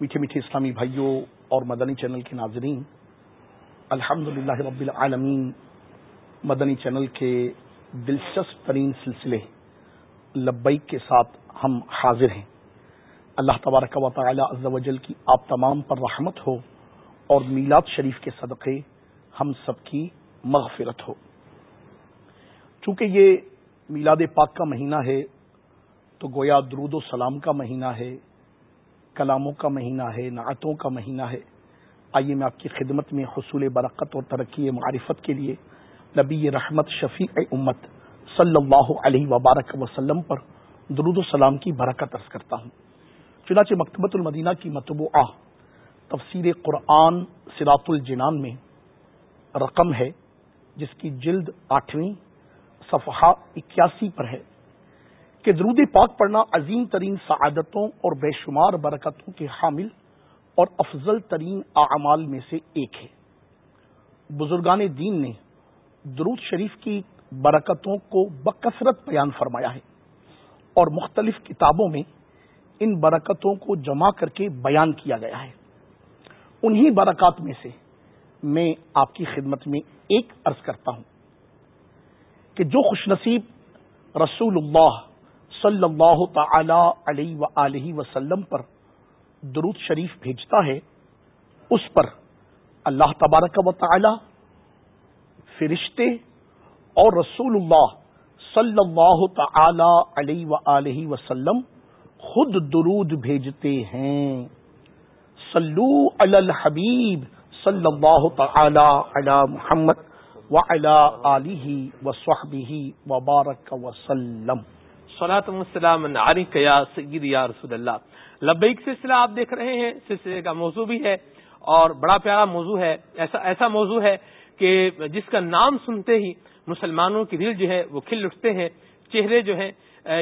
میٹھے میٹھے اسلامی بھائیوں اور مدنی چینل کے ناظرین الحمد للہ رب العالمین، مدنی چینل کے دلچسپ ترین سلسلے لبئی کے ساتھ ہم حاضر ہیں۔ اللہ تبارک و تعالی عز و جل کی آپ تمام پر رحمت ہو اور میلاد شریف کے صدقے ہم سب کی مغفرت ہو۔ چونکہ یہ میلاد پاک کا مہینہ ہے، تو گویا درود و سلام کا مہینہ ہے کلاموں کا مہینہ ہے، نعتوں کا مہینہ ہے۔ آئیے میں آپ کی خدمت میں حصول برکت اور ترقی معرفت کے لیے نبی رحمت شفیع امت صلی اللہ علیہ وبارک وسلم پر درود و سلام کی برکت ارض کرتا ہوں۔ چنانچہ مکتبۃ المدینہ کی متبوعہ تفسیر قرآن سراط الجنان میں رقم ہے، جس کی جلد آٹھویں صفحہ اکیاسی پر ہے۔ کہ درود پاک پڑھنا عظیم ترین سعادتوں اور بے شمار برکتوں کے حامل اور افضل ترین اعمال میں سے ایک ہے۔ بزرگان دین نے درود شریف کی برکتوں کو بکثرت بیان فرمایا ہے اور مختلف کتابوں میں ان برکتوں کو جمع کر کے بیان کیا گیا ہے۔ انہی برکات میں سے میں آپ کی خدمت میں ایک عرض کرتا ہوں کہ جو خوش نصیب رسول اللہ صلی اللہ تعالی علیہ وسلم پر درود شریف بھیجتا ہے، اس پر اللہ تبارک و تعالی فرشتے اور رسول اللہ صلی اللہ تعالی علیہ وسلم خود درود بھیجتے ہیں۔ صلو علی الحبیب صلی اللہ تعالی علی محمد وبارک وسلم رسول اللہ لبیک سلسلہ آپ دیکھ رہے ہیں، سلسلے کا موضوع بھی ہے اور بڑا پیارا موضوع ہے۔ ایسا ایسا موضوع ہے کہ جس کا نام سنتے ہی مسلمانوں کی دل جو ہے وہ کھل اٹھتے ہیں، چہرے جو ہیں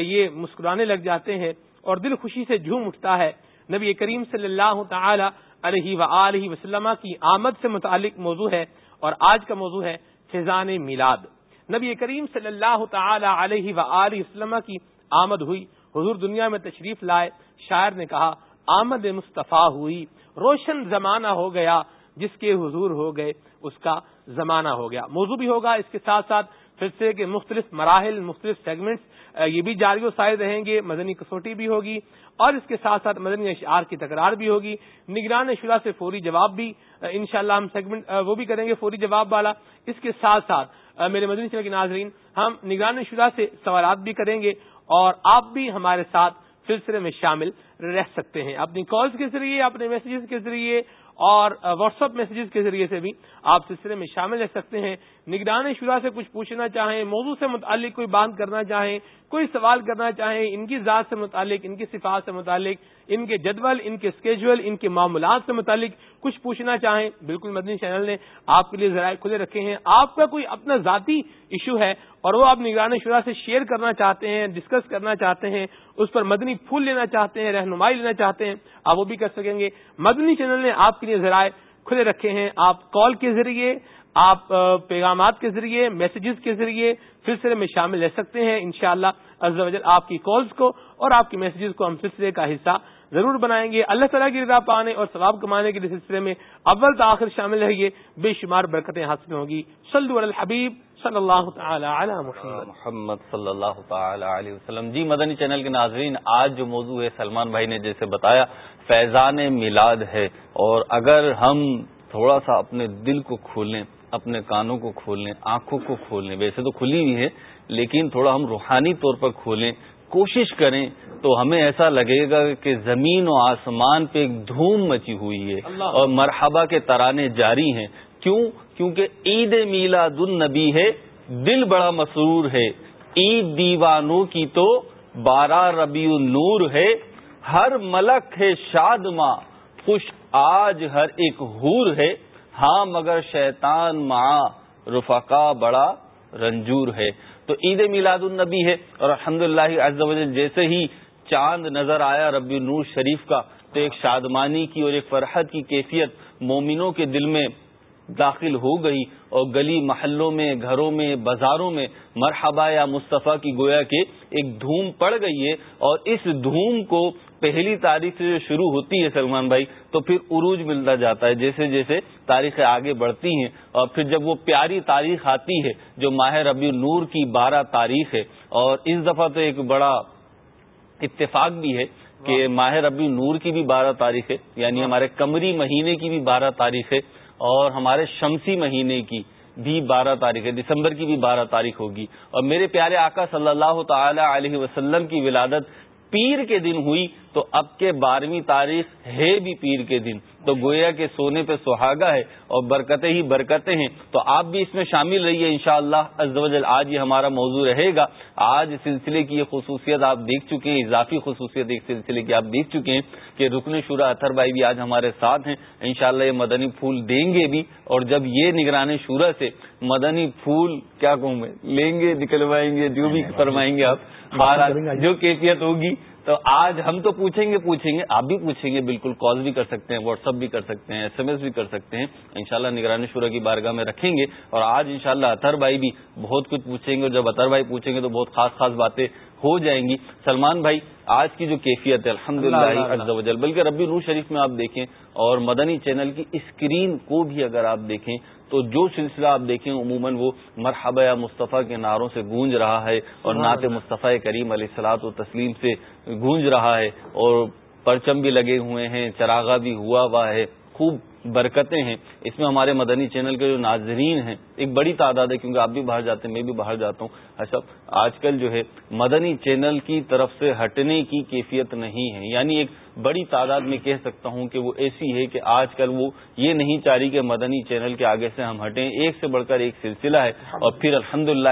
یہ مسکرانے لگ جاتے ہیں اور دل خوشی سے جھوم اٹھتا ہے۔ نبی کریم صلی اللہ تعالی علیہ و وسلم کی آمد سے متعلق موضوع ہے اور آج کا موضوع ہے فضان میلاد۔ نبی کریم صلی اللہ تعالی علیہ و وسلم کی آمد ہوئی۔ حضور دنیا میں تشریف لائے۔ شاعر نے کہا، آمد مصطفیٰ ہوئی۔ روشن زمانہ ہو گیا جس کے حضور ہو گئے، اس کا زمانہ ہو گیا۔ موضوع بھی ہوگا اس کے ساتھ ساتھ۔ فرسے کے مختلف مراحل، مختلف سیگمنٹس یہ بھی جاری و سائد رہیں گے۔ مدنی کسوٹی بھی ہوگی۔ اور اس کے ساتھ ساتھ مدنی اشعار کی تکرار بھی ہوگی۔ نگران شدہ سے فوری جواب بھی انشاءاللہ ہم سیگمنٹ وہ بھی کریں گے فوری جواب والا۔ اس کے ساتھ ساتھ میرے مدنی چل کے ناظرین، ہم نگران شدہ سے سوالات بھی کریں گے اور آپ بھی ہمارے ساتھ سلسلے میں شامل رہ سکتے ہیں۔ اپنی کالز کے ذریعے، اپنے میسیجز کے ذریعے اور واٹس ایپ میسیجز کے ذریعے سے بھی آپ سلسلے میں شامل رہ سکتے ہیں۔ نگران شدہ سے کچھ پوچھنا چاہیں، موضوع سے متعلق کوئی بات کرنا چاہیں، کوئی سوال کرنا چاہیں، ان کی ذات سے متعلق، ان کی صفات سے متعلق، ان کے جدول، ان کے اسکیجول ان کے معاملات سے متعلق کچھ پوچھنا چاہیں، بالکل مدنی چینل نے آپ کے لیے ذرائع کھلے رکھے ہیں۔ آپ کا کوئی اپنا ذاتی ایشو ہے اور وہ آپ نگران شدہ سے شیئر کرنا چاہتے ہیں ڈسکس کرنا چاہتے ہیں، اس پر مدنی پھول لینا چاہتے ہیں رہنمائی لینا چاہتے ہیں، آپ وہ بھی کر سکیں گے۔ مدنی چینل نے آپ کے لیے ذرائع کھلے رکھے ہیں۔ آپ کال کے ذریعے، آپ پیغامات کے ذریعے میسیجز کے ذریعے سلسلے میں شامل رہ سکتے ہیں۔ انشاءاللہ شاء اللہ آپ کی کالز کو اور آپ کی میسیجز کو ہم سلسلے کا حصہ ضرور بنائیں گے۔ اللہ تعالیٰ کی رضا پانے اور ثواب کمانے کے سلسلے میں اول تاخیر شامل رہیے۔ بے شمار برکتیں حاصل ہوں گی۔ صلی الحبیب۔ صلی اللہ تعالی علی محمد. صلی اللہ تعالی علیہ وسلم. جی مدنی چینل کے ناظرین آج جو موضوع ہے سلمان بھائی نے جیسے بتایا فیضان میلاد ہے۔ اور اگر ہم تھوڑا سا اپنے دل کو کھولیں اپنے کانوں کو کھولیں آنکھوں کو کھولیں ویسے تو کھلی ہوئی ہے لیکن تھوڑا ہم روحانی طور پر کھولیں کوشش کریں تو ہمیں ایسا لگے گا کہ زمین و آسمان پہ ایک دھوم مچی ہوئی ہے۔ اور مرحبا کے ترانے جاری ہیں۔ کیوں؟ کیونکہ عید میلاد النبی ہے، دل بڑا مسرور ہے۔ عید دیوانوں کی تو بارہ ربیع النور ہے۔ ہر ملک ہے شاد ماں، خوش آج ہر ایک حور ہے۔ ہاں مگر شیطان ماں، رفقا بڑا رنجور ہے۔ تو عید میلاد النبی ہے اور الحمد للہ جیسے ہی چاند نظر آیا ربی نور شریف کا، تو ایک شادمانی کی اور ایک فرحت کی کیفیت مومنوں کے دل میں داخل ہو گئی اور گلی محلوں میں گھروں میں بازاروں میں مرحبا یا مصطفیٰ کی گویا کے ایک دھوم پڑ گئی ہے اور اس دھوم کو پہلی تاریخ سے جو شروع ہوتی ہے سلمان بھائی تو پھر عروج ملتا جاتا ہے۔ جیسے جیسے تاریخیں آگے بڑھتی ہیں اور پھر جب وہ پیاری تاریخ آتی ہے جو ماہ ربیع نور کی بارہ تاریخ ہے۔ اور اس دفعہ تو ایک بڑا اتفاق بھی ہے کہ ماہ ربی نور کی بھی بارہ تاریخ ہے یعنی ہمارے کمری مہینے کی بھی بارہ تاریخ ہے۔ اور ہمارے شمسی مہینے کی بھی بارہ تاریخ ہے، دسمبر کی بھی بارہ تاریخ ہوگی۔ اور میرے پیارے آقا صلی اللہ تعالی علیہ وسلم کی ولادت پیر کے دن ہوئی تو اب کے بارہویں تاریخ ہے بھی پیر کے دن۔ تو گویا کے سونے پہ سہاگا ہے اور برکتیں ہی برکتیں ہیں۔ تو آپ بھی اس میں شامل رہیے ان شاء اللہ آج یہ ہمارا موضوع رہے گا۔ آج سلسلے کی یہ خصوصیت آپ دیکھ چکے ہیں اضافی خصوصیت ایک سلسلے کی آپ دیکھ چکے ہیں کہ رکن شورا اطہر بھائی بھی آج ہمارے ساتھ ہیں۔ انشاءاللہ یہ مدنی پھول دیں گے بھی۔ اور جب یہ نگران شورا سے مدنی پھول کیا کہوں میں لیں گے نکلوائیں گے جو بھی فرمائیں گے آپ۔ جو کیفیت ہوگی تو آج ہم تو پوچھیں گے پوچھیں گے آپ بھی پوچھیں گے بالکل کال بھی کر سکتے ہیں واٹس ایپ بھی کر سکتے ہیں ایس ایم ایس بھی کر سکتے ہیں انشاءاللہ شاء نگرانی شورا کی بارگاہ میں رکھیں گے اور آج انشاءاللہ شاء اطہر بھائی بھی بہت کچھ پوچھیں گے اور جب اطہر بھائی پوچھیں گے تو بہت خاص خاص باتیں ہو جائیں گی۔ سلمان بھائی آج کی جو کیفیت ہے الحمد للہ بلکہ ربی نور شریف میں آپ دیکھیں اور مدنی چینل کی اسکرین کو بھی اگر آپ دیکھیں تو جو سلسلہ آپ دیکھیں عموماً وہ مرحبا یا مصطفیٰ کے ناروں سے گونج رہا ہے اور نعت مصطفیٰ کریم علیہ السلاط و تسلیم سے گونج رہا ہے اور پرچم بھی لگے ہوئے ہیں چراغا بھی ہوا ہوا ہے۔ خوب برکتیں ہیں۔ اس میں ہمارے مدنی چینل کے جو ناظرین ہیں، ایک بڑی تعداد ہے، کیونکہ آپ بھی باہر جاتے ہیں، میں بھی باہر جاتا ہوں اچھا آج کل جو ہے، مدنی چینل کی طرف سے ہٹنے کی کیفیت نہیں ہے۔ یعنی ایک بڑی تعداد میں کہہ سکتا ہوں کہ وہ ایسی ہے کہ آج کل وہ یہ نہیں چاہ رہی کہ مدنی چینل کے آگے سے ہم ہٹیں۔ ایک سے بڑھ کر ایک سلسلہ ہے۔ اور پھر الحمد للہ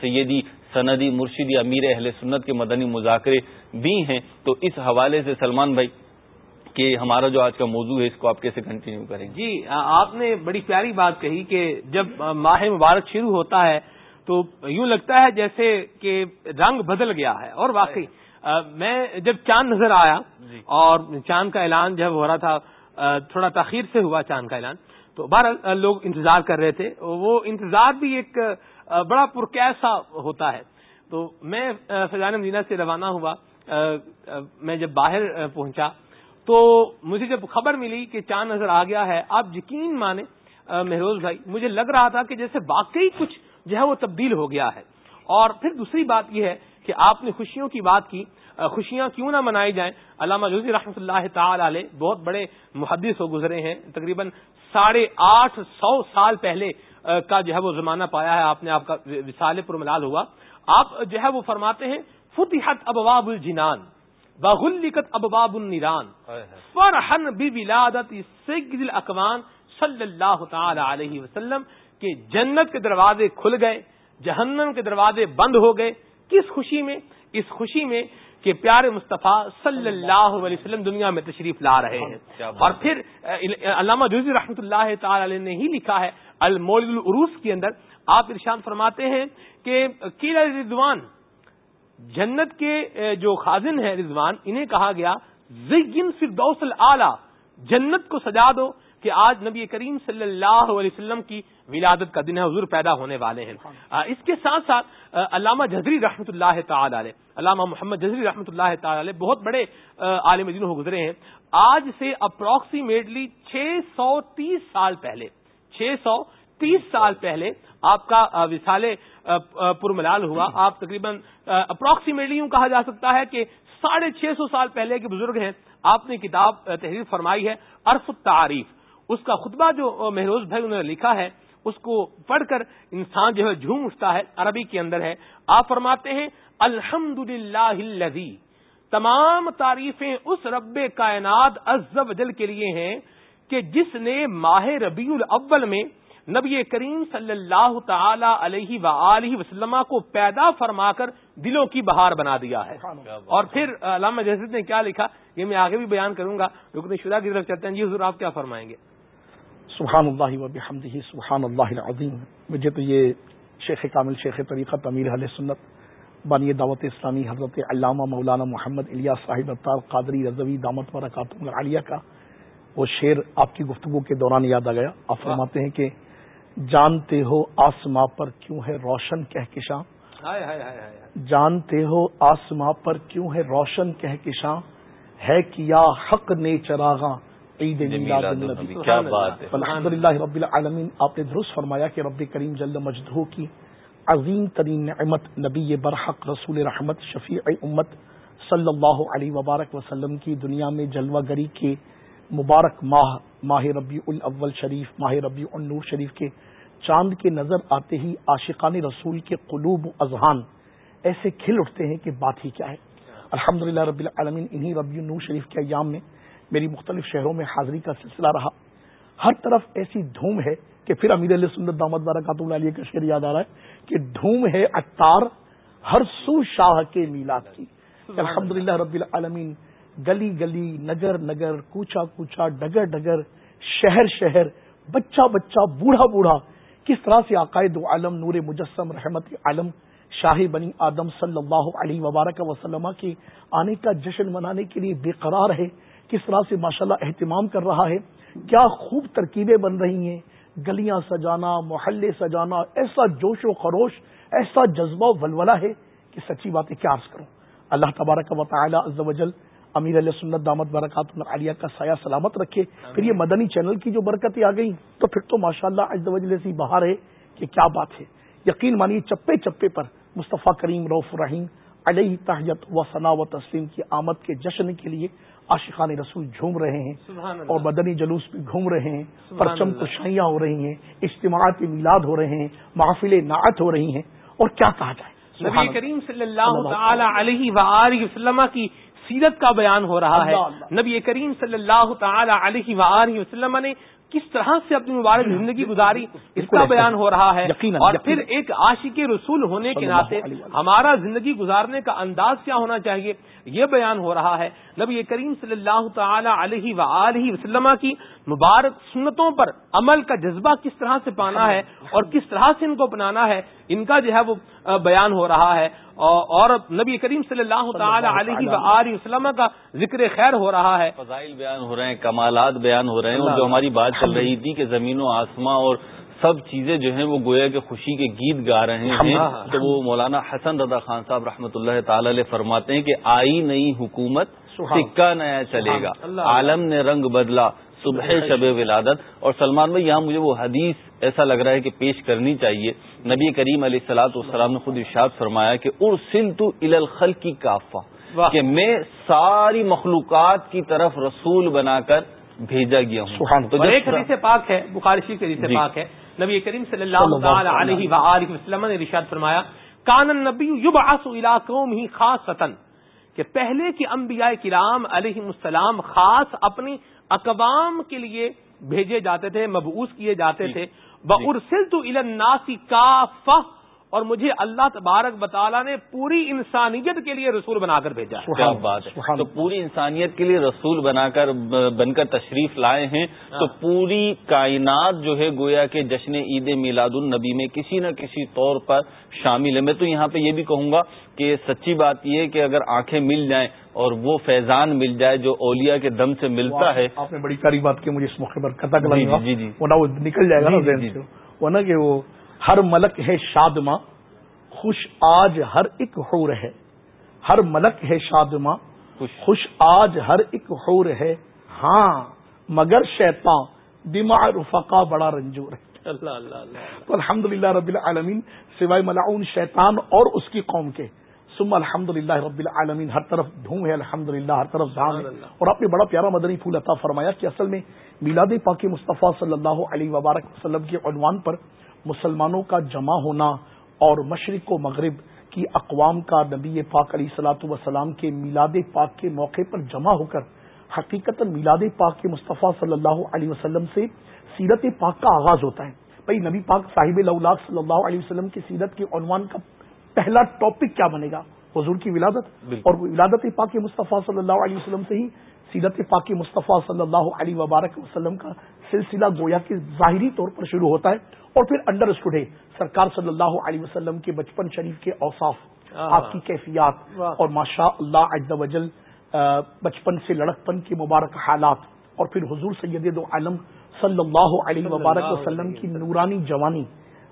سیدی، سندی، مرشدی امیر اہل سنت کے مدنی مذاکرے بھی ہیں۔ تو اس حوالے سے سلمان بھائی کہ ہمارا جو آج کا موضوع ہے اس کو آپ کیسے کنٹینیو کریں جی آپ نے بڑی پیاری بات کہی کہ جب ماہ مبارک شروع ہوتا ہے تو یوں لگتا ہے جیسے کہ رنگ بدل گیا ہے۔ اور واقعی میں جب چاند نظر آیا جی۔ اور چاند کا اعلان جب ہو رہا تھا تھوڑا تاخیر سے ہوا چاند کا اعلان تو بارہ لوگ انتظار کر رہے تھے۔ وہ انتظار بھی ایک بڑا پرکیسا ہوتا ہے۔ تو میں فضان مدینہ سے روانہ ہوا۔ میں جب باہر پہنچا تو مجھے جب خبر ملی کہ چاند نظر آ گیا ہے، آپ یقین مانے مہروز بھائی، مجھے لگ رہا تھا کہ جیسے واقعی کچھ جو ہے وہ تبدیل ہو گیا ہے۔ اور پھر دوسری بات یہ ہے کہ آپ نے خوشیوں کی بات کی خوشیاں کیوں نہ منائی جائیں؟ علامہ جوزی رحمۃ اللہ تعالی علیہ بہت بڑے محدث ہو گزرے ہیں۔ تقریباً ساڑھے آٹھ سو سال پہلے کا جو ہے وہ زمانہ پایا ہے، آپ نے آپ کا وسال پر ملال ہوا۔ آپ جو ہے وہ فرماتے ہیں، فتحت ابواب الجنان۔ بغلقت ابواب النیران فرحن بولادت سید الاقوان صلی اللہ تعالی علیہ وسلم کہ جنت کے دروازے کھل گئے جہنم کے دروازے بند ہو گئے۔ کس خوشی میں؟ اس خوشی میں کہ پیارے مصطفیٰ صلی اللہ علیہ وسلم دنیا میں تشریف لا رہے ہیں۔ اور پھر علامہ جوزی رحمۃ اللہ تعالی علیہ نے ہی لکھا ہے المول العروس کے اندر۔ آپ ارشاد فرماتے ہیں کہ رضوان جنت کے جو خازن ہیں رضوان، انہیں کہا گیا، زین فردوس العلی جنت کو سجا دو کہ آج نبی کریم صلی اللہ علیہ وسلم کی ولادت کا دن ہے، حضور پیدا ہونے والے ہیں۔ اس کے ساتھ ساتھ علامہ جزری رحمۃ اللہ تعالی علیہ، علامہ محمد جزری رحمۃ اللہ تعالی علیہ بہت بڑے عالم دن ہو گزرے ہیں۔ آج سے اپروکسیمیٹلی چھ سو تیس سال پہلے، چھ سو تیس سال پہلے آپ کا وسال پرملال ہوا۔ آپ تقریباً اپروکسیمیٹلی یوں کہا جا سکتا ہے کہ ساڑھے چھ سو سال پہلے کے بزرگ ہیں۔ آپ نے کتاب تحریر فرمائی ہے، عرف التعریف۔ اس کا خطبہ جو مہروز بھائی انہوں نے لکھا ہے، اس کو پڑھ کر انسان جو ہے جھوم اٹھتا ہے، عربی کے اندر ہے۔ آپ فرماتے ہیں الحمد للہ تمام تعریفیں اس رب کائنات و جل کے لیے ہیں کہ جس نے ماہ ربیع الاول میں نبی کریم صلی اللہ تعالی علیہ و وسلم کو پیدا فرما کر دلوں کی بہار بنا دیا ہے۔ اور پھر علامہ جہید نے کیا لکھا؟ یہ میں آگے بھی بیان کروں گا۔ رکن شدہ کی طرف چلتے ہیں۔ جی حضور آپ کیا فرمائیں گے؟ سبحان اللہ و بحمدہ سبحان اللہ العظیم۔ مجھے تو یہ شیخ کامل شیخ طریقت امیر علیہ سنت بانی دعوت اسلامی حضرت علامہ مولانا محمد الیاس صاحب اطار قادری رضوی دامت مرکاتم العالیہ کا وہ شعر آپ کی گفتگو کے دوران یاد آ گیا۔ آپ فرماتے ہیں کہ جانتے ہو آسماں پر کیوں ہے روشن کہکشاں جانتے ہو آسماں پر کیوں ہے روشن کہکشاں ہے کیا حق نے چراغاں عید الحمد للہ رب العالمین آپ نے درست فرمایا کہ رب کریم جل مجدہ کی عظیم ترین نعمت نبی برحق رسول رحمت شفیع امت صلی اللہ علیہ وبارک وسلم کی دنیا میں جلوہ گری کے مبارک ماہ ماہ ربیع الاول شریف ماہ ربیع النور شریف کے چاند کے نظر آتے ہی عاشقان رسول کے قلوب و اذہان ایسے کھل اٹھتے ہیں کہ بات ہی کیا ہے۔ الحمد للہ رب العالمین انہی ربیع النور شریف کے ایام میں میری مختلف شہروں میں حاضری کا سلسلہ رہا۔ ہر طرف ایسی دھوم ہے کہ پھر امیر علیہ سنت دامد بارہ علیہ کا شعر یاد آ رہا ہے کہ دھوم ہے اتار ہر سو شاہ کے میلاد کی۔ الحمد للہ رب العالمین گلی گلی نگر نگر کوچا کوچا ڈگر ڈگر شہر شہر بچہ بچہ بوڑھا بوڑھا کس طرح سے عقائد عالم نور مجسم، رحمت عالم شاہ بنی آدم صلی اللہ علیہ وبارک وسلم کے آنے کا جشن منانے کے لیے بے قرار ہے، کس طرح سے ماشاءاللہ اہتمام کر رہا ہے، کیا خوب ترکیبیں بن رہی ہیں، گلیاں سجانا، محلے سجانا، ایسا جوش و خروش، ایسا جذبہ ولولہ ہے کہ سچی باتیں کیا عرض کروں۔ اللہ تبارک و تعالی عز و جل امیر علیہ سنت دامت برکات عالیہ کا سایہ سلامت رکھے۔ پھر یہ مدنی چینل کی جو برکتیں آ گئی تو پھر تو ماشاء اللہ جل ایسی بہار ہے کہ کیا بات ہے۔ یقین مانی چپے چپے پر مصطفیٰ کریم روف رحیم علیہ تحیت و ثنا و تسلیم کی آمد کے جشن کے لیے عاشقان رسول جھوم رہے ہیں اور مدنی جلوس بھی گھوم رہے ہیں۔ پرچم کشائیاں ہو رہی ہیں اجتماعات میلاد ہو رہے ہیں محافل نعت ہو رہی ہیں اور کیا کہا جائے۔ نبی کریم صلی اللہ۔ تعالی علیہ وآلہ وسلم کی سیرت کا بیان ہو رہا ہے۔ نبی کریم صلی اللہ تعالی علیہ وآلہ وسلم نے کس طرح سے اپنی مبارک زندگی گزاری اس کا بیان ہو رہا ہے۔ اور پھر ایک عاشق رسول ہونے کے ناطے ہمارا زندگی گزارنے کا انداز کیا ہونا چاہیے؟ یہ بیان ہو رہا ہے نبی کریم صلی اللہ تعالی علیہ و وسلم کی مبارک سنتوں پر عمل کا جذبہ کس طرح سے پانا ہے اور کس طرح سے ان کو اپنانا ہے ان کا جو ہے وہ بیان ہو رہا ہے۔ اور نبی کریم صلی اللہ تعالی علیہ و وسلم۔ کا ذکر خیر ہو رہا ہے۔ فضائل بیان ہو رہے ہیں کمالات بیان ہو رہے ہیں۔ جو ہماری بات چل رہی تھی کہ زمین و آسماں اور سب چیزیں جو ہیں وہ گویا کے خوشی کے گیت گا رہے ہیں۔ تو وہ مولانا حسن رضا خان صاحب رحمۃ اللہ تعالی علیہ فرماتے ہیں کہ آئی نئی حکومت سکہ نیا چلے گا۔ عالم نے رنگ بدلا صبح شب ولادت۔ اور سلمان بھائی یہاں مجھے وہ حدیث ایسا لگ رہا ہے کہ پیش کرنی چاہیے۔ نبی کریم علیہ السلاۃ والسلام نے خود ارشاد فرمایا کہ ارسل تو الخل کی کافا کہ میں ساری مخلوقات کی طرف رسول بنا کر بھیجا گیا ہوں۔ تو ایک حدیث پاک ہے بخارشی کے حدیث جی۔ پاک ہے۔ نبی کریم صلی اللہ علیہ وآلہ وسلم نے ارشاد فرمایا کان النبی یبعث الى قومه خاصتا کہ پہلے کے انبیاء کرام علیہ السلام خاص اپنی اقوام کے لیے بھیجے جاتے تھے مبعوث کیے جاتے جی۔ تھے ارسل تو الناسی کا اور مجھے اللہ تبارک بطالہ نے پوری انسانیت کے لیے رسول بنا کر بھیجا کیا بات ہے۔ تو پوری انسانیت کے لیے رسول بنا کر بن کر تشریف لائے ہیں۔ تو ہاں۔ پوری کائنات جو ہے گویا کے جشن عید میلاد النبی میں کسی نہ کسی طور پر شامل ہے۔ میں تو یہاں پہ یہ بھی کہوں گا کہ سچی بات یہ کہ اگر آنکھیں مل جائیں اور وہ فیضان مل جائے جو اولیاء کے دم سے ملتا ہے۔ آپ نے بڑی پیاری بات کی مجھے اس موقع پر قطع جی جی جی وہ نکل جائے گا نا جی، جی، کہ وہ ہر ملک ہے شادماں خوش آج ہر ایک حور ہے۔ ہر ملک ہے شادماں خوش آج ہر ایک حور ہے۔ ہاں مگر شیطان بیمار رفقا بڑا رنجور ہے۔ اللہ اللہ تو الحمد للہ رب العالمین سوائے ملاؤن شیطان اور اس کی قوم کے سم الحمد للہ رب العالمین ہر طرف دھوم ہے الحمد للہ ہر طرف ہے۔ اور آپ نے بڑا پیارا مدنی پھول عطا فرمایا کہ اصل میں میلاد پاک مصطفیٰ صلی اللہ علیہ وبارک وسلم کے عنوان پر مسلمانوں کا جمع ہونا اور مشرق و مغرب کی اقوام کا نبی پاک علیہ صلاحت وسلام کے میلاد پاک کے موقع پر جمع ہو کر حقیقت میلاد پاک کے مصطفیٰ صلی اللہ علیہ وسلم سے سیرت پاک کا آغاز ہوتا ہے۔ بھائی نبی پاک صاحب اللہ صلی اللہ علیہ وسلم کی سیرت کے عنوان کا پہلا ٹاپک کیا بنے گا؟ حضور کی ولادت؟ اور ولادت پاک مصطفیٰ صلی اللہ علیہ وسلم سے ہی سیرت پاک مصطفیٰ صلی اللہ علیہ وبارک وسلم کا سلسلہ گویا کے ظاہری طور پر شروع ہوتا ہے۔ اور پھر انڈر اسٹوڈ ہے سرکار صلی اللہ علیہ وسلم کے بچپن شریف کے اوصاف آپ کی کیفیات اور ماشاء اللہ اجد وجل بچپن سے لڑکپن کے مبارک حالات اور پھر حضور سید دو عالم صلی اللہ علیہ وبارک وسلم کی نورانی جوانی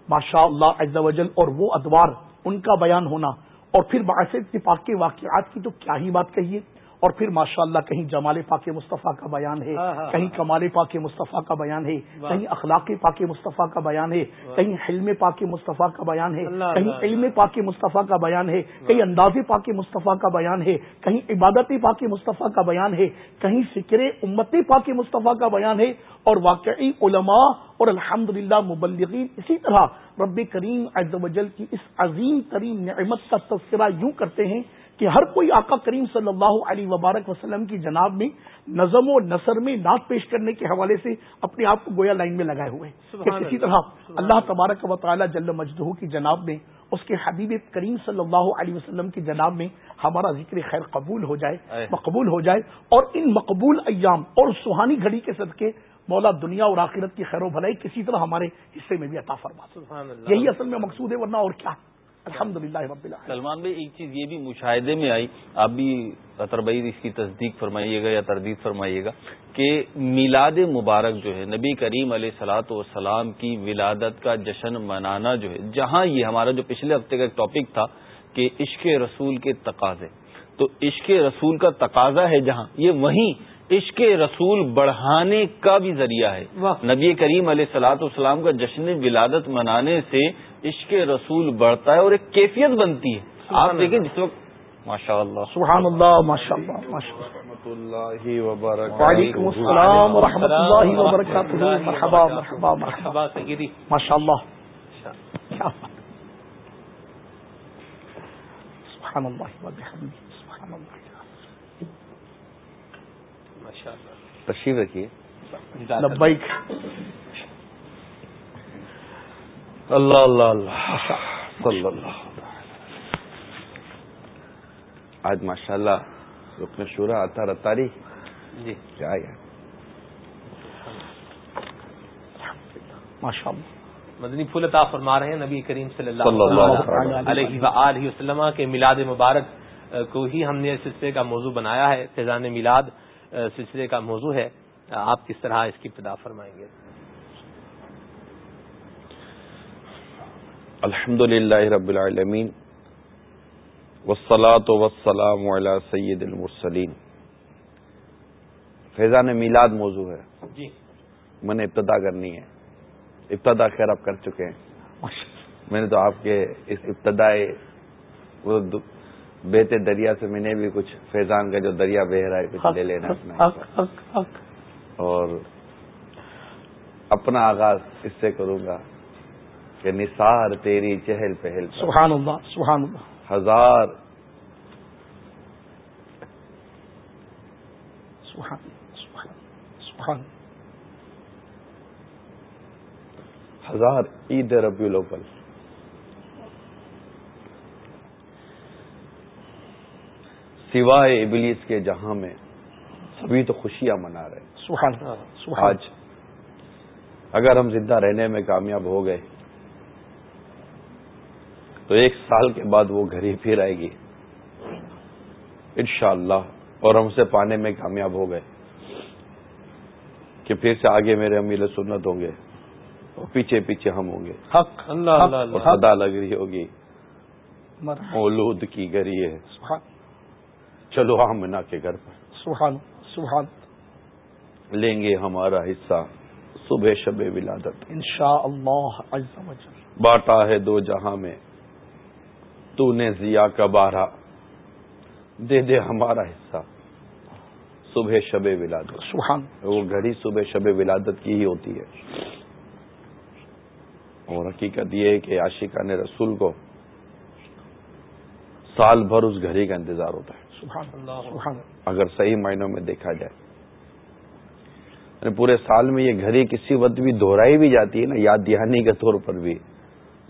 ماشاء اللہ عز و جل اور وہ ادوار ان کا بیان ہونا اور پھر باعث اتفاق کے واقعات کی تو کیا ہی بات کہیے؟ اور پھر ماشاء اللہ کہیں جمال پاک مصطفیٰ کا بیان ہے ہاں، ہاں، کہیں کمال پاک مصطفیٰ کا بیان ہے کہیں اخلاق پاک مصطفیٰ کا بیان ہے کہیں حلم پاک مصطفیٰ کا بیان ہے کہیں علم پاک مصطفیٰ کا بیان ہے کہیں انداز پاک مصطفیٰ کا بیان ہے کہیں عبادت پاک مصطفیٰ کا بیان ہے کہیں فکر امت پاک مصطفیٰ کا بیان ہے اور واقعی علماء اور الحمد للہ مبلغین اسی طرح رب کریم عز و جل کی اس عظیم ترین نعمت کا تذکرہ یوں کرتے ہیں کہ ہر کوئی آقا کریم صلی اللہ علیہ وبارک وسلم کی جناب میں نظم و نثر میں نعت پیش کرنے کے حوالے سے اپنے آپ کو گویا لائن میں لگائے ہوئے کہ اسی طرح اللہ تبارک و تعالی جل مجدہ کی جناب میں اس کے حبیب کریم صلی اللہ علیہ وسلم کی جناب میں ہمارا ذکر خیر قبول ہو جائے مقبول ہو جائے۔ اور ان مقبول ایام اور سہانی گھڑی کے صدقے مولا دنیا اور آخرت کی خیر و بھلائی کسی طرح ہمارے حصے میں بھی عطا فرما یہی اصل میں مقصود ہے ورنہ اور کیا۔ الحمد للہ سلمان بھائی ایک چیز یہ بھی مشاہدے میں آئی آپ بھی اطر بھائی اس کی تصدیق فرمائیے گا یا تردید فرمائیے گا کہ میلاد مبارک جو ہے نبی کریم علیہ سلاۃ والسلام کی ولادت کا جشن منانا جو ہے جہاں یہ ہمارا جو پچھلے ہفتے کا ایک ٹاپک تھا کہ عشق رسول کے تقاضے۔ تو عشق رسول کا تقاضا ہے جہاں یہ وہیں عشق رسول بڑھانے کا بھی ذریعہ ہے۔ نبی کریم علیہ سلاۃ والسلام کا جشن ولادت منانے سے عشق رسول بڑھتا ہے اور ایک کیفیت بنتی ہے۔ آپ دیکھیں جس وقت ماشاء اللہ سبحان اللہ ماشاء اللہ رحمۃ اللہ وبرکاتہ۔ وعلیکم السلام ورحمۃ اللہ وبرکاتہ۔ مرحبا مرحبا مرحبا۔ سیدی۔ ماشاء اللہ سبحان اللہ وبحمدہ سبحان اللہ تشریف رکھیے۔ لبیک۔ اللہ اللہ اللہ صلی اللہ آج ماشاء اللہ رکن شورا آتا رتاری۔ جی۔ کیا ماشاء اللہ مدنی پھول عطا فرما رہے ہیں نبی کریم صلی اللہ علیہ وآلہ وسلم۔ کے میلاد مبارک کو ہی ہم نے سلسلے کا موضوع بنایا ہے فیضان میلاد سلسلے کا موضوع ہے۔ آپ کس طرح اس کی ابتدا فرمائیں گے؟ الحمد للہ رب العالمین وسلاۃ وسلام علی سید المرسلین۔ فیضان میلاد موضوع ہے۔ جی۔ میں نے ابتدا کرنی ہے۔ ابتدا خیر آپ کر چکے ہیں۔ میں نے تو آپ کے اس ابتدائے وہ بیتے دریا سے میں نے بھی کچھ فیضان کا جو دریا بہ رہا ہے کچھ لے لینا اپنا۔ اور اپنا آغاز اس سے کروں گا۔ کہ نثار تیری چہل پہل سبحان اللہ سبحان اللہ۔ ہزار۔ سبحان سبحان سبحان ہزار عید ربیع الاول۔ سوائے ابلیس کے جہاں میں سبھی تو خوشیاں منا رہے ہیں۔ سبحان سبحان آج اگر ہم زندہ رہنے میں کامیاب ہو گئے تو ایک سال کے بعد وہ گھر ہی پھر آئے گی۔ انشاءاللہ۔ اور ہم سے پانے میں کامیاب ہو گئے۔ کہ پھر سے آگے میرے امیل سنت ہوں گے۔ اور پیچھے پیچھے ہم ہوں گے۔ حق۔ اللہ حق، اللہ اور حق، صدا لگ رہی ہوگی۔ مولود کی گری ہے۔ سبحان۔ چلو آمنا کے گھر پر۔ سبحان سبحان۔ لیں گے ہمارا حصہ۔ صبح شب ولادت۔ انشاء اللہ عز و جل۔ باٹا ہے دو جہاں میں۔ تو نے ضیا کا بارہ دے دے ہمارا حصہ صبح شب ولادت سبحان وہ گھڑی صبح شب ولادت کی ہی ہوتی ہے اور حقیقت یہ ہے کہ عاشقان رسول کو سال بھر اس گھڑی کا انتظار ہوتا ہے سبحان اللہ سبحان اگر صحیح معنوں میں دیکھا جائے پورے سال میں یہ گھڑی کسی وقت بھی دہرائی بھی جاتی ہے نا یاد دہانی کے طور پر بھی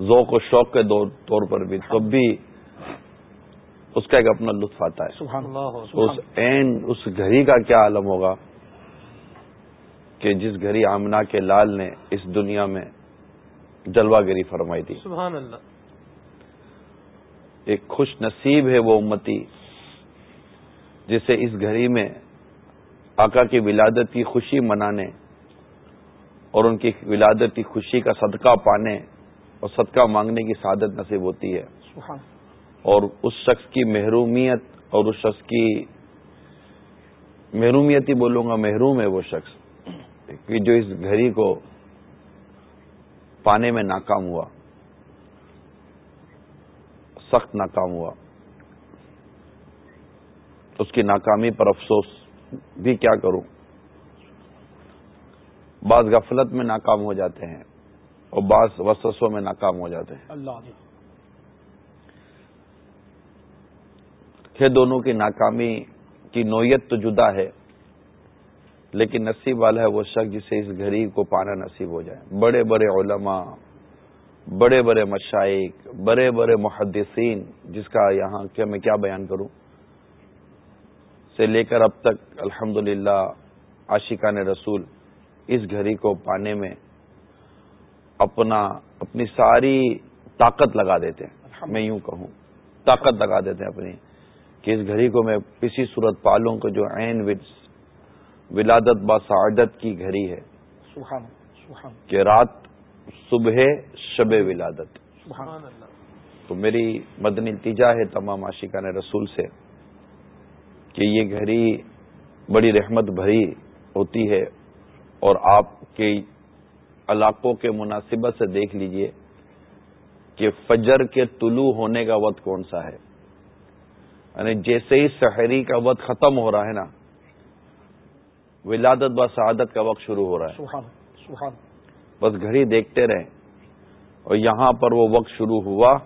ذوق و شوق کے طور پر بھی تب بھی اس کا ایک اپنا لطف آتا ہے۔ سبحان اللہ اس این اس گھڑی کا کیا عالم ہوگا کہ جس گھڑی آمنا کے لال نے اس دنیا میں جلوہ گری فرمائی تھی۔ سبحان اللہ۔ ایک خوش نصیب ہے وہ امتی جسے اس گھڑی میں آقا کی ولادت کی خوشی منانے اور ان کی ولادت کی خوشی کا صدقہ پانے اور صدقہ مانگنے کی سعادت نصیب ہوتی ہے۔ اور اس شخص کی محرومیت اور اس شخص کی محرومیت ہی بولوں گا محروم ہے وہ شخص۔ کہ جو اس گھڑی کو پانے میں ناکام ہوا سخت ناکام ہوا اس کی ناکامی پر افسوس بھی کیا کروں؟ بعض غفلت میں ناکام ہو جاتے ہیں۔ اور بعض وسوسوں میں ناکام ہو جاتے ہیں۔ اللہ کہ دونوں کی ناکامی کی نوعیت تو جدا ہے لیکن نصیب والا ہے وہ شخص جسے اس گھڑی کو پانا نصیب ہو جائے۔ بڑے بڑے علماء بڑے بڑے مشائق بڑے بڑے محدثین جس کا یہاں کیا میں کیا بیان کروں؟ سے لے کر اب تک الحمد للہ عاشقان رسول اس گھڑی کو پانے میں اپنا اپنی ساری طاقت لگا دیتے ہیں۔ میں یوں کہوں طاقت لگا دیتے ہیں اپنی کہ اس گھڑی کو میں کسی صورت پالوں کو جو عین ولادت با سعادت کی گھڑی ہے۔ سبحان سبحان کہ رات صبح شب ولادت۔ تو میری مدنی التجا ہے تمام عاشقان رسول سے کہ یہ گھڑی بڑی رحمت بھری ہوتی ہے اور آپ کے علاقوں کے مناسبت سے دیکھ لیجیے کہ فجر کے طلوع ہونے کا وقت کون سا ہے۔ یعنی جیسے ہی سحری کا وقت ختم ہو رہا ہے نا ولادت با سعادت کا وقت شروع ہو رہا ہے۔ سبحان سبحان۔ بس گھڑی دیکھتے رہیں۔ اور یہاں پر وہ وقت شروع ہوا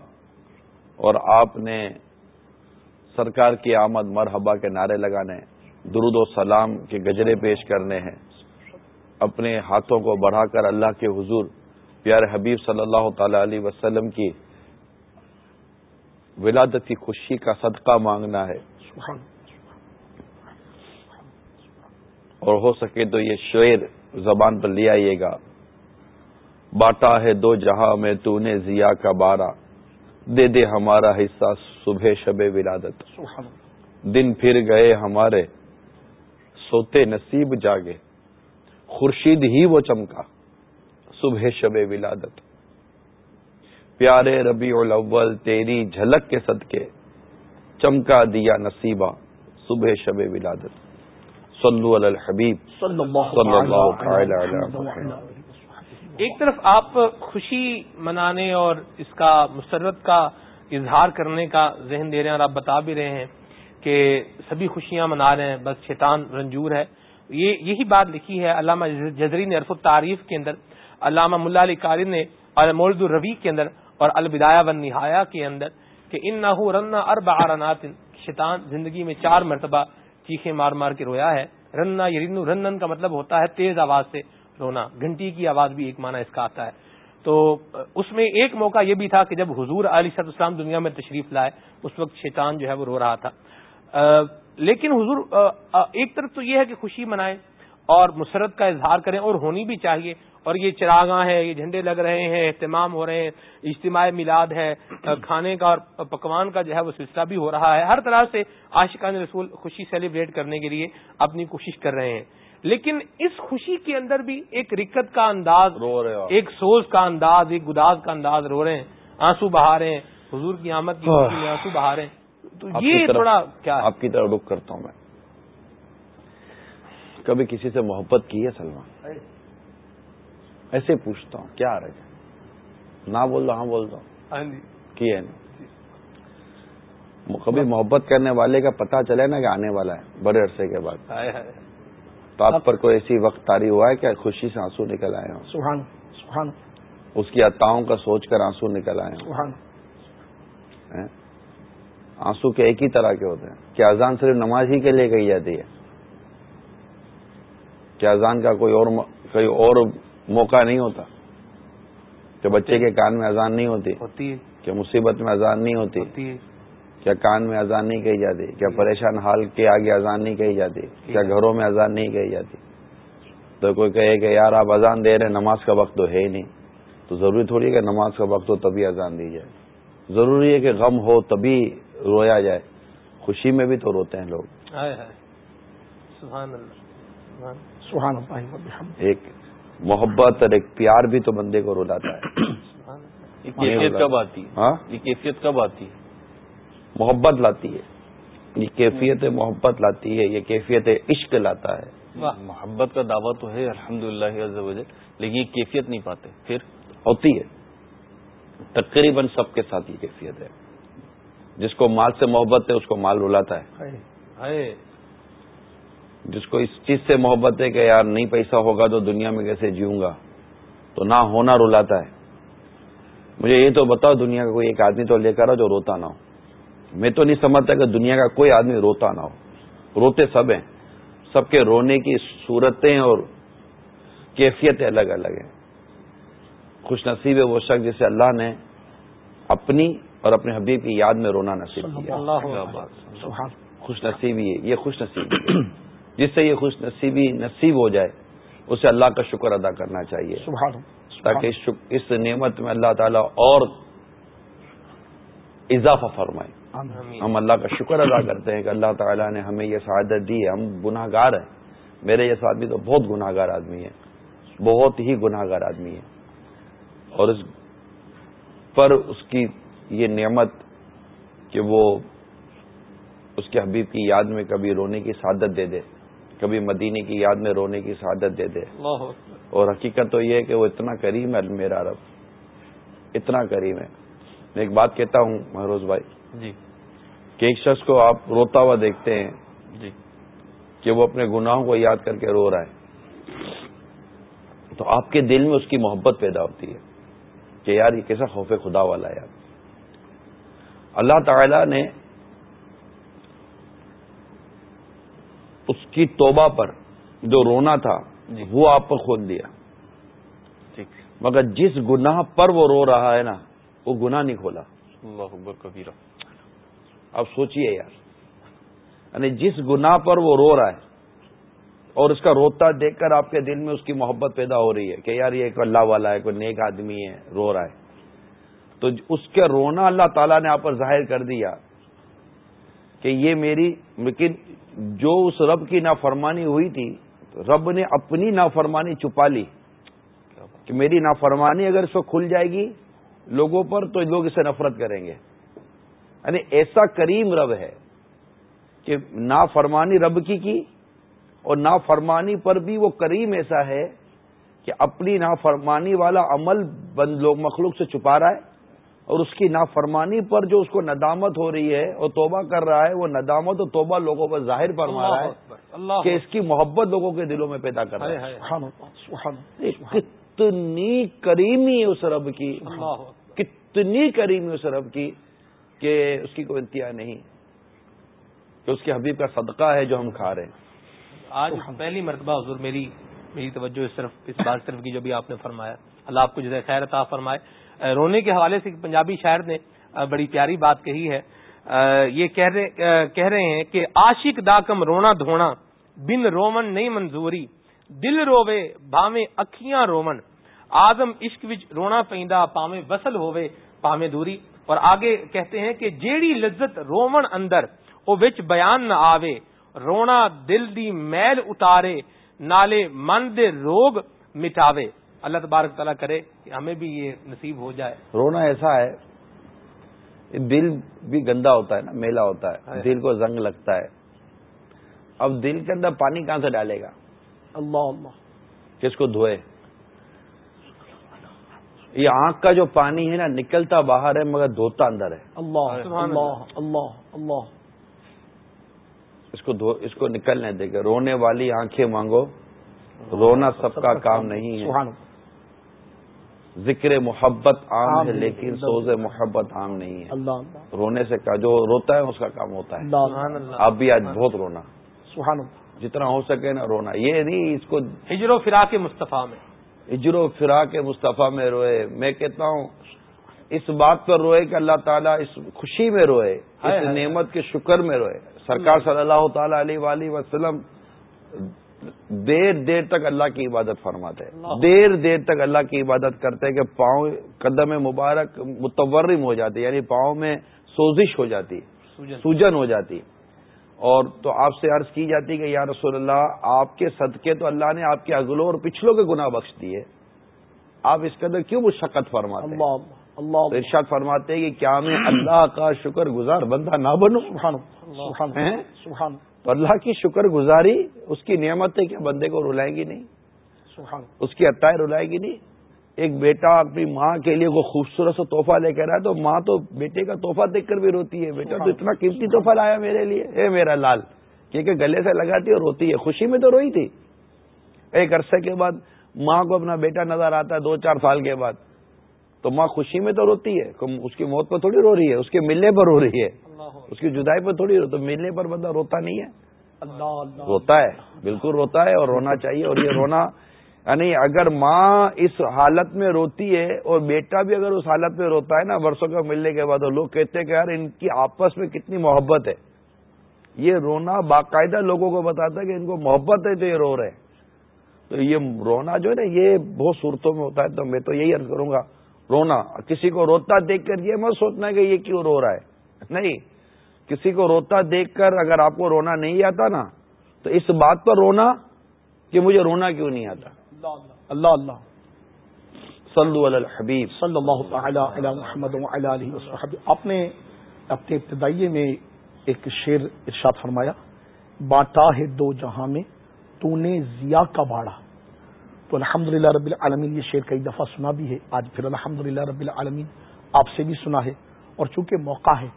اور آپ نے سرکار کی آمد مرحبا کے نعرے لگانے درود و سلام کے گجرے پیش کرنے ہیں۔ اپنے ہاتھوں کو بڑھا کر اللہ کے حضور پیارے حبیب صلی اللہ تعالی علیہ وسلم کی ولادت کی خوشی کا صدقہ مانگنا ہے۔ اور ہو سکے تو یہ شعر زبان پر لے آئیے گا۔ باٹا ہے دو جہاں میں تو نے ضیا کا بارہ۔ دے دے ہمارا حصہ صبح شب ولادت۔ دن پھر گئے ہمارے سوتے نصیب جاگے۔ خورشید ہی وہ چمکا۔ صبح شب ولادت۔ پیارے ربیع الاول تیری جھلک کے صدقے۔ چمکا دیا نصیبہ۔ صبح شب ولادت۔ صلو علی الحبیب۔ صلی اللہ صلی اللہ تعالی علی علیہ ایک طرف آپ خوشی منانے اور اس کا مسرت کا اظہار کرنے کا ذہن دے رہے ہیں اور آپ بتا بھی رہے ہیں کہ سبھی خوشیاں منا رہے ہیں بس شیطان رنجور ہے۔ یہ یہی بات لکھی ہے علامہ جزری نے عرف التعریف کے اندر، علامہ ملا علی قاری نے المولد الروی کے اندر اور البدایہ و نہایا کے اندر کہ ان نہ رن ارب آرنات شیطان زندگی میں چار مرتبہ چیخیں مار مار کے رویا ہے۔ رننا یرین رنن کا مطلب ہوتا ہے تیز آواز سے رونا، گھنٹی کی آواز بھی ایک معنی اس کا آتا ہے۔ تو اس میں ایک موقع یہ بھی تھا کہ جب حضور علی صد اسلام دنیا میں تشریف لائے، اس وقت شیطان جو ہے وہ رو رہا تھا۔ لیکن حضور ایک طرف تو یہ ہے کہ خوشی منائیں اور مسرت کا اظہار کریں اور ہونی بھی چاہیے۔ اور یہ چراغاں ہیں یہ جھنڈے لگ رہے ہیں اہتمام ہو رہے ہیں اجتماع میلاد ہے کھانے کا اور پکوان کا جو ہے وہ سلسلہ بھی ہو رہا ہے۔ ہر طرح سے عاشقان رسول خوشی سیلیبریٹ کرنے کے لیے اپنی کوشش کر رہے ہیں۔ لیکن اس خوشی کے اندر بھی ایک رکت کا انداز رو رہے ایک سوز کا انداز ایک گداز کا انداز رو رہے ہیں۔ آنسو بہا رہے ہیں۔ حضور کی آمد کی آنسو بہا رہے ہیں۔ تو یہ تھوڑا کیا؟ آپ کی طرف رخ کرتا ہوں میں۔ کبھی کسی سے محبت کی ہے سلمان؟ ایسے پوچھتا ہوں کیا رہ ہے؟ نہ بول دو ہاں بول دو جی۔ کی ہے کبھی محبت کرنے والے کا پتہ چلے نا کہ آنے والا ہے بڑے عرصے کے بعد۔ تو آپ پر کوئی ایسی وقت تاری ہوا ہے کہ خوشی سے آنسو نکل آئے ہوں؟ سبحان سبحان۔ اس کی عطاؤں کا سوچ کر آنسو نکل آئے ہوں؟ آنسو کے ایک ہی طرح کے ہوتے ہیں۔ کیا اذان صرف نماز ہی کے لیے کہی جاتی ہے؟ کیا اذان کا کوئی اور م- کوئی اور موقع نہیں ہوتا؟ کہ بچے کے کان میں اذان نہیں ہوتی؟ ہوتی ہے۔ کہ مصیبت میں اذان نہیں ہوتی؟ ہوتی ہے۔ کیا کان میں اذان نہیں کہی جاتی؟ کیا پریشان حال کے آگے اذان نہیں کہی جاتی؟ کیا گھروں میں اذان نہیں کہی جاتی؟ تو کوئی کہے کہ یار آپ اذان دے رہے ہیں نماز کا وقت تو ہے ہی نہیں۔ تو ضروری تھوڑی ہے کہ نماز کا وقت ہو تبھی اذان دی جائے۔ ضروری ہے کہ غم ہو تبھی رویا جائے۔ خوشی میں بھی تو روتے ہیں لوگ۔ سبحان اللہ۔ سبحان اللہ۔ ایک محبت اور ایک پیار بھی تو بندے کو رلاتا ہے۔ یہ کیفیت کب آتی ہے؟ ہاں؟ یہ کیفیت کب آتی ہے؟ محبت لاتی ہے۔ یہ کیفیت محبت لاتی ہے یہ کیفیت عشق لاتا ہے۔ محبت کا دعویٰ تو ہے الحمد للہ لیکن یہ کیفیت نہیں پاتے۔ پھر ہوتی ہے۔ تقریباً سب کے ساتھ یہ کیفیت ہے۔ جس کو مال سے محبت ہے اس کو مال رلاتا ہے۔ ہے جس کو اس چیز سے محبت ہے کہ یار نہیں پیسہ ہوگا تو دنیا میں کیسے جیوں گا؟ تو نہ ہونا رلاتا ہے۔ مجھے یہ تو بتاؤ دنیا کا کوئی ایک آدمی تو لے کر آؤ جو روتا نہ ہو۔ میں تو نہیں سمجھتا کہ دنیا کا کوئی آدمی روتا نہ ہو۔ روتے سب ہیں۔ سب کے رونے کی صورتیں اور کیفیتیں الگ الگ ہیں۔ خوش نصیب ہے وہ شخص جسے اللہ نے اپنی اور اپنے حبیب کی یاد میں رونا نصیب کیا۔ سبحان خوش نصیبی ہے۔ یہ خوش نصیبی جس سے یہ خوش نصیبی نصیب ہو جائے اسے اللہ کا شکر ادا کرنا چاہیے۔ سبحان تاکہ اس نعمت میں اللہ تعالیٰ اور اضافہ فرمائے۔ آمین۔ ہم اللہ کا شکر ادا کرتے ہیں کہ اللہ تعالیٰ نے ہمیں یہ سعادت دی ہے۔ ہم گناہ گار ہیں۔ میرے یہ آدمی تو بہت گناہ گار آدمی ہے بہت ہی گناہ گار آدمی ہے اور اس پر اس کی یہ نعمت کہ وہ اس کے حبیب کی یاد میں کبھی رونے کی سعادت دے دے کبھی مدینے کی یاد میں رونے کی سعادت دے دے۔ اور حقیقت تو یہ ہے کہ وہ اتنا کریم ہے میرا رب اتنا کریم ہے۔ میں ایک بات کہتا ہوں مہروز بھائی۔ جی۔ کہ ایک شخص کو آپ روتا ہوا دیکھتے ہیں جی۔ کہ وہ اپنے گناہوں کو یاد کر کے رو رہا ہے۔ تو آپ کے دل میں اس کی محبت پیدا ہوتی ہے کہ یار یہ کیسا خوف خدا والا ہے یار۔ اللہ تعالی نے اس کی توبہ پر جو رونا تھا جی۔ وہ آپ پر کھول دیا۔ ٹھیک۔ مگر جس گناہ پر وہ رو رہا ہے نا وہ گناہ نہیں کھولا۔ اللہ اکبر کبیرہ۔ اب سوچئے یار۔ یعنی جس گناہ پر وہ رو رہا ہے اور اس کا روتا دیکھ کر آپ کے دل میں اس کی محبت پیدا ہو رہی ہے کہ یار یہ ایک اللہ والا ہے کوئی نیک آدمی ہے رو رہا ہے۔ تو اس کے رونا اللہ تعالیٰ نے آپ پر ظاہر کر دیا کہ یہ میری، لیکن جو اس رب کی نافرمانی ہوئی تھی، رب نے اپنی نافرمانی چھپا لی کہ میری نافرمانی اگر اس کو کھل جائے گی لوگوں پر، تو لوگ اسے نفرت کریں گے۔ یعنی ایسا کریم رب ہے کہ نافرمانی رب کی کی اور نافرمانی پر بھی وہ کریم ایسا ہے کہ اپنی نافرمانی والا عمل بند، لوگ مخلوق سے چھپا رہا ہے۔ اور اس کی نافرمانی پر جو اس کو ندامت ہو رہی ہے اور توبہ کر رہا ہے وہ ندامت اور توبہ لوگوں پر ظاہر فرما رہا ہے کہ اس کی محبت لوگوں کے دلوں میں پیدا کر رہا ہے۔ سبحان اللہ سبحان اللہ یہ کتنی کریمی ہے اس رب کی۔ اللہ کتنی کریمی ہے اس رب کی کہ اس کی کوئی انتہا نہیں۔ کہ اس کے حبیب کا صدقہ ہے جو ہم کھا رہے ہیں۔ آج پہلی مرتبہ حضور میری میری توجہ اس طرف اس بات طرف کی جو بھی آپ نے فرمایا۔ اللہ آپ کو جزائے خیر عطا فرمائے۔ رونے کے حوالے سے پنجابی شاعر نے بڑی پیاری بات کہی ہے۔ یہ کہہ رہے ہیں کہ عاشق داکم رونا دھونا، بن رومن نہیں منظوری، دل روے بھاویں اکھیاں رومن آدم عشق وچ رونا پیندا، پاویں وصل ہووے، پاویں دوری۔ اور آگے کہتے ہیں کہ جیڑی لذت رومن اندر، او وچ بیان نہ آوے، رونا دل دی میل اتارے، نالے من دے روگ مٹاوے۔ اللہ تبارک تعالیٰ کرے کہ ہمیں بھی یہ نصیب ہو جائے۔ رونا ایسا ہے یہ دل بھی گندا ہوتا ہے نا میلا ہوتا ہے۔ دل کو زنگ لگتا ہے۔ اب دل کے اندر پانی کہاں سے ڈالے گا؟ اللہ اللہ۔ کس کو دھوئے؟ یہ آنکھ کا جو پانی ہے نا نکلتا باہر ہے مگر دھوتا اندر ہے۔ اللہ سبحان اللہ اللہ۔ اللہ اس کو دھو اس کو نکلنے دے گا۔ رونے والی آنکھیں مانگو رونا سب کا کام نہیں ہے۔ ذکر محبت عام ہے لیکن سوز محبت عام نہیں ہے۔ اللہ رونے سے کا جو روتا ہے اس کا کام ہوتا ہے۔ آپ بھی آج بہت رونا۔ سبحان اللہ۔ جتنا ہو سکے نا رونا۔ یہ نہیں اس کو ہجر و فراق مصطفیٰ میں۔ اجر و فرا کے مصطفیٰ میں روئے۔ میں کہتا ہوں اس بات پر روئے کہ اللہ تعالیٰ اس خوشی میں روئے اس نعمت کے شکر میں روئے۔ سرکار صلی اللہ تعالی علیہ وآلہ وسلم دیر دیر تک اللہ کی عبادت فرماتے ہیں۔ دیر دیر تک اللہ کی عبادت کرتے ہیں کہ پاؤں قدم مبارک متورم ہو جاتی یعنی پاؤں میں سوزش ہو جاتی سوجن۔ ہو جاتی۔ اور تو آپ سے عرض کی جاتی کہ یا رسول اللہ آپ کے صدقے تو اللہ نے آپ کے اگلوں اور پچھلوں کے گناہ بخش دیے۔ آپ اس اندر کیوں مشقت فرماتے ہیں؟ اللہ تو ارشاد فرماتے ہیں کہ کیا میں اللہ کا شکر گزار بندہ نہ بنوں؟ ہیں؟ سبحان تو اللہ کی شکر گزاری اس کی نعمت ہے کہ بندے کو رلائے گی نہیں سبحان اس کی عطائے رلائے گی نہیں۔ ایک بیٹا اپنی ماں کے لیے وہ خوبصورت سا تحفہ لے کر آیا تو ماں تو بیٹے کا تحفہ دیکھ کر بھی روتی ہے۔ بیٹا تو اتنا قیمتی تحفہ لایا میرے لیے۔ اے میرا لال کیونکہ گلے سے لگاتی اور روتی ہے۔ خوشی میں تو روئی تھی۔ ایک عرصے کے بعد ماں کو اپنا بیٹا نظر آتا ہے دو چار سال کے بعد۔ تو ماں خوشی میں تو روتی ہے اس کی موت پر تھوڑی رو رہی ہے اس کے ملنے پر رو رہی ہے۔ اس کی جدائی پر تھوڑی رو تو ملنے پر بندہ روتا نہیں ہے۔ روتا ہے بالکل روتا ہے اور رونا چاہیے اور یہ رونا یعنی اگر ماں اس حالت میں روتی ہے اور بیٹا بھی اگر اس حالت میں روتا ہے نا برسوں کا ملنے کے بعد لوگ کہتے ہیں کہ یار ان کی آپس میں کتنی محبت ہے۔ یہ رونا باقاعدہ لوگوں کو بتاتا ہے کہ ان کو محبت ہے تو یہ رو رہے تو یہ رونا جو ہے نا یہ بہت صورتوں میں ہوتا ہے۔ تو میں تو یہی عرض کروں گا رونا کسی کو روتا دیکھ کر یہ مت سوچنا کہ یہ کیوں رو رہا ہے۔ نہیں کسی کو روتا دیکھ کر اگر آپ کو رونا نہیں آتا نا تو اس بات پر رونا کہ مجھے رونا کیوں نہیں آتا۔ اللہ اللہ صلو علی الحبیب۔ صلی اللہ تعالی علی محمد علیہ وسلم آپ نے اپنے ابتدائیے میں ایک شعر ارشاد فرمایا باٹا ہے دو جہاں میں تو نے ضیا کا باڑا۔ تو الحمد رب العالمین یہ شعر کئی دفعہ سنا بھی ہے۔ آج پھر الحمد رب العالمین آپ سے بھی سنا ہے اور چونکہ موقع ہے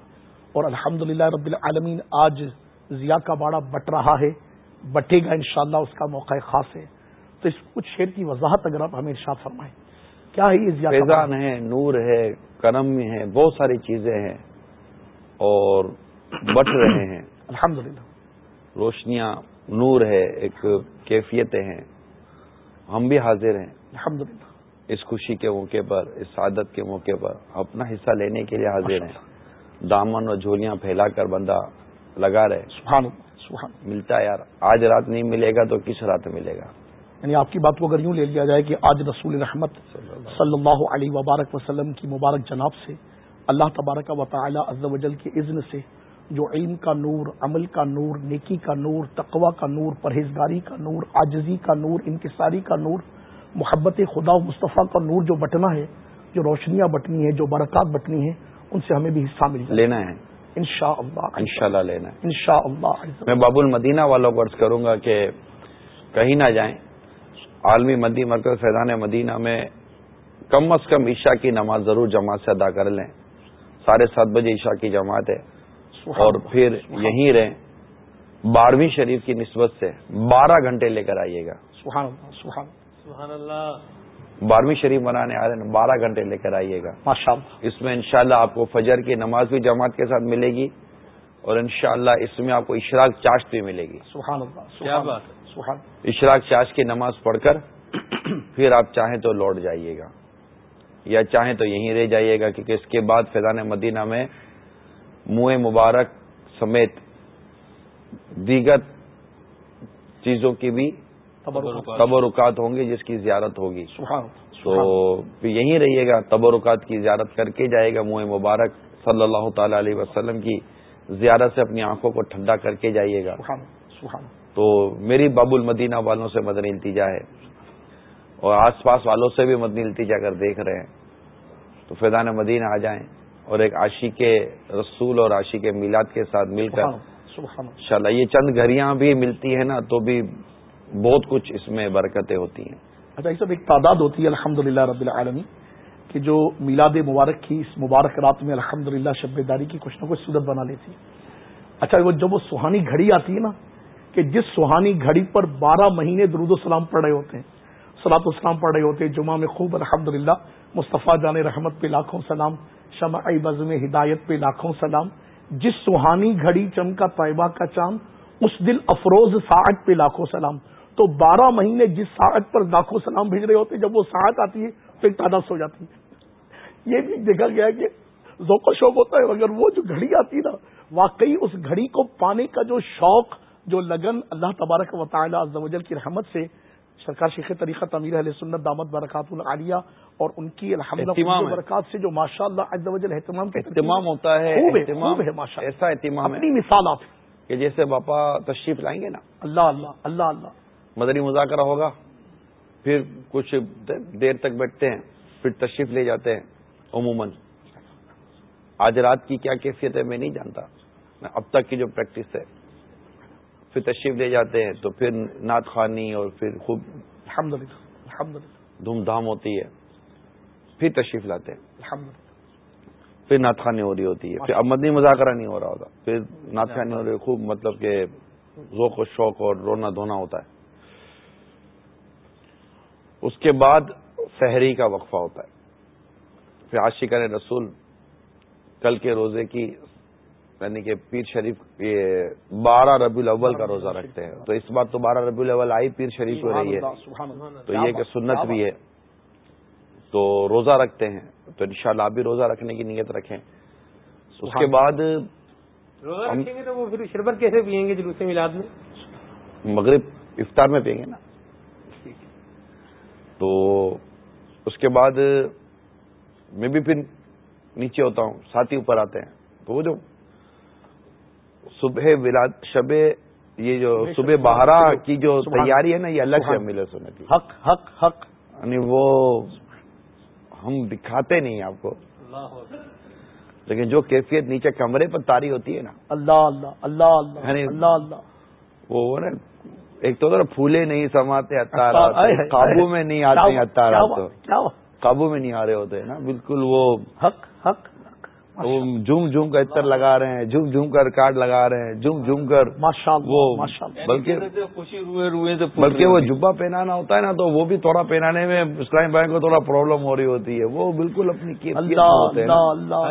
اور الحمد رب العالمین آج ضیا کا باڑا بٹ رہا ہے بٹے گا انشاءاللہ اس کا موقع خاص ہے۔ تو اس کچھ شعر کی وضاحت اگر آپ ہمیں ارشاد فرمائیں کیا ہے یہ فیضان ہے نور ہے کرم میں ہے بہت ساری چیزیں ہیں اور بٹ رہے ہیں۔ الحمد روشنیاں نور ہے ایک کیفیتیں ہیں۔ ہم بھی حاضر ہیں۔ الحمد اس خوشی کے موقع پر اس عادت کے موقع پر اپنا حصہ لینے کے لیے حاضر ہیں۔ دامن اور جھولیاں پھیلا کر بندہ لگا رہے۔ سبحان سبحان ملتا ہے یار آج رات نہیں ملے گا تو کس رات ملے گا؟ یعنی آپ کی بات کو اگر یوں لے لیا جائے کہ آج رسول رحمت صلی اللہ علیہ وبارک وسلم کی مبارک جناب سے اللہ تبارک و تعالی عز و جل کے اذن سے جو علم کا نور عمل کا نور نیکی کا نور تقوا کا نور پرہیزگاری کا نور آجزی کا نور انکساری کا نور محبت خدا و مصطفیٰ کا نور جو بٹنا ہے جو روشنیاں بٹنی ہیں جو برکات بٹنی ہیں ان سے ہمیں بھی حصہ مل لینا ہے۔ ان شاء اللہ ان شاء اللہ لینا ہے۔ ان شاء اللہ میں باب المدینہ والوں کو عرض کروں گا کہ کہیں نہ جائیں عالمی مدی مرکز فیضان مدینہ میں کم از کم عشاء کی نماز ضرور جماعت سے ادا کر لیں۔ ساڑھے سات بجے عشاء کی جماعت ہے۔ اور پھر یہیں رہیں۔ بارہویں شریف کی نسبت سے بارہ گھنٹے لے کر آئیے گا۔ سبحان سبحان سبحان اللہ۔ بارہویں شریف منانے آ رہے ہیں بارہ گھنٹے لے کر آئیے گا۔ اس میں انشاءاللہ آپ کو فجر کی نماز بھی جماعت کے ساتھ ملے گی اور انشاءاللہ اس میں آپ کو اشراق چاشت بھی ملے گی۔ سبحان اللہ کیا بات اشراق چاش کی نماز پڑھ کر پھر آپ چاہیں تو لوٹ جائیے گا۔ یا چاہیں تو یہیں رہ جائیے گا کیونکہ اس کے بعد فیضان مدینہ میں منہ مبارک سمیت دیگر چیزوں کی بھی تبرکات. ہوں گے جس کی زیارت ہوگی۔ تو یہیں رہیے گا تبرکات کی زیارت کر کے جائے گا منہ مبارک صلی اللہ تعالی علیہ وسلم کی زیارت سے اپنی آنکھوں کو ٹھنڈا کر کے جائیے گا۔ تو میری باب المدینہ والوں سے مدنی التجا ہے اور آس پاس والوں سے بھی مدنی التجا کر دیکھ رہے ہیں۔ تو فیضان مدینہ آ جائیں۔ اور ایک عاشی کے رسول اور عاشی کے میلاد کے ساتھ مل کر انشاءاللہ یہ چند گھڑیاں بھی ملتی ہیں نا تو بھی بہت کچھ اس میں برکتیں ہوتی ہیں۔ اچھا یہ سب ایک تعداد ہوتی ہے الحمد رب العالمی کہ جو میلاد مبارک کی اس مبارک رات میں الحمد للہ شب داری کی کچھ نہ کچھ صورت بنا لیتی اچھا وہ جب وہ سہانی گھڑی آتی ہے نا کہ جس سہانی گھڑی پر بارہ مہینے درود و سلام پڑھ رہے ہوتے ہیں سلاط اسلام پڑھ رہے ہوتے ہیں جمعہ میں خوب الحمد للہ مصطفیٰ جان رحمت پہ لاکھوں سلام شمع بزم ہدایت پہ لاکھوں سلام، جس سہانی گھڑی چمکا طیبہ کا چاند، اس دل افروز ساعت پہ لاکھوں سلام۔ تو بارہ مہینے جس ساعت پر لاکھوں سلام بھیج رہے ہوتے، جب وہ ساعت آتی ہے، پھر تعداد سو جاتی ہے۔ یہ بھی دیکھا گیا کہ ذوق و شوق ہوتا ہے مگر وہ جو گھڑی آتی ہے نا، واقعی اس گھڑی کو پانے کا جو شوق، جو لگن اللہ تبارک و تعالیٰ عزوجل کی رحمت سے سرکار شیخ طریقہ تعمیر علیہ سنت دامت برکات العالیہ اور ان کی الحمد برکات سے جو ماشاء اللہ اہتمام اہتمام ہوتا ہے ایسا اہتمام اپنی مثال آپ۔ کہ جیسے باپا تشریف لائیں گے نا۔ اللہ اللہ اللہ اللہ۔ مدنی مذاکرہ ہوگا پھر کچھ دیر تک بیٹھتے ہیں پھر تشریف لے جاتے ہیں عموماً۔ آج رات کی کیا کیفیت ہے میں نہیں جانتا۔ اب تک کی جو پریکٹس ہے۔ پھر تشریف لے جاتے ہیں تو پھر نعت خوانی اور پھر خوب الحمد للہ دھوم دھام ہوتی ہے۔ پھر تشریف لاتے ہیں۔ الحمد پھر نعت خوانی ہو رہی ہوتی ہے۔ پھر اب مدنی مذاکرہ نہیں ہو رہا ہوتا پھر نعت خوانی ہو رہی خوب مطلب کہ ذوق و شوق اور رونا دھونا ہوتا ہے۔ اس کے بعد فہری کا وقفہ ہوتا ہے۔ پھر عاشقہ رسول کل کے روزے کی یعنی کہ پیر شریف یہ بارہ ربی الاول کا روزہ رکھتے ہیں۔ تو اس بار تو بارہ ربی الاول آئی پیر شریف ہو رہی ہے۔ تو یہ کہ سنت بھی ہے۔ تو روزہ رکھتے ہیں۔ تو ان شاء اللہ آپ بھی روزہ رکھنے کی نیت رکھیں۔ اس کے بعد روزہ رکھیں گے تو وہ پھر شربت کیسے پیئیں گے جلوس میلاد میں؟ مغرب افطار میں پئیں گے نا۔ تو اس کے بعد میں بھی پھر نیچے ہوتا ہوں ساتھی اوپر آتے ہیں۔ تو وہ جو صبح ولاد شب یہ جو صبح بہارا کی جو تیاری ہے نا یہ الگ سے ملے سننے کی۔ حق حق حق۔ یعنی وہ ہم دکھاتے نہیں آپ کو۔ لیکن جو کیفیت نیچے کمرے پر تاری ہوتی ہے نا۔ اللہ اللہ اللہ اللہ یعنی اللہ اللہ۔ وہ نا ایک تو پھولے نہیں سماتے اتارات قابو میں نہیں آتے اتارات قابو میں نہیں آ رہے ہوتے نا بالکل وہ حق حق۔ وہ جھوم جھوم کر اتر لگا رہے ہیں جھوم جھوم کر کارڈ لگا رہے ہیں جھوم جھوم کر ماشاء وہ بلکہ خوشی روئے روئے سے بلکہ وہ جبا پہنانا ہوتا ہے نا تو وہ بھی تھوڑا پہنانے میں اسلام بھائی کو تھوڑا پرابلم ہو رہی ہوتی ہے۔ وہ بالکل اپنی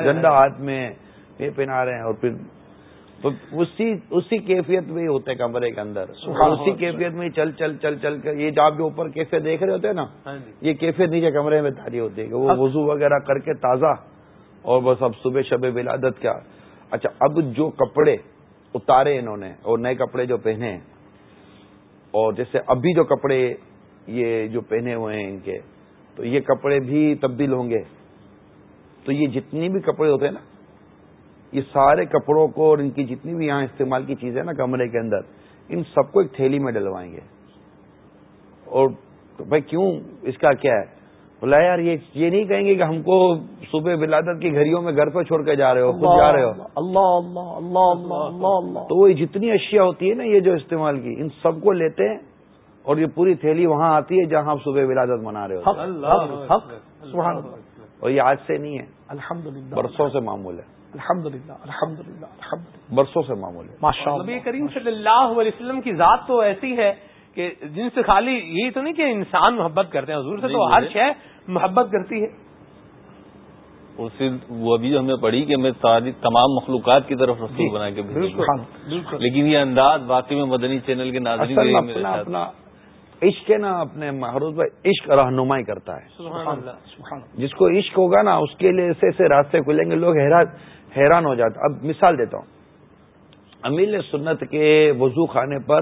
جھنڈا ہاتھ میں یہ پہنا رہے ہیں اور پھر تو اسی اسی کیفیت میں ہوتے ہیں کمرے کے اندر۔ اسی کیفیت میں چل چل چل چل کر یہ جو آپ جو اوپر کیفیت دیکھ رہے ہوتے ہیں نا ہاں جی۔ یہ کیفیت نیچے کمرے میں تاری ہوتی ہے کہ وہ وضو وغیرہ کر کے تازہ اور بس اب صبح شب ولادت کا اچھا اب جو کپڑے اتارے انہوں نے، اور نئے کپڑے جو پہنے ہیں، اور جیسے ابھی جو کپڑے یہ جو پہنے ہوئے ہیں ان کے، تو یہ کپڑے بھی تبدیل ہوں گے۔ تو یہ جتنی بھی کپڑے ہوتے ہیں نا، یہ سارے کپڑوں کو اور ان کی جتنی بھی یہاں استعمال کی چیزیں نا کمرے کے اندر، ان سب کو ایک تھیلی میں ڈلوائیں گے۔ اور بھائی کیوں؟ اس کا کیا ہے؟ بولا یار یہ یہ نہیں کہیں گے کہ ہم کو صبح ولادت کی گھڑیوں میں گھر پہ چھوڑ کے جا رہے ہو خود جا رہے ہو۔ اللہ اللہ اللہ اللہ تو وہ جتنی اشیاء ہوتی ہے نا یہ جو استعمال کی ان سب کو لیتے ہیں اور یہ پوری تھیلی وہاں آتی ہے جہاں آپ صبح ولادت منا رہے ہو۔ حق حق سبحان اللہ۔ اور یہ آج سے نہیں ہے الحمد للہ برسوں سے معمول ہے۔ الحمد للہ الحمد للہ برسوں سے معمول ہے۔ ماشاء نبی اللہ کریم صلی اللہ علیہ وسلم کی ذات تو ایسی ہے کہ جن سے خالی یہی تو نہیں کہ انسان محبت کرتے ہیں حضور سے تو ہر شے محبت کرتی ہے۔ اسی وہ ابھی ہمیں پڑھی کہ ہمیں ساری تمام مخلوقات کی طرف رسول بنا کے لیکن یہ انداز واقعی میں مدنی چینل کے ناظرین میں عشق ہے نا اپنے محروض بھائی عشق رہنمائی کرتا ہے۔ سبحان اللہ سبحان اللہ۔ جس کو عشق ہوگا نا اس کے لیے ایسے ایسے راستے کھلیں گے لوگ حیران حیران ہو جاتے اب مثال دیتا ہوں۔ امیل سنت کے وضو خانے پر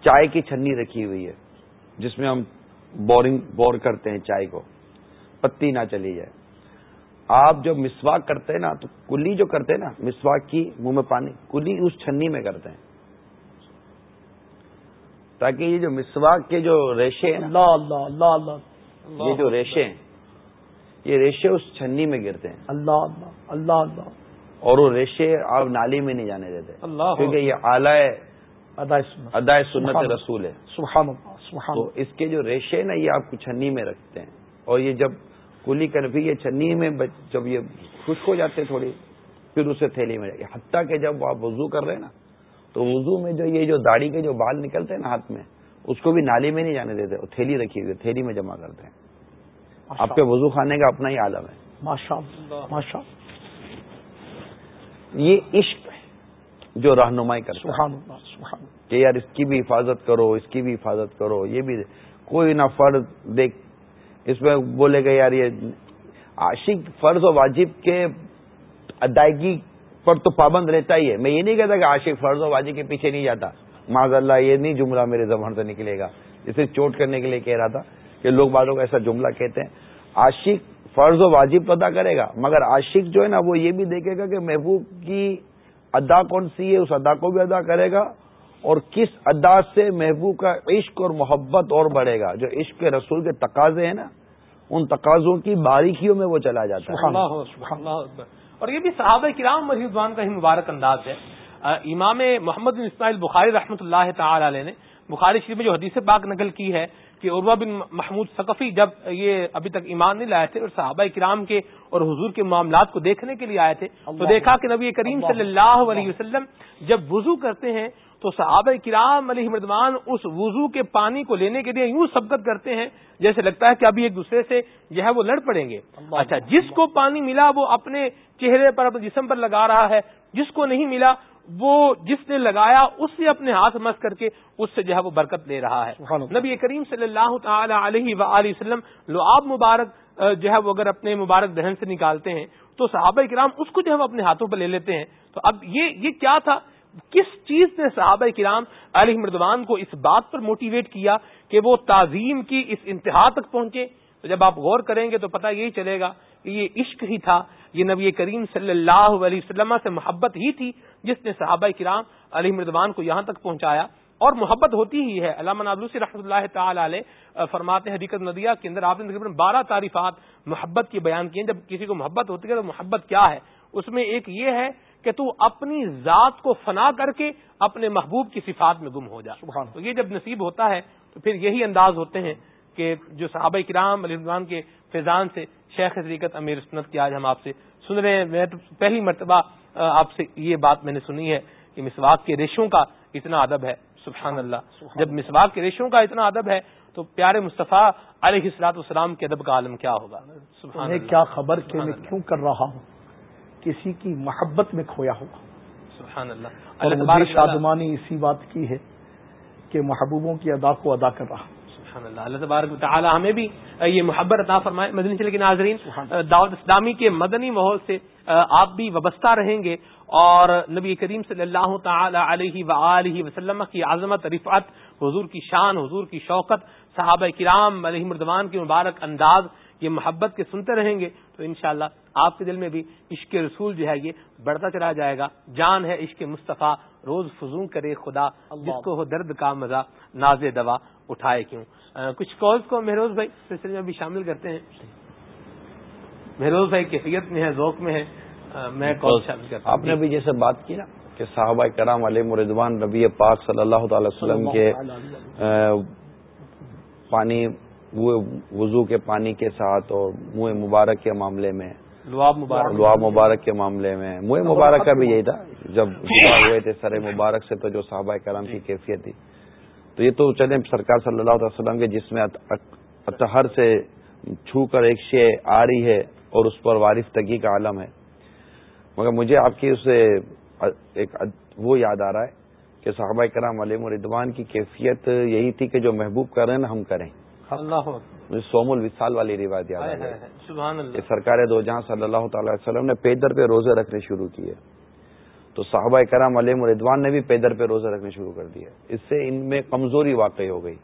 چائے کی چھنی رکھی ہوئی ہے جس میں ہم بورنگ بور کرتے ہیں چائے کو۔ پتی نہ چلی جائے۔ آپ جب مسواک کرتے ہیں نا تو کلی جو کرتے ہیں نا مسواک کی منہ میں پانی کلی اس چھنی میں کرتے ہیں۔ تاکہ یہ جو مسواک کے جو ریشے ہیں نا اللہ اللہ اللہ اللہ۔ یہ جو ریشے ہیں یہ ریشے اس چھنی میں گرتے ہیں۔ اللہ اللہ اللہ اللہ۔ اور وہ ریشے آپ نالی میں نہیں جانے دیتے۔ کیونکہ یہ اعلی ادائے سنت۔ رسول ہے۔ سبحان اللہ۔ تو اس کے جو ریشے ہیں نا یہ آپ کو چھنی میں رکھتے ہیں۔ اور یہ جب کلی کر بھی یہ چھنی میں جب یہ خشک ہو جاتے ہیں تھوڑی پھر اسے تھیلی میں رکھے حتیٰ کہ جب آپ وضو کر رہے ہیں نا تو وضو میں جو یہ جو داڑھی کے جو بال نکلتے ہیں نا ہاتھ میں اس کو بھی نالی میں نہیں جانے دیتے تھیلی رکھی ہوئی تھیلی میں جمع کرتے ہیں۔ اللہ آپ کے وضو خانے کا اپنا ہی عالم ہے۔ ماشاء اللہ اللہ۔ یہ عشق ہے جو رہنمائی کرتا ہے۔ کہ یار اس کی بھی حفاظت کرو، اس کی بھی حفاظت کرو، یہ بھی کوئی نہ فرض دیکھ، اس میں بولے گا یار یہ عاشق فرض و واجب کے ادائیگی پر تو پابند رہتا ہی ہے۔ میں یہ نہیں کہتا کہ عاشق فرض و واجب کے پیچھے نہیں جاتا۔ معذ اللہ یہ نہیں جملہ میرے زبان سے نکلے گا۔ اسے چوٹ کرنے کے لیے کہہ رہا تھا کہ لوگ بعضوں کو ایسا جملہ کہتے ہیں۔ عاشق فرض و واجب تو ادا کرے گا، مگر عاشق جو ہے نا وہ یہ بھی دیکھے گا کہ محبوب کی ادا کون سی ہے، اس ادا کو بھی ادا کرے گا اور کس ادا سے محبوب کا عشق اور محبت اور بڑھے گا؟ جو عشق کے رسول کے تقاضے ہیں نا، ان تقاضوں کی باریکیوں میں وہ چلا جاتا ہے۔ اللہ اور یہ بھی صحابہ کرام مریضوان کا ہی مبارک انداز ہے۔ امام محمد بن اسماعیل بخاری رحمۃ اللہ تعالی علیہ نے بخاری شریف میں جو حدیث پاک نقل کی ہے کہ عروا بن محمود ثقفی جب یہ ابھی تک ایمان نہیں لائے تھے اور صحابہ کرام کے اور حضور کے معاملات کو دیکھنے کے لیے آئے تھے تو دیکھا کہ نبی کریم صلی اللہ علیہ وسلم جب وضو کرتے ہیں تو صحابہ کرام علیہ مردمان اس وضو کے پانی کو لینے کے لیے یوں سبقت کرتے ہیں جیسے لگتا ہے کہ ابھی ایک دوسرے سے جو ہے وہ لڑ پڑیں گے۔ اچھا جس کو پانی ملا وہ اپنے چہرے پر اپنے جسم پر لگا رہا ہے جس کو نہیں ملا وہ جس نے لگایا اس سے اپنے ہاتھ مس کر کے اس سے جو ہے وہ برکت لے رہا ہے۔ نبی کریم صلی اللہ تعالی علیہ وسلم لو آپ مبارک جو ہے وہ اگر اپنے مبارک دہن سے نکالتے ہیں تو صحابہ کرام اس کو جو ہے وہ اپنے ہاتھوں پر لے لیتے ہیں۔ تو اب یہ یہ کیا تھا؟ کس چیز نے صحابہ کرام علیہ مردوان کو اس بات پر موٹیویٹ کیا کہ وہ تعظیم کی اس انتہا تک پہنچے؟ تو جب آپ غور کریں گے تو پتہ یہی چلے گا یہ عشق ہی تھا یہ نبی کریم صلی اللہ علیہ وسلم سے محبت ہی تھی جس نے صحابہ کرام علی مردوان کو یہاں تک پہنچایا۔ اور محبت ہوتی ہی ہے۔ علامہ نابلوسی رحمۃ اللہ تعالی علیہ فرماتے ہیں حدیقت ندیہ کے اندر آپ نے بارہ تعریفات محبت کی بیان کی ہیں۔ جب کسی کو محبت ہوتی ہے تو محبت کیا ہے؟ اس میں ایک یہ ہے کہ تو اپنی ذات کو فنا کر کے اپنے محبوب کی صفات میں گم ہو جا۔ تو یہ جب نصیب ہوتا ہے تو پھر یہی انداز ہوتے ہیں کہ جو صحابہ کرام علی رضوان کے فیضان سے شیخ حقیقت امیر سنت کی آج ہم آپ سے سن رہے ہیں۔ میں تو پہلی مرتبہ آپ سے یہ بات میں نے سنی ہے کہ مسواک کے ریشوں کا اتنا ادب ہے۔ سبحان اللہ۔ جب مسواک کے ریشوں کا اتنا ادب ہے تو پیارے مصطفیٰ علیہ السلاط اسلام کے ادب کا عالم کیا ہوگا؟ سبحان کیا خبر کہ میں کیوں کر رہا ہوں؟ کسی کی محبت میں کھویا ہوا۔ سبحان اللہ۔ شادمانی اسی بات کی ہے کہ محبوبوں کی ادا کو ادا کر رہا سبحان اللہ. اللہ تبارک تعالی ہمیں بھی یہ محبت عطا فرمائے. مدنی چلے کے ناظرین دعوت اسلامی کے مدنی ماحول سے آپ بھی وابستہ رہیں گے اور نبی کریم صلی اللہ تعالی علیہ و وسلم کی عظمت رفعت حضور کی شان حضور کی شوقت صحابہ کرام علیہ مردوان کے مبارک انداز یہ محبت کے سنتے رہیں گے تو انشاءاللہ آپ کے دل میں بھی عشق رسول جو ہے یہ بڑھتا چلا جائے گا. جان ہے عشق مصطفیٰ روز فضون کرے خدا جس کو ہو درد کا مزہ ناز دوا اٹھائے کیوں؟ کچھ کالز کو مہروز بھائی سلسلے میں بھی شامل کرتے ہیں۔ مہروز بھائی کیفیت میں ہے ذوق میں ہے۔ میں کال شامل کرتا آپ نے بھی جیسے بات کی نا کہ صحابہ کرام علیہ مردوان نبی پاک صلی اللہ تعالی وسلم کے پانی وضو کے پانی کے ساتھ اور منہ مبارک کے معاملے میں مبارک۔ لعاب مبارک کے معاملے میں۔ منہ مبارک کا بھی یہی تھا۔ جب ہوئے تھے سر مبارک سے تو جو صحابہ کرام کی کیفیت تھی۔ تو یہ تو چلے سرکار صلی اللہ علیہ وسلم کے جس میں اطہر سے چھو کر ایک شے آ رہی ہے اور اس پر وارف تگی کا عالم ہے۔ مگر مجھے آپ کی اسے ایک وہ یاد آ رہا ہے کہ صحابہ کرام علیہ مردوان کی کیفیت یہی تھی کہ جو محبوب کریں ہم کریں۔ مجھے سوم الوصال والی روایت یاد ہے سرکار دو جہاں صلی اللہ تعالی وسلم نے پیدر پہ روزے رکھنے شروع کیے۔ تو صحابہ کرام علیہ مردوان نے بھی پیدر پہ روزے رکھنے شروع کر دیا اس سے ان میں کمزوری واقع ہو گئی۔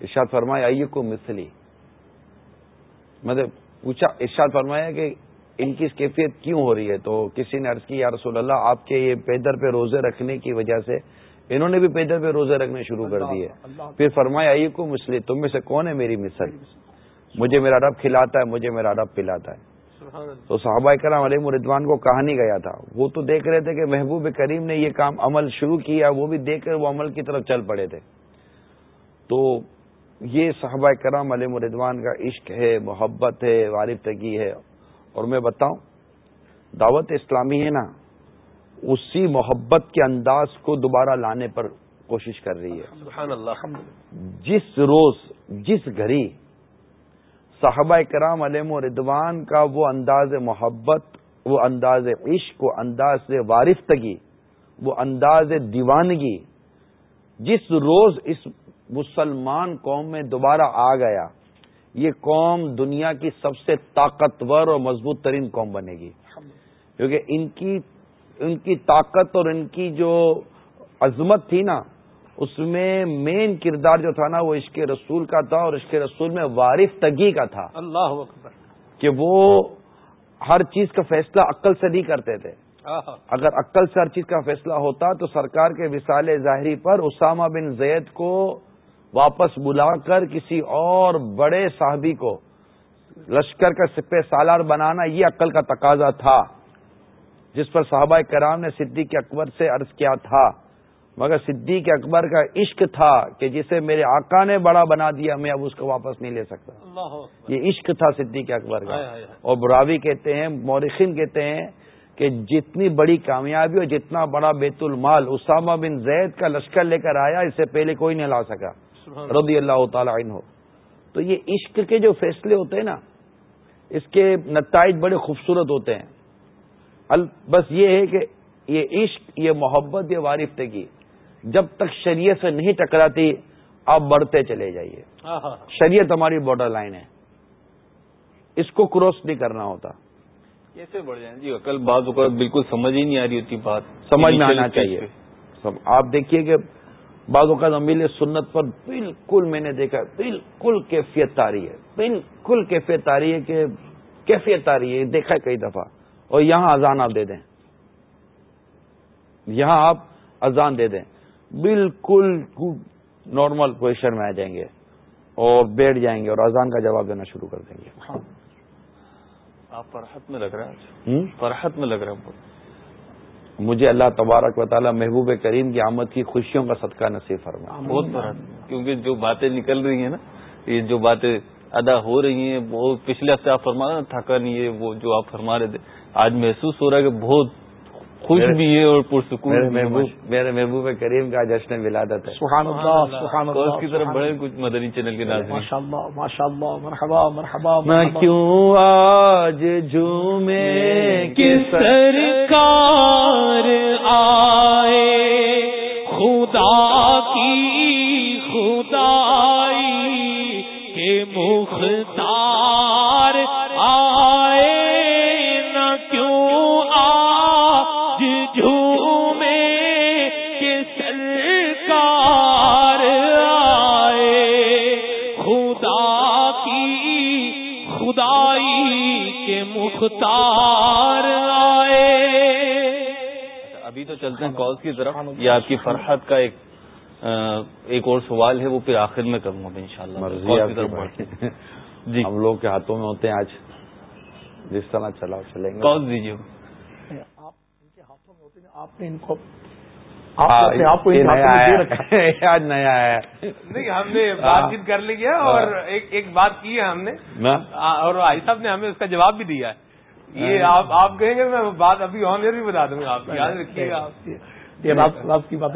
ارشاد فرمایا آئیے کو مثلی مطلب پوچھا ارشاد فرمایا کہ ان کی کیفیت کیوں ہو رہی ہے؟ تو کسی نے عرض کی یا رسول اللہ آپ کے یہ پیدر پہ روزے رکھنے کی وجہ سے انہوں نے بھی پیدر پہ روزے رکھنے شروع کر دیے پھر فرمایا آئیے کو مسلی تم میں سے کون ہے میری مثل؟ مجھے میرا رب کھلاتا ہے مجھے میرا رب پلاتا ہے۔ تو صحابہ کرام علیہ مردوان کو کہا نہیں گیا تھا۔ وہ تو دیکھ رہے تھے کہ محبوب کریم نے یہ کام عمل شروع کیا وہ بھی دیکھ کر وہ عمل کی طرف چل پڑے تھے۔ تو یہ صحابہ کرام علیہ مردوان کا عشق ہے محبت ہے وارفتگی ہے۔ اور میں بتاؤں دعوت اسلامی ہے نا اسی محبت کے انداز کو دوبارہ لانے پر کوشش کر رہی ہے۔ سبحان اللہ۔ جس روز جس گھڑی صحابہ کرام علیم و ردوان کا وہ انداز محبت وہ انداز عشق وہ انداز وارفتگی وہ انداز دیوانگی جس روز اس مسلمان قوم میں دوبارہ آ گیا یہ قوم دنیا کی سب سے طاقتور اور مضبوط ترین قوم بنے گی۔ کیونکہ ان کی ان کی طاقت اور ان کی جو عظمت تھی نا اس میں مین کردار جو تھا نا وہ عشق رسول کا تھا اور عشق رسول میں وارف تگی کا تھا۔ اللہ اکبر۔ کہ وہ ہر چیز کا فیصلہ عقل سے نہیں کرتے تھے۔ اگر عقل سے ہر چیز کا فیصلہ ہوتا تو سرکار کے وسال ظاہری پر اسامہ بن زید کو واپس بلا کر کسی اور بڑے صحابی کو لشکر کا سپہ سالار بنانا یہ عقل کا تقاضا تھا۔ جس پر صحابہ کرام نے صدیق اکبر سے عرض کیا تھا مگر صدیق اکبر کا عشق تھا کہ جسے میرے آقا نے بڑا بنا دیا میں اب اس کو واپس نہیں لے سکتا۔ یہ عشق تھا صدیق اکبر کا۔ اور براوی کہتے ہیں مورخین کہتے ہیں کہ جتنی بڑی کامیابی اور جتنا بڑا بیت المال اسامہ بن زید کا لشکر لے کر آیا اس سے پہلے کوئی نہیں لا سکا۔ رضی اللہ تعالی عنہ۔ تو یہ عشق کے جو فیصلے ہوتے ہیں نا اس کے نتائج بڑے خوبصورت ہوتے ہیں۔ بس یہ ہے کہ یہ عشق یہ محبت یہ وارفتگی جب تک شریعت سے نہیں ٹکراتی آپ بڑھتے چلے جائیے۔ شریعت ہماری بارڈر لائن ہے۔ اس کو کراس نہیں کرنا ہوتا۔ کیسے بڑھ جائیں؟ جی کل اوقات بالکل سمجھ ہی نہیں آ رہی ہوتی بات۔ سمجھ میں آنا چاہیے۔ آپ دیکھیے کہ بعض اوقات امیل سنت پر بالکل میں نے دیکھا بالکل کیفیت تاری ہے۔ بالکل کیفیت تاری ہے کہ کیفیت تاری ہے۔ دیکھا کئی دفعہ۔ اور یہاں اذان آپ دے دیں۔ یہاں آپ اذان دے دیں۔ بالکل نارمل پوزیشن میں آ جائیں گے اور بیٹھ جائیں گے اور اذان کا جواب دینا شروع کر دیں گے۔ ہاں۔ آپ فرحت میں لگ رہا ہے فرحت میں لگ رہا ہے مجھے اللہ تبارک و تعالیٰ محبوب کریم کی آمد کی خوشیوں کا صدقہ نصیب فرما بہت فرحت کیونکہ جو باتیں نکل رہی ہیں نا یہ جو باتیں ادا ہو رہی ہیں وہ پچھلے ہفتے آپ فرما رہے تھکا نہیں ہے وہ جو آپ فرما رہے تھے۔ آج محسوس ہو رہا ہے کہ بہت خوش بھی ہے اور پرسکون میرے محبوب کریم کا جشن ولادت ہے۔ سبحان اللہ سبحان اللہ۔ اس کی طرف بڑے کچھ مدنی چینل کے نام ماشاء اللہ ماشاء اللہ مرحبا مرحبا میں کیوں آج جھومے کہ سرکار آئے؟ خدا کی خدائی کے مختار آئے۔ مختار آئے۔ ابھی تو چلتے ہیں کالز کی طرف یہ آپ کی فرحت کا ایک ایک اور سوال ہے وہ پھر آخر میں کروں گا ان شاء اللہ جی۔ ہم لوگ کے ہاتھوں میں ہوتے ہیں آج۔ جس طرح چلا چلیں گے۔ کال دیجیے۔ آپ ان کے ہاتھوں میں ہوتے ہیں آپ نے ان کو ہاں، آپ کو آج نیا ہے۔ نہیں ہم نے بات چیت کر لی ہے اور ایک بات کی ہے ہم نے۔ اور آئی صاحب نے ہمیں اس کا جواب بھی دیا ہے۔ یہ ہاں۔ آپ آپ کہیں گے میں بات ابھی آن ایئر بھی بتا دوں گا آپ یاد رکھیے گا آپ۔ راز کی بات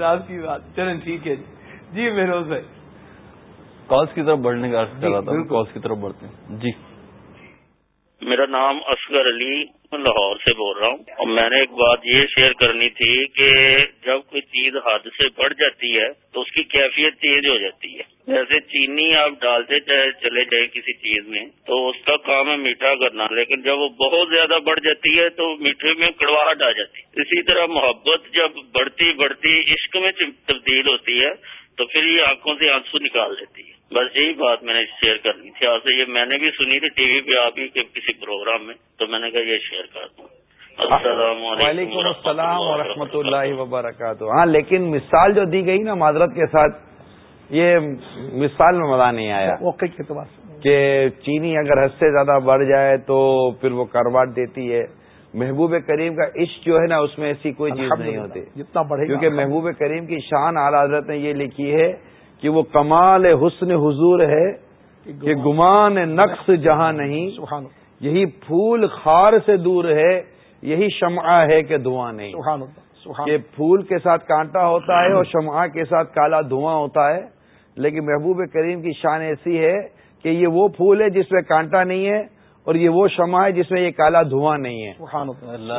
راز کی بات۔ چلیں ٹھیک ہے جی۔ جی میروز بھائی۔ کالس کی طرف بڑھنے کا کالس کی طرف بڑھتے ہیں۔ جی۔ میرا نام اصغر علی لاہور سے بول رہا ہوں۔ اور میں نے ایک بات یہ شیئر کرنی تھی کہ جب کوئی چیز حد سے بڑھ جاتی ہے تو اس کی کیفیت چینج ہو جاتی ہے۔ جیسے چینی آپ ڈالتے چلے جائیں کسی چیز میں، تو اس کا کام ہے میٹھا کرنا۔ لیکن جب وہ بہت زیادہ بڑھ جاتی ہے تو میٹھے میں کڑواہٹ آ جاتی۔ ہے اسی طرح محبت جب بڑھتی بڑھتی عشق میں تبدیل ہوتی ہے، تو پھر یہ آنکھوں سے آنسو نکال دیتی ہے۔ بس یہی بات میں نے شیئر کرنی تھی۔ آج سے یہ میں نے بھی سنی تھی، ٹی وی پہ آپ ہی کے کسی پروگرام میں، تو میں نے کہا یہ شیئر دوں السلام علیکم السلام و رحمۃ اللہ وبرکاتہ۔ ہاں لیکن مثال جو دی گئی نا معذرت کے ساتھ یہ مثال میں مزہ نہیں آیا۔ کہ چینی اگر حد سے زیادہ بڑھ جائے تو پھر وہ کرواٹ دیتی ہے۔ محبوب کریم کا عشق جو ہے نا اس میں ایسی کوئی چیز نہیں ہوتی۔ جتنا بڑھے کیونکہ محبوب کریم کی شان اعلی حضرت نے یہ لکھی ہے کہ وہ کمال حسن حضور ہے کہ گمان نقص جہاں نہیں۔ یہی پھول خار سے دور ہے یہی شمع ہے کہ دھواں نہیں۔ یہ پھول کے ساتھ کانٹا ہوتا ہے اور شمع کے ساتھ کالا دھواں ہوتا ہے لیکن محبوب کریم کی شان ایسی ہے کہ یہ وہ پھول ہے جس میں کانٹا نہیں ہے اور یہ وہ شمع ہے جس میں یہ کالا دھواں نہیں ہے۔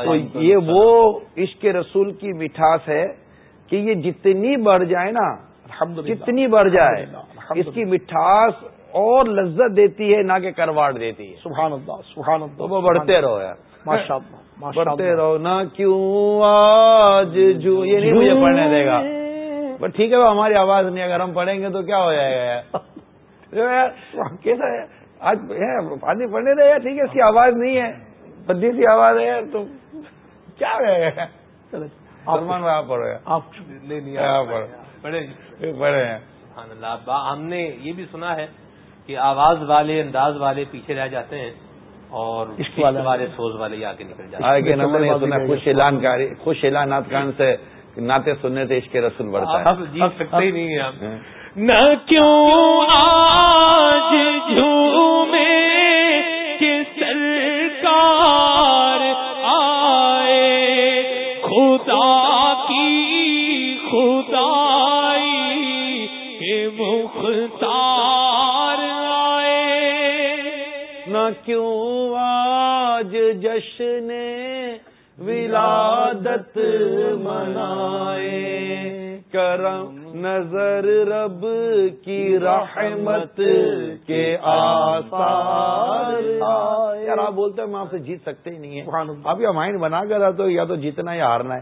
تو یہ وہ عشق رسول کی مٹھاس ہے کہ یہ جتنی بڑھ جائے نا جتنی بڑھ جائے اس کی مٹھاس اور لذت دیتی ہے نہ کہ کرواٹ دیتی ہے۔ سبحان اللہ سبحان اللہ تو وہ بڑھتے رہو یار۔ ماشاء اللہ بڑھتے رہو نہ کیوں آج جو یہ نہیں مجھے پڑھنے دے گا۔ بٹ ٹھیک ہے ہماری آواز نہیں اگر ہم پڑھیں گے تو کیا ہو جائے گا یار؟ کیسا ہے؟ آج آدمی پڑھنے دے ٹھیک ہے اس کی آواز نہیں ہے بدی سی آواز ہے یار تو کیا سلمان بھائی آپ پڑھو آپ بڑے بڑے ہیں سبحان اللہ ہم نے یہ بھی سنا ہے کہ آواز والے انداز والے پیچھے رہ جاتے ہیں اور عشق والے والے سوز والے آگے نکل جاتے یہ سنا خوش اعلان خوش اعلانات کان سے ناطے سننے سے عشق رسول بڑھتا ہیں ہے جیت سکتے ہی نہیں ہیں ہم ہاں۔ نہ کیوں آج جھومے کہ سرکار آئے خدا کیوں آج جشن ولادت منائے؟ کرم نظر رب کی رحمت کے آثار یار آپ بولتے ہیں میں آپ سے جیت سکتے ہی نہیں ہیں۔ آپ یا مائنڈ بنا کر تو یا تو جیتنا یا ہارنا ہے۔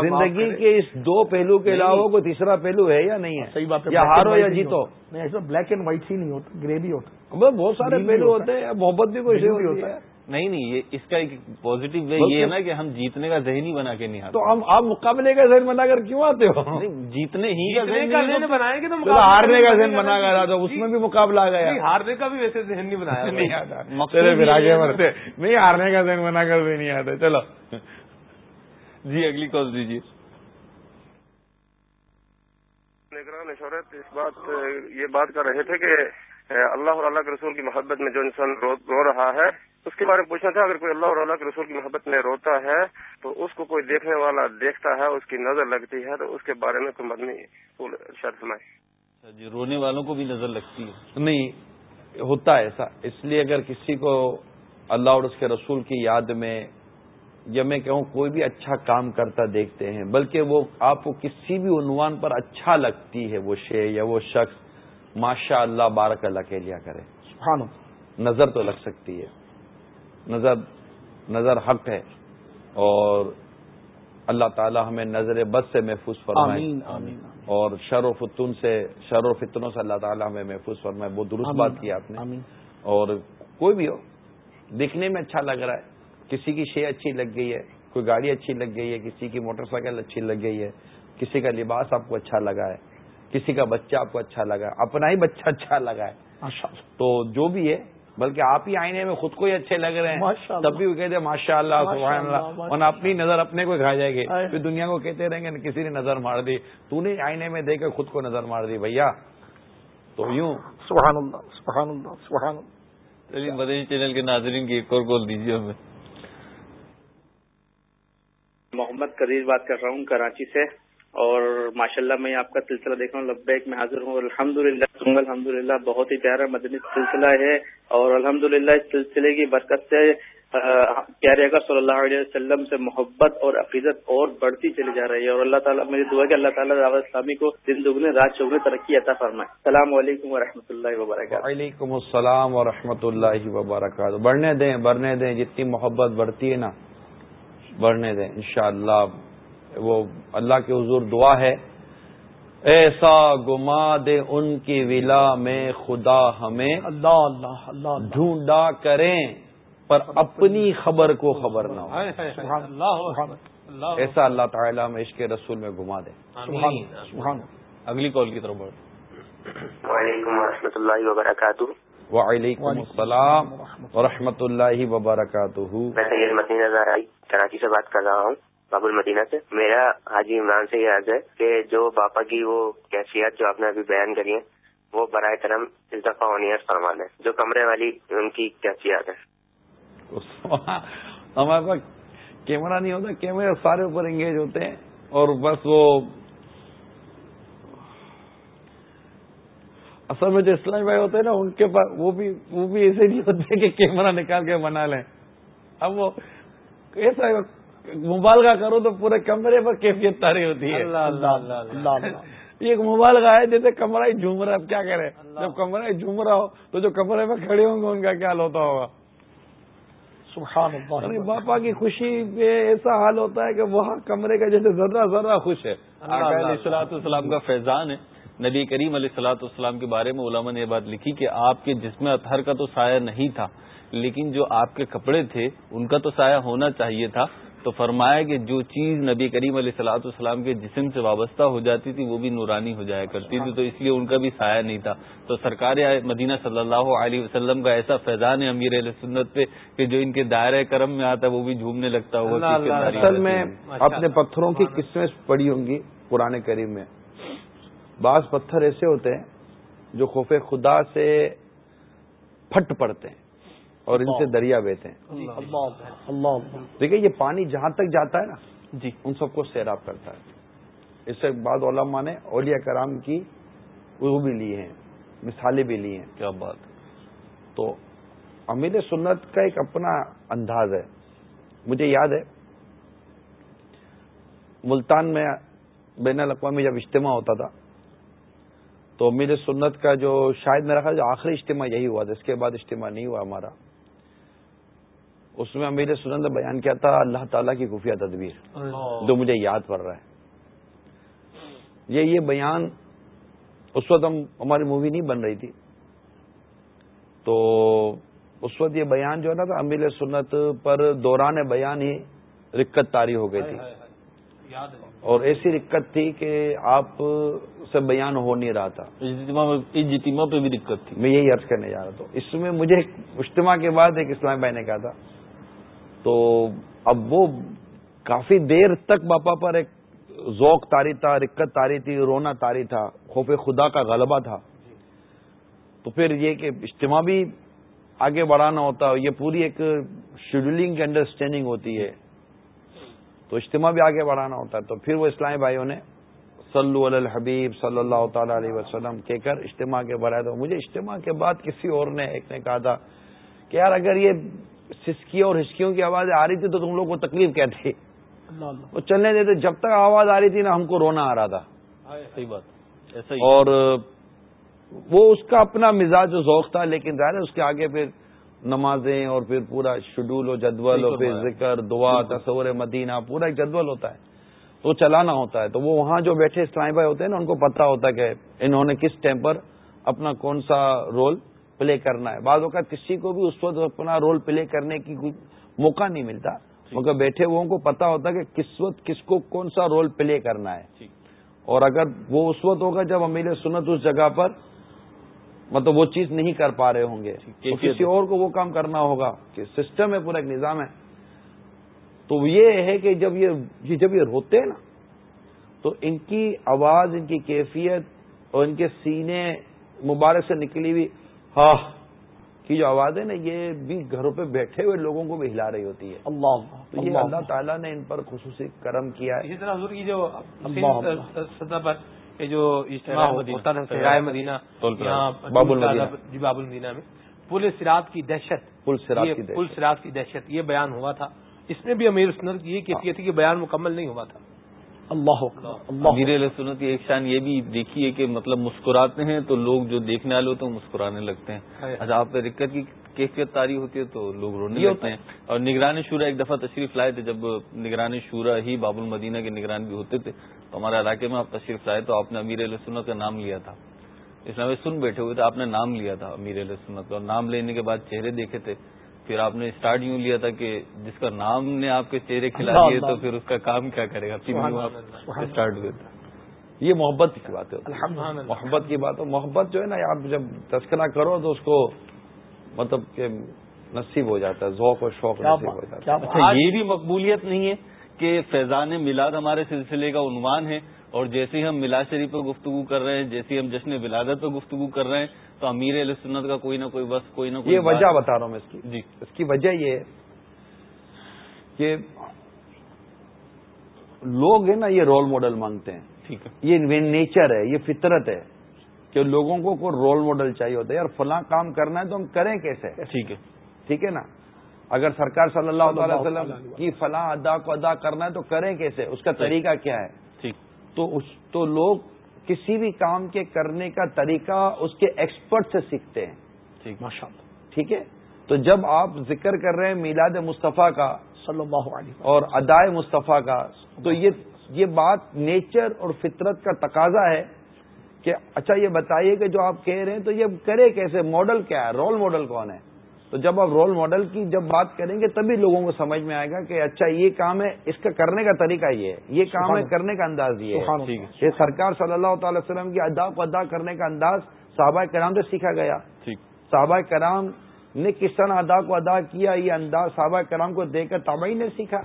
زندگی۔ کے اس دو پہلو کے علاوہ کوئی تیسرا پہلو ہے یا نہیں ہے؟ صحیح بات ہے یا ہارو یا جیتو۔ نہیں ایسا بلیک اینڈ وائٹ ہی نہیں ہوتا گرے بھی ہوتا۔ بہت سارے پہلو ہوتے ہیں محبت بھی کوئی ہوتا ہے۔ نہیں نہیں یہ اس کا ایک پازیٹو وے یہ ہے نا کہ ہم جیتنے کا ذہن ہی بنا کے نہیں آتے تو ہم آپ مقابلے کا ذہن بنا کر کیوں آتے ہو؟ نہیں، جیتنے ہی کا ذہن ہارنے کا ذہن بنا کر تھا اس میں بھی مقابلہ آ نہیں، گیا ہارنے کا بھی ویسے ذہن نہیں بنایا نہیں آتا۔ پھر آگے بڑھتے۔ نہیں ہارنے کا ذہن بنا کر بھی نہیں آتے چلو۔ جی اگلی کال دیجیے۔ نگران شہرت اس بات یہ بات کر رہے تھے کہ اللہ اور اللہ کے رسول کی محبت میں جو انسان رو رہا ہے اس کے بارے میں پوچھنا تھا اگر کوئی اللہ اور اللہ کے رسول کی محبت میں روتا ہے تو اس کو کوئی دیکھنے والا دیکھتا ہے اس کی نظر لگتی ہے تو اس کے بارے میں کوئی مدنی شرط سنائے اچھا جی رونے والوں کو بھی نظر لگتی ہے۔ نہیں ہوتا ہے ایسا۔ اس لیے اگر کسی کو اللہ اور اس کے رسول کی یاد میں یا میں کہوں کوئی بھی اچھا کام کرتا دیکھتے ہیں بلکہ وہ آپ کو کسی بھی عنوان پر اچھا لگتی ہے وہ شے یا وہ شخص ماشاء اللہ بارک اللہ کے لیا کرے۔ سبحان اللہ۔ نظر تو لگ سکتی ہے۔ نظر نظر حق ہے اور اللہ تعالی ہمیں نظر بد سے محفوظ فرمائے۔ آمین آمین اور شر و فتن سے شر و فتنوں سے اللہ تعالی ہمیں محفوظ فرمائے۔ بہت درست آمین۔ بات کی آپ نے۔ آمین۔ اور کوئی بھی ہو دیکھنے میں اچھا لگ رہا ہے۔ کسی کی شے اچھی لگ گئی ہے کوئی گاڑی اچھی لگ گئی ہے کسی کی موٹر سائیکل اچھی لگ گئی ہے کسی کا لباس آپ کو اچھا لگا ہے کسی کا بچہ آپ کو اچھا لگا ہے اپنا ہی بچہ اچھا لگا ہے۔ تو جو بھی ہے بلکہ آپ ہی آئینے میں خود کو ہی اچھے لگ رہے ہیں۔ تب بھی وہ کہتے ہیں ماشاء اللہ سبحان اللہ، اور اپنی نظر اپنے کو کھا جائے گی۔ پھر دنیا کو کہتے رہیں گے کسی نے نظر مار دی۔ تو نے آئینے میں دیکھ کر خود کو نظر مار دی بھیا۔ تو یوں۔ سبحان اللہ سبحان اللہ سبحان اللہ۔ چلیے مدنی چینل کے ناظرین کی ایک اور کال دیجیے ہمیں۔ محمد قدیر بات کر رہا ہوں کراچی سے۔ اور ماشاءاللہ میں آپ کا سلسلہ دیکھ رہا ہوں، لبیک میں حاضر ہوں الحمد للہ الحمد للہ بہت ہی پیارا مدنی سلسلہ ہے اور الحمد للہ اس سلسلے کی برکت سے پیارے اگر صلی اللہ علیہ وسلم سے محبت اور عقیدت اور بڑھتی چلی جا رہی ہے اور اللہ تعالیٰ میری دعا کہ اللہ تعالیٰ دعوت اسلامی کو دن دگنے رات چوگنے ترقی عطا فرمائے۔ السلام علیکم ورحمۃ اللہ وبرکاتہ۔ وعلیکم السلام ورحمۃ اللہ وبرکاتہ۔ بڑھنے دیں بڑھنے دیں، جتنی محبت بڑھتی ہے نا، بڑھنے دیں، انشاءاللہ۔ وہ اللہ کے حضور دعا ہے۔ ایسا گما دے ان کی ولا میں خدا ہمیں اللہ اللہ اللہ ڈھونڈا کریں پر اپنی خبر کو خبر نہ ہو۔ ایسا اللہ تعالیٰ میں عشق رسول میں گھما دے اگلی کال کی طرف بڑھ وعلیکم ورحمۃ اللہ وبرکاتہ۔ وعلیکم السلام ورحمۃ اللہ۔ وبرکاتہ۔ میں سید نظر آئی کراچی سے بات کر رہا ہوں۔ باب المدینہ سے۔ میرا حاجی عمران سے یہ عرض ہے کہ جو باپا کی وہ کیفیت جو آپ نے ابھی بیان کری ہے، وہ برائے کرم اس دفعہ اونیئر فرما دیں جو کمرے والی ان کی کیفیت ہے۔ ہمارے پاس کیمرہ نہیں ہوتا، کیمرے سارے اوپر انگیج ہوتے ہیں اور بس وہ اصل میں جو اسلامی بھائی ہوتے ہیں نا، ان کے پاس وہ بھی وہ بھی ایسے نہیں ہوتے کہ کیمرہ نکال کے بنا لیں۔ اب وہ ایسا مبالغہ کرو تو پورے کمرے پر کیفیت تاری ہوتی ہے۔ اللہ اللہ اللہ اللہ۔ اللہ یہ ایک موبائل کا ہے جیسے کمرہ ہی جھوم رہا ہے اب کیا کرے جب کمرہ ہی جھوم رہا ہو تو جو کمرے میں کھڑے ہوں گے ان کا کیا حال ہوتا ہوگا؟ سبحان ارے اللہ باپا کی خوشی میں ایسا حال ہوتا ہے کہ وہاں کمرے کا جیسے ذرہ ذرہ خوش ہے۔ علیہ والسلام کا فیضان ہے۔ نبی کریم علیہ السلاۃ والسلام کے بارے میں علماء نے یہ بات لکھی کہ آپ کے جسم اطہر کا تو سایہ نہیں تھا لیکن جو آپ کے کپڑے تھے ان کا تو سایہ ہونا چاہیے تھا۔ تو فرمایا کہ جو چیز نبی کریم علیہ صلاحت السلام کے جسم سے وابستہ ہو جاتی تھی وہ بھی نورانی ہو جایا کرتی تھی تو اس لیے ان کا بھی سایہ نہیں تھا۔ تو سرکار مدینہ صلی اللہ علیہ وسلم کا ایسا فیضان ہے امیر علیہ سنت پہ کہ جو ان کے دائرۂ کرم میں آتا ہے وہ بھی جھومنے لگتا اصل میں اپنے پتھروں کی قسمیں پڑی ہوں گی پرانے کریم میں۔ بعض پتھر ایسے ہوتے ہیں جو خوف خدا سے پھٹ پڑتے ہیں۔ اور ان سے دریا بیتے ہیں۔ دیکھیے یہ پانی جہاں تک جاتا ہے نا جی۔ ان سب کو سیراب کرتا ہے۔ اس سے بعد علماء نے اولیاء کرام کی وہ بھی لی ہیں مثالیں بھی لی ہیں۔ کیا بات۔ تو امیر سنت کا ایک اپنا انداز ہے۔ مجھے یاد ہے ملتان میں بین الاقوامی جب اجتماع ہوتا تھا تو امیر سنت کا جو شاید میرا خیال جو آخری اجتماع یہی ہوا تھا اس کے بعد اجتماع نہیں ہوا ہمارا۔ اس میں امیر سنت نے بیان کیا تھا اللہ تعالیٰ کی خفیہ تدبیر جو مجھے یاد پڑ رہا ہے۔ یہ یہ بیان اس وقت ہم ہماری مووی نہیں بن رہی تھی۔ تو اس وقت یہ بیان جو ہے نا امیر سنت پر دوران بیان ہی رکت تاری ہو گئی تھی۔ اور ایسی رکت تھی کہ آپ سے بیان ہو نہیں رہا تھا۔ اجتماع پہ بھی دقت تھی۔ میں یہی عرض کرنے جا رہا تھا۔ اس میں مجھے اجتماع کے بعد ایک اسلام بھائی نے کہا تھا تو اب وہ کافی دیر تک باپا پر ایک ذوق تاری تھا، رکت تاری تھی، رونا تاری تھا، خوف خدا کا غلبہ تھا۔ تو پھر یہ کہ اجتماع بھی آگے بڑھانا ہوتا ہے یہ پوری ایک شیڈولنگ کی انڈرسٹینڈنگ ہوتی ہے۔ تو اجتماع بھی آگے بڑھانا ہوتا ہے تو پھر وہ اسلامی بھائیوں نے صلو علی الحبیب صلی اللہ تعالی علیہ وسلم کہہ کر اجتماع کے بڑھائے تو مجھے اجتماع کے بعد کسی اور نے ایک نے کہا تھا کہ یار اگر یہ سسکی اور ہچکیوں کی آوازیں آ رہی تھی تو تم لوگ کو تکلیف کیا تھی؟ وہ چلنے دیتے جب تک آواز آ رہی تھی نا ہم کو رونا آ رہا تھا۔ صحیح بات اور وہ اس کا اپنا مزاج و ذوق تھا لیکن ظاہر ہے اس کے آگے پھر نمازیں اور پھر پورا شیڈول و جدول اور پھر ذکر دعا تصور مدینہ پورا ایک جدول ہوتا ہے۔ تو چلانا ہوتا ہے۔ تو وہ وہاں جو بیٹھے اسلامی بھائی ہوتے ہیں نا ان کو پتا ہوتا ہے کہ انہوں نے کس ٹائم پر اپنا کون سا رول پلے کرنا ہے۔ بعض اوقات کسی کو بھی اس وقت اپنا رول پلے کرنے کی موقع نہیں ملتا۔ مگر بیٹھے وہ کو پتا ہوتا کہ کس وقت کس کو کون سا رول پلے کرنا ہے۔ اور اگر وہ اس وقت ہوگا جب امیر سنت اس جگہ پر مطلب وہ چیز نہیں کر پا رہے ہوں گے۔ تو کسی اور کو وہ کام کرنا ہوگا کہ سسٹم ہے پورا ایک نظام ہے۔ تو یہ ہے کہ جب یہ جب یہ روتے ہیں نا تو ان کی آواز ان کی کیفیت اور ان کے سینے مبارک سے نکلی ہوئی ہاں۔ کی جو آواز ہے نا یہ بھی گھروں پہ بیٹھے ہوئے لوگوں کو بھی ہلا رہی ہوتی ہے۔ اللہ تو یہ اللہ۔ تعالیٰ نے ان پر خصوصی کرم کیا ہے۔ اسی طرح حضور کی جو سطح پر یہ جو اجتماع ہوتا تھا مدینہ۔ باب المدینہ جی باب المدینہ میں۔ پل سرات کی دہشت۔ پل سرات کی پل سرات کی دہشت یہ بیان ہوا تھا۔ اس میں بھی امیر اسنر کی یہ کیفیت کہ بیان مکمل نہیں ہوا تھا۔ اللہ امیر علیہ سنت کی ایک شان یہ بھی دیکھیے کہ مطلب مسکراتے ہیں تو لوگ جو دیکھنے والے ہوتے ہیں مسکرانے لگتے ہیں۔ اچھا آپ پہ دقت کی کیفیت تاری ہوتی ہے تو لوگ رونے لگتے ہیں۔ اور نگرانی شورا ایک دفعہ تشریف لائے تھے جب نگرانی شورا ہی باب المدینہ کے نگران بھی ہوتے تھے تو ہمارے علاقے میں آپ تشریف لائے تو آپ نے امیر علیہ سنت کا نام لیا تھا۔ اس میں سن بیٹھے ہوئے تھے آپ نے نام لیا تھا امیر علیہ سنت کا۔ اور نام لینے کے بعد چہرے دیکھے تھے۔ پھر آپ نے اسٹارٹ یوں لیا تھا کہ جس کا نام نے آپ کے چہرے کھلا دیے تو پھر اس کا کام کیا کرے گا؟ اسٹارٹ ہوئے یہ محبت کی بات ہے۔ محبت کی بات ہے۔ محبت جو ہے نا آپ جب تذکرہ کرو تو اس کو مطلب کہ نصیب ہو جاتا ہے ذوق و شوق نصیب ہو جاتا ہے۔ اچھا یہ بھی مقبولیت نہیں ہے کہ فیضان میلاد ہمارے سلسلے کا عنوان ہے اور جیسے ہی ہم میلاد شریف پہ گفتگو کر رہے ہیں جیسے ہم جشن ولادت پہ گفتگو کر رہے ہیں تو امیر علیہ سنت کا کوئی نہ کوئی بس کوئی نہ کوئی یہ وجہ بتا رہا ہوں میں اس کی۔ جی۔ اس کی وجہ یہ ہے کہ لوگ ہیں نا یہ رول ماڈل مانگتے ہیں۔ ٹھیک ہے۔ یہ نیچر ہے یہ فطرت ہے کہ لوگوں کو کوئی رول ماڈل چاہیے ہوتا ہے۔ یار فلاں کام کرنا ہے تو ہم کریں کیسے؟ ٹھیک ہے۔ ٹھیک ہے نا؟ اگر سرکار صلی اللہ تعالی وسلم کی فلاں ادا کو ادا کرنا ہے تو کریں کیسے؟ اس کا طریقہ کیا ہے؟ ٹھیک۔ تو اس تو لوگ کسی بھی کام کے کرنے کا طریقہ اس کے ایکسپرٹ سے سیکھتے ہیں۔ ٹھیک ہے؟ تو جب آپ ذکر کر رہے ہیں میلاد مصطفیٰ کا صلی اللہ علیہ اور ادائے مصطفیٰ کا تو یہ یہ بات نیچر اور فطرت کا تقاضا ہے کہ اچھا یہ بتائیے کہ جو آپ کہہ رہے ہیں تو یہ کرے کیسے؟ ماڈل کیا ہے؟ رول ماڈل کون ہے؟ تو جب آپ رول ماڈل کی جب بات کریں گے تبھی لوگوں کو سمجھ میں آئے گا کہ اچھا یہ کام ہے اس کا کرنے کا طریقہ یہ ہے۔ یہ کام ہے کرنے کا انداز یہ ہے۔ یہ سرکار صلی اللہ تعالی وسلم کی ادا کو ادا کرنے کا انداز صحابہ کرام سے سیکھا گیا۔ صحابہ کرام نے کس طرح ادا کو ادا کیا یہ انداز صحابہ کرام کو دیکھ کر تابعی نے سیکھا۔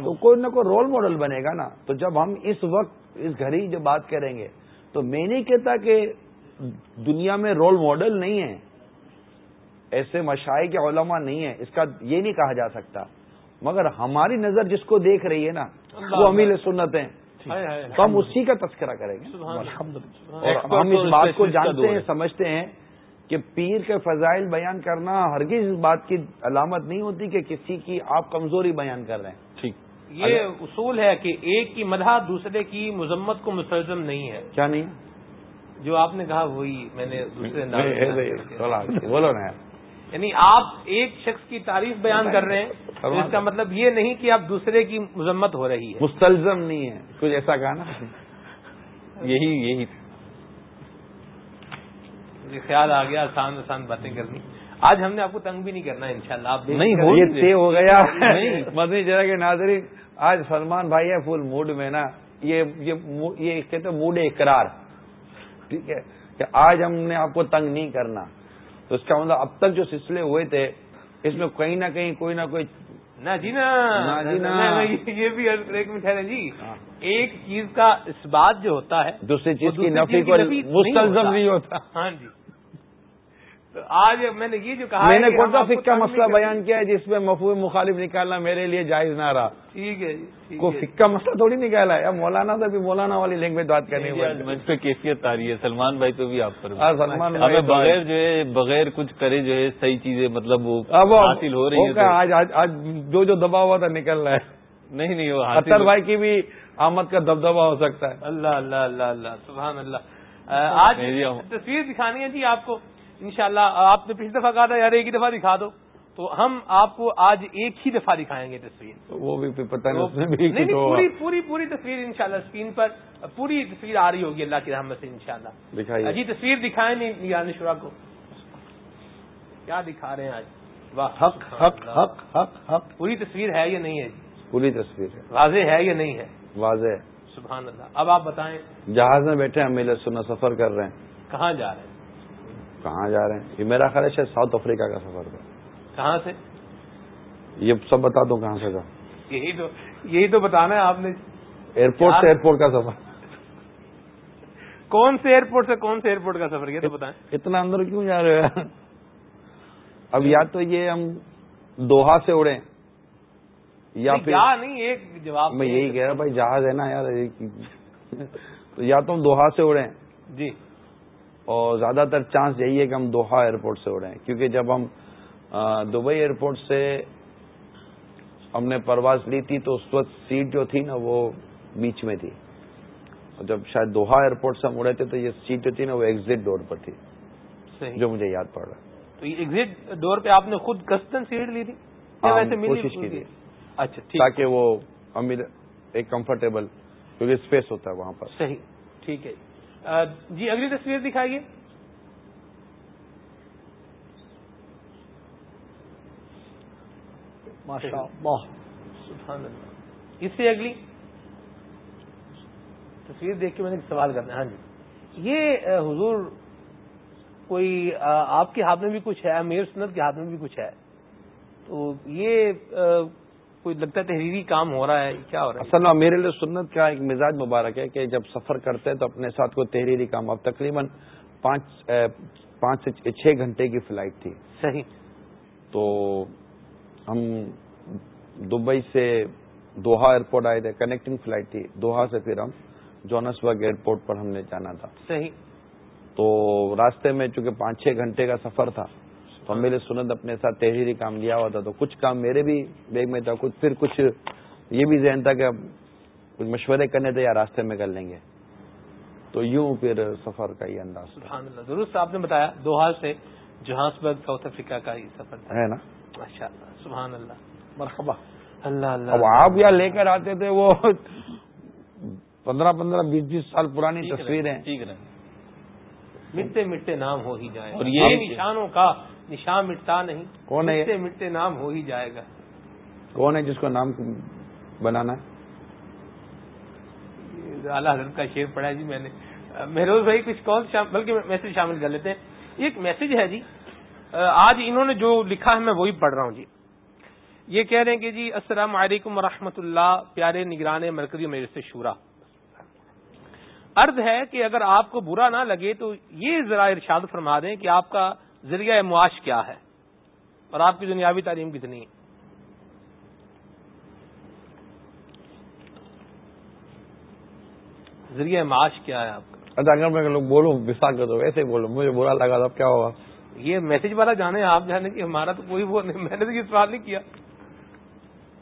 تو کوئی نہ کوئی رول ماڈل بنے گا نا۔ تو جب ہم اس وقت اس گھڑی جو بات کریں گے تو میں نہیں کہتا کہ دنیا میں رول ماڈل نہیں ہے۔ ایسے مشاعر کے علماء نہیں ہیں اس کا یہ نہیں کہا جا سکتا۔ مگر ہماری نظر جس کو دیکھ رہی ہے نا وہ امیل سنت ہیں۔ تو ہم اسی کا تذکرہ کریں گے۔ اور ہم اس بات کو جانتے ہیں سمجھتے ہیں کہ پیر کے فضائل بیان کرنا ہرگز اس بات کی علامت نہیں ہوتی کہ کسی کی آپ کمزوری بیان کر رہے ہیں۔ ٹھیک۔ یہ اصول ہے کہ ایک کی مدح دوسرے کی مذمت کو مستلزم نہیں ہے۔ کیا نہیں؟ جو آپ نے کہا وہی میں نے دوسرے بولو نا۔ یعنی آپ ایک شخص کی تعریف بیان کر رہے ہیں اس کا مطلب یہ نہیں کہ آپ دوسرے کی مذمت ہو رہی ہے۔ مستلزم نہیں ہے۔ کچھ ایسا کہا نا؟ یہی یہی خیال آ گیا آسان آسان باتیں کرنی۔ آج ہم نے آپ کو تنگ بھی نہیں کرنا ان شاء اللہ آپ نہیں یہ طے ہو گیا۔ مدنی جرا کے ناظرین آج سلمان بھائی ہے فل موڈ میں نا۔ یہ یہ کہتے موڈ اقرار۔ ٹھیک ہے کہ آج ہم نے آپ کو تنگ نہیں کرنا۔ تو اس کا مطلب اب تک جو سلسلے ہوئے تھے اس میں کہیں نہ کہیں کوئی نہ کوئی نہ جی نا یہ بھی ایک جی۔ ہاں۔ ایک چیز کا اس بات جو ہوتا ہے دوسری چیز کی نفی کو مستلزم نہیں ہوتا۔ ہاں جی۔ تو آج میں نے یہ جو کہا میں نے کون سا فکا مسئلہ بیان کیا ہے جس میں مفہوم مخالف نکالنا میرے لیے جائز نہ رہا۔ ٹھیک ہے جی کوئی فکا مسئلہ تھوڑی نکالا ہے۔ مولانا سے بھی مولانا والی لینگویج بات کرنی مجھ پہ کیفیت آ رہی ہے۔ سلمان بھائی تو بھی آپ پر ہاں، سلمان بغیر جو ہے بغیر کچھ کرے جو ہے صحیح چیزیں مطلب وہ حاصل ہو رہی ہے آج جو جو دبا ہوا تھا نکل رہا ہے۔ نہیں نہیں وہ اطر بھائی کی بھی آمد کا دبدبا ہو سکتا ہے۔ اللہ اللہ اللہ اللہ سبحان اللہ۔ آج تصویر دکھانی ہے جی آپ کو۔ انشاءاللہ آپ نے پچھلی دفعہ کہا تھا یار ایک ہی دفعہ دکھا دو۔ تو ہم آپ کو آج ایک ہی دفعہ دکھائیں گے تصویر۔ وہ بھی پتہ نہیں پوری پوری پوری تصویر انشاءاللہ شاء اسکرین پر پوری تصویر آ رہی ہوگی اللہ کی رحمت سے انشاءاللہ۔ شاء اللہ جی تصویر دکھائیں نہیں یار شورا کو۔ کیا دکھا رہے ہیں آج؟ واہ حق حق حق حق حق پوری تصویر ہے یا نہیں ہے؟ جی پوری تصویر ہے۔ واضح ہے یا نہیں ہے؟ واضح سبحان اللہ۔ اب آپ بتائیں۔ جہاز میں بیٹھے ہیں میلے سنا سفر کر رہے ہیں۔ کہاں جا رہے ہیں؟ کہاں جا رہے ہیں؟ یہ میرا خیال ہے شاید ساؤتھ افریقہ کا سفر تھا۔ کہاں سے؟ یہ سب بتا دو کہاں سے تھا۔ یہی تو یہی تو بتانا ہے آپ نے۔ ایئرپورٹ سے ایئرپورٹ کا سفر۔ کون سے ایئرپورٹ سے کون سے ایئرپورٹ کا سفر؟ کیا تو بتائیں۔ اتنا اندر کیوں جا رہے اب یا تو یہ ہم دوہا سے اڑے یا پھر نہیں ایک جواب میں یہی کہہ رہا بھائی جہاز ہے نا یار یا تو ہم دوہا سے اڑے جی۔ اور زیادہ تر چانس یہی ہے کہ ہم دوحہ ایئرپورٹ سے اڑیں کیونکہ جب ہم دبئی ایئرپورٹ سے ہم نے پرواز لی تھی تو اس وقت سیٹ جو تھی نا وہ بیچ میں تھی۔ اور جب شاید دوحہ ایئرپورٹ سے ہم اڑے تھے تو یہ سیٹ جو تھی نا وہ ایگزٹ ڈور پر تھی صحیح۔ جو مجھے یاد پڑ رہا ہے۔ تو ایگزٹ ڈور پہ آپ نے خود کسٹن سیٹ لی تھی؟ ہاں، کوشش کی تھی۔ اچھا تاکہ وہ ایک کمفرٹیبل کیونکہ اسپیس ہوتا ہے وہاں پر۔ صحیح ٹھیک ہے۔ جی اگلی تصویر دکھائیے۔ اس سے اگلی۔ تصویر دیکھ کے میں نے سوال کرنا ہے۔ ہاں جی۔ یہ حضور کوئی آپ کے ہاتھ میں بھی کچھ ہے امیر سنت کے ہاتھ میں بھی کچھ ہے۔ تو یہ کوئی لگتا ہے تحریری کام ہو رہا ہے کیا ہو رہا ہے؟ اصل میں میرے سنت کا ایک مزاج مبارک ہے کہ جب سفر کرتے ہیں تو اپنے ساتھ کوئی تحریری کام اب تقریباً پانچ پانچ سے چھ گھنٹے کی فلائٹ تھی۔ صحیح۔ تو ہم دبئی سے دوہا ایئرپورٹ آئے تھے کنیکٹنگ فلائٹ تھی دوہا سے پھر ہم جونسبرگ ایئرپورٹ پر ہم نے جانا تھا۔ صحیح۔ تو راستے میں چونکہ پانچ چھ گھنٹے کا سفر تھا تو میرے سنت اپنے ساتھ تحریری کام لیا ہوا تھا تو کچھ کام میرے بھی بیگ میں تھا کچھ پھر کچھ یہ بھی ذہن تھا کہ کچھ مشورے کرنے تھے یا راستے میں کر لیں گے۔ تو یوں پھر سفر کا یہ انداز سبحان اللہ درست آپ نے بتایا دو ہال سے جہانسبرگ ساؤتھ افریقہ کا یہ سفر تھا۔ ہے نا؟ ماشاء اللہ سبحان اللہ۔ مرحبا۔ اللہ اللہ۔ اب آپ یا لے کر آتے تھے وہ پندرہ پندرہ بیس بیس سال پرانی تصویریں۔ مٹے مٹے نام ہو ہی جائے۔ اور یہ نشانوں کا نشان مٹتا نہیں کون ہے مٹتے نام ہو ہی جائے گا۔ کون ہے جس کو نام بنانا ہے؟ اعلیٰ حضرت کا شیر پڑھا جی میں نے۔ مہروز بھائی کچھ کال بلکہ میسج شامل کر لیتے ہیں۔ ایک میسج ہے جی۔ آج انہوں نے جو لکھا ہے میں وہی پڑھ رہا ہوں جی۔ یہ کہہ رہے ہیں کہ جی السلام علیکم ورحمۃ اللہ پیارے نگران مرکزی میرے سے شورا۔ ارد ہے کہ اگر آپ کو برا نہ لگے تو یہ ذرا ارشاد فرما دیں کہ آپ کا ذریعہ معاش کیا ہے اور آپ کی دنیاوی تعلیم کتنی ہے؟ ذریعہ معاش کیا ہے آپ کا؟ اچھا اگر میں لوگ بولوں وساخ کر دو ایسے بولوں مجھے برا لگا تو اب کیا ہوگا؟ یہ میسج والا جانے آپ جانے کہ ہمارا تو کوئی وہ نہیں میں نے تو یہ سوال نہیں کیا۔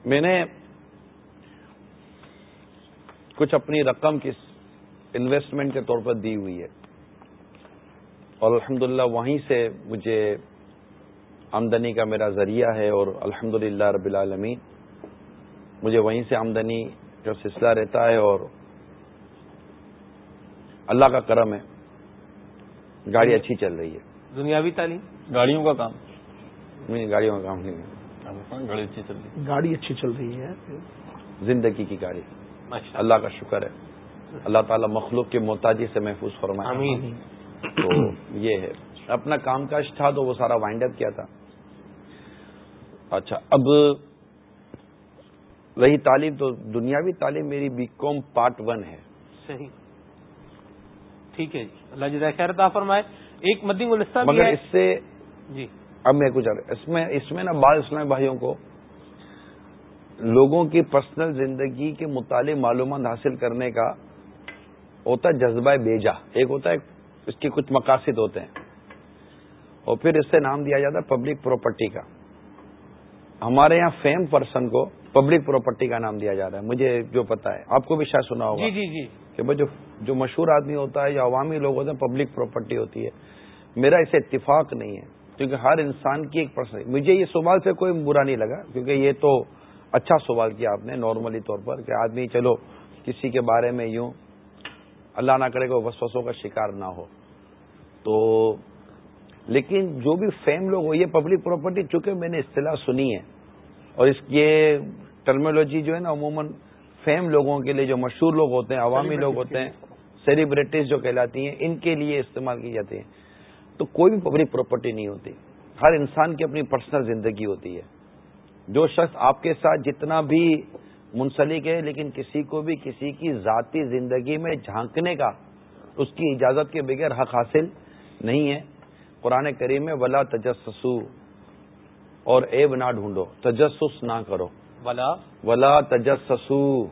میں نے کچھ اپنی رقم کی انویسٹمنٹ کے طور پر دی ہوئی ہے۔ اور الحمدللہ وہیں سے مجھے آمدنی کا میرا ذریعہ ہے اور الحمد رب العالمین مجھے وہیں سے آمدنی کا سلسلہ رہتا ہے اور اللہ کا کرم ہے۔ گاڑی اچھی چل رہی ہے۔ دنیاوی تعلیم؟ گاڑیوں کا کام۔ نہیں گاڑیوں کا کام نہیں ہے۔ گاڑی اچھی چل رہی گاڑی اچھی چل رہی ہے۔ زندگی کی گاڑی۔ اللہ کا شکر ہے۔ اللہ تعالیٰ مخلوق کی محتاجی سے محفوظ فرمائے۔ آمین۔ تو یہ ہے۔ اپنا کام کاج تھا تو وہ سارا وائنڈ اپ کیا تھا۔ اچھا اب رہی تعلیم تو دنیاوی تعلیم میری بی کام پارٹ ون ہے۔ صحیح۔ ٹھیک ہے۔ جی اللہ جزائے خیر عطا فرمائے۔ ایک مدی گلستہ مگر اس سے جی۔ اب میں کچھ اس میں اس میں نا بعض اسلام بھائیوں کو لوگوں کی پرسنل زندگی کے متعلق معلومات حاصل کرنے کا ہوتا ہے جذبہ بیجا ایک ہوتا ہے اس کے کچھ مقاصد ہوتے ہیں۔ اور پھر اس سے نام دیا جاتا ہے پبلک پراپرٹی کا۔ ہمارے یہاں فیم پرسن کو پبلک پراپرٹی کا نام دیا جا رہا ہے مجھے جو پتا ہے۔ آپ کو بھی شاید سنا ہوگا جی جی جی۔ کہ جو جو مشہور آدمی ہوتا ہے یا عوامی لوگ ہوتے ہیں پبلک پراپرٹی ہوتی ہے۔ میرا اسے اتفاق نہیں ہے کیونکہ ہر انسان کی ایک پرسن مجھے یہ سوال سے کوئی برا نہیں لگا کیونکہ یہ تو اچھا سوال کیا آپ نے نارملی طور پر کہ آدمی چلو کسی کے بارے میں یوں اللہ نہ کرے گا وسوسوں کا شکار نہ ہو۔ تو لیکن جو بھی فیم لوگ ہو یہ پبلک پراپرٹی چونکہ میں نے اصطلاح سنی ہے اور اس یہ ٹرمولوجی جو ہے نا عموماً فیم لوگوں کے لیے جو مشہور لوگ ہوتے ہیں عوامی لوگ ہوتے ہیں سیلیبریٹیز جو کہلاتی ہیں ان کے لیے استعمال کی جاتی ہیں۔ تو کوئی بھی پبلک پراپرٹی نہیں ہوتی۔ ہر انسان کی اپنی پرسنل زندگی ہوتی ہے۔ جو شخص آپ کے ساتھ جتنا بھی منسلک ہے لیکن کسی کو بھی کسی کی ذاتی زندگی میں جھانکنے کا اس کی اجازت کے بغیر حق حاصل نہیں ہے۔ قرآن کریم میں ولا تجسسو اور ایب نہ ڈھونڈو تجسس نہ کرو۔ ولا؟ ولا تجسسو۔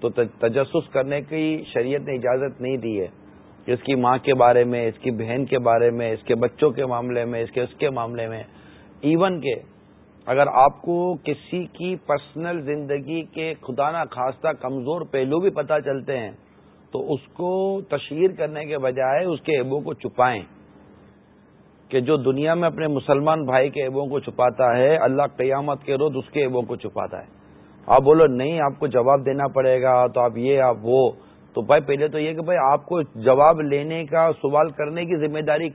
تو تجسس کرنے کی شریعت نے اجازت نہیں دی ہے۔ کہ اس کی ماں کے بارے میں اس کی بہن کے بارے میں اس کے بچوں کے معاملے میں اس کے اس کے معاملے میں ایون کے اگر آپ کو کسی کی پرسنل زندگی کے خدا نہ خاصہ کمزور پہلو بھی پتہ چلتے ہیں، تو اس کو تشہیر کرنے کے بجائے اس کے ایبوں کو چھپائیں۔ کہ جو دنیا میں اپنے مسلمان بھائی کے ایبوں کو چھپاتا ہے، اللہ قیامت کے روز اس کے ایبوں کو چھپاتا ہے۔ آپ بولو، نہیں، آپ کو جواب دینا پڑے گا، تو آپ یہ، آپ وہ۔ تو بھائی، پہلے تو یہ کہ بھائی، آپ کو جواب لینے کا، سوال کرنے کی ذمہ داری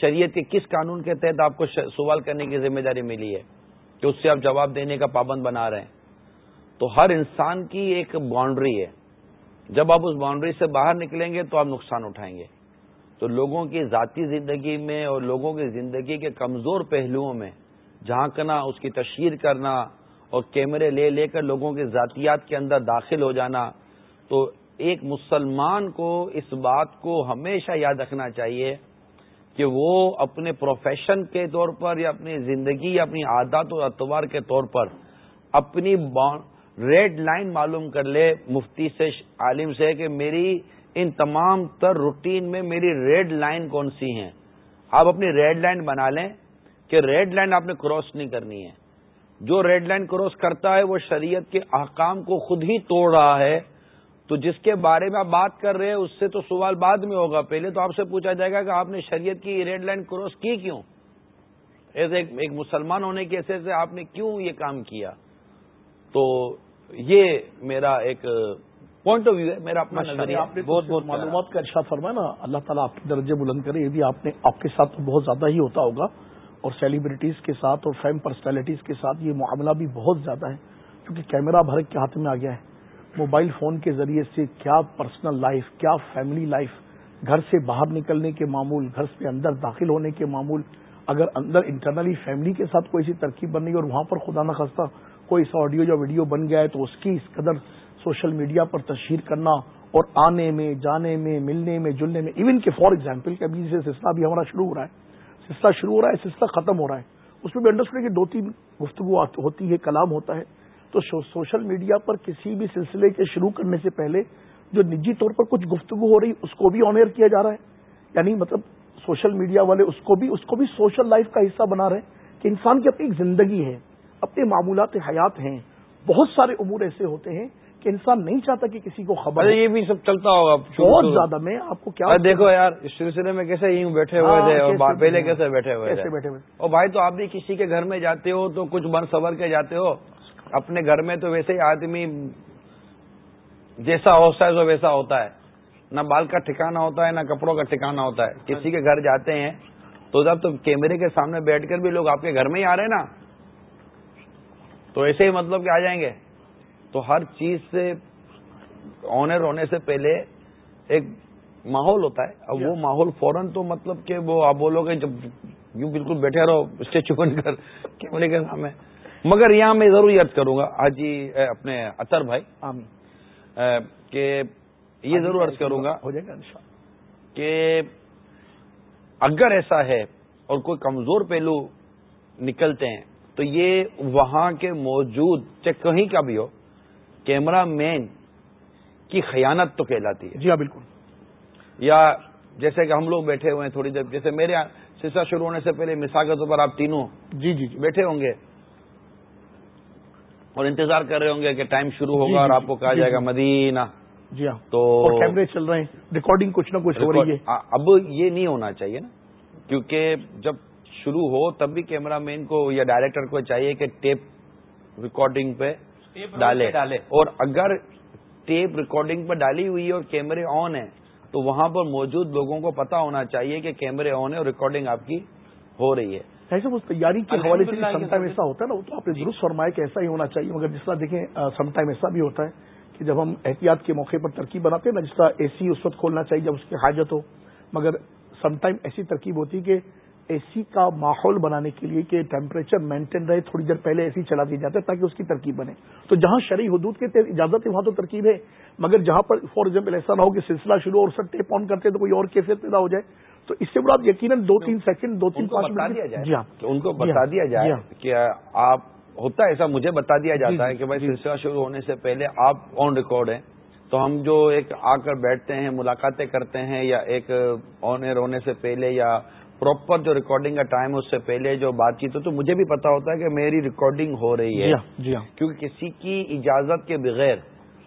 شریعت کے کس قانون کے تحت آپ کو سوال کرنے کی ذمہ داری ملی ہے؟ کہ اس سے آپ جواب دینے کا پابند بنا رہے ہیں۔ تو ہر انسان کی ایک باؤنڈری ہے۔ جب آپ اس باؤنڈری سے باہر نکلیں گے تو آپ نقصان اٹھائیں گے۔ تو لوگوں کی ذاتی زندگی میں اور لوگوں کی زندگی کے کمزور پہلوؤں میں جھانکنا، اس کی تشہیر کرنا اور کیمرے لے لے کر لوگوں کی ذاتیات کے اندر داخل ہو جانا، تو ایک مسلمان کو اس بات کو ہمیشہ یاد رکھنا چاہیے کہ وہ اپنے پروفیشن کے طور پر یا اپنی زندگی یا اپنی عادات و اتوار کے طور پر اپنی ریڈ لائن معلوم کر لے۔ مفتی سے عالم سے کہ میری ان تمام تر روٹین میں میری ریڈ لائن کون سی ہیں؟ آپ اپنی ریڈ لائن بنا لیں کہ ریڈ لائن آپ نے کراس نہیں کرنی ہے۔ جو ریڈ لائن کراس کرتا ہے وہ شریعت کے احکام کو خود ہی توڑ رہا ہے۔ تو جس کے بارے میں آپ بات کر رہے ہیں اس سے تو سوال بعد میں ہوگا۔ پہلے تو آپ سے پوچھا جائے گا کہ آپ نے شریعت کی ریڈ لائن کراس کی کیوں؟ ایسے ایک مسلمان ہونے کے حیثیت سے آپ نے کیوں یہ کام کیا؟ تو یہ میرا ایک پوائنٹ آف ویو ہے میرا اپنا نظریہ بہت بہت معلومات کا ارشاد فرمایا نا اللہ تعالیٰ آپ کے درجے بلند کرے یہ بھی آپ نے آپ کے ساتھ تو بہت زیادہ ہی ہوتا ہوگا۔ اور سیلیبریٹیز کے ساتھ اور فیم پرسنالٹیز کے ساتھ یہ معاملہ بھی بہت زیادہ ہے کیونکہ کیمرہ بھر کے ہاتھ میں آ گیا ہے۔ موبائل فون کے ذریعے سے کیا پرسنل لائف، کیا فیملی لائف، گھر سے باہر نکلنے کے معمول، گھر سے اندر داخل ہونے کے معمول، اگر اندر انٹرنلی فیملی کے ساتھ کوئی سی ترکیب بن رہی اور وہاں پر خدا نخواستہ کوئی سا آڈیو یا ویڈیو بن گیا ہے تو اس کی اس قدر سوشل میڈیا پر تشہیر کرنا اور آنے میں، جانے میں، ملنے میں، جلنے میں ایون کہ فار ایگزامپل کہ ابھی سے سلسلہ بھی ہمارا شروع ہو رہا ہے، سلسلہ شروع ہو رہا ہے، سلسلہ ختم ہو رہا ہے، اس میں بھی انڈرسٹینڈ کہ دو تین گفتگو ہوتی ہے، کلام ہوتا ہے تو سوشل میڈیا پر کسی بھی سلسلے کے شروع کرنے سے پہلے جو نجی طور پر کچھ گفتگو ہو رہی اس کو بھی آنر کیا جا رہا ہے۔ یعنی مطلب سوشل میڈیا والے اس کو بھی اس کو بھی سوشل لائف کا حصہ بنا رہے ہیں کہ انسان کی اپنی ایک زندگی ہے اپنے معمولات حیات ہیں۔ بہت سارے امور ایسے ہوتے ہیں کہ انسان نہیں چاہتا کہ کسی کو خبر یہ بھی سب چلتا ہوگا۔ بہت زیادہ میں آپ کو کیا دیکھو یار اس سلسلے میں کیسے یوں بیٹھے ہوئے ہاں، تھے اور پہلے کیسے بیٹھے ہوئے بیٹھے ہوئے؟ اور بھائی تو آپ بھی کسی کے گھر میں جاتے ہو تو کچھ بن سور کے جاتے ہو۔ اپنے گھر میں تو ویسے ہی آدمی جیسا ہوتا ہے ویسا ہوتا ہے۔ نہ بال کا ٹھکانا ہوتا ہے نہ کپڑوں کا ٹھکانا ہوتا ہے۔ کسی کے گھر جاتے ہیں تو جب تو کیمرے کے سامنے بیٹھ کر بھی لوگ آپ کے گھر میں ہی آ رہے ہیں نا۔ تو ایسے ہی مطلب کہ آ جائیں گے۔ تو ہر چیز سے آنر ہونے سے پہلے ایک ماحول ہوتا ہے۔ اب وہ ماحول فوراً تو مطلب کہ وہ آپ بولو گے جب یوں بالکل بیٹھے رہو اسٹیچو بن کر کیمرے کے سامنے۔ مگر یہاں میں ضرور یاد کروں گا آج جی اپنے اطر بھائی کہ یہ ضرور عرض کروں گا ہو جائے گا کہ اگر ایسا ہے اور کوئی کمزور پہلو نکلتے ہیں تو یہ وہاں کے موجود چاہے کہیں کا بھی ہو کیمرہ مین کی خیانت تو کہلاتی ہے۔ جی ہاں بالکل۔ یا جیسے کہ ہم لوگ بیٹھے ہوئے ہیں تھوڑی دیر جیسے میرے سلسلہ شروع ہونے سے پہلے مثال کے طور پر آپ تینوں جی جی جی۔ بیٹھے ہوں گے اور انتظار کر رہے ہوں گے کہ ٹائم شروع ہوگا اور آپ کو کہا جائے گا مدینہ۔ جی ہاں۔ تو کیمرے چل رہے ہیں۔ ریکارڈنگ کچھ نہ کچھ ہو رہی ہے۔ اب یہ نہیں ہونا چاہیے نا۔ کیونکہ جب شروع ہو تب بھی کیمرہ مین کو یا ڈائریکٹر کو چاہیے کہ ٹیپ ریکارڈنگ پہ ڈالے۔ ڈالے۔ اور اگر ٹیپ ریکارڈنگ پہ ڈالی ہوئی ہے اور کیمرے آن ہیں تو وہاں پر موجود لوگوں کو پتا ہونا چاہیے کہ کیمرے آن ہے اور ریکارڈنگ آپ کی ہو رہی ہے۔ ایسا اس تیاری کے حوالے سے سم ٹائم ایسا ہوتا ہے نا وہ تو آپ نے درست فرمایا کہ ایسا ہی ہونا چاہیے مگر جس طرح دیکھیں سم ٹائم ایسا بھی ہوتا ہے کہ جب ہم احتیاط کے موقع پر ترکیب بناتے ہیں نا جس طرح اے سی اس وقت کھولنا چاہیے جب اس کی حاجت ہو مگر سم ٹائم ایسی ترکیب ہوتی کہ اے سی کا ماحول بنانے کے لیے کہ ٹیمپریچر مینٹین رہے تھوڑی دیر پہلے اے سی چلا دیا جاتا ہے تاکہ اس کی ترکیب بنے۔ تو جہاں شرعی حدود کے اجازت ہے وہاں تو ترکیب ہے مگر جہاں پر فار ایگزامپل ایسا نہ ہو کہ سلسلہ شروع اور سر ٹیپ آن کرتے تو کوئی اور کیفیت پیدا ہو جائے۔ تو اس سے بعد یقیناً دو تین سیکنڈ دو تین پانچ بتا دیا جائے جی ہاں ان کو بتا ہاں۔ دیا جائے ہاں۔ کہ آپ ہوتا ہے ایسا مجھے بتا دیا جاتا جی، ہے کہ بھائی جی۔ سلسلہ شروع ہونے سے پہلے آپ آن ریکارڈ ہیں تو ہم جو ایک آ کر بیٹھتے ہیں ملاقاتیں کرتے ہیں یا ایک آن ایئر ہونے سے پہلے یا پراپر جو ریکارڈنگ کا ٹائم اس سے پہلے جو بات چیت ہو تو مجھے بھی پتا ہوتا ہے کہ میری ریکارڈنگ ہو رہی ہے جی ہاں، جی ہاں۔ کیونکہ کسی کی اجازت کے بغیر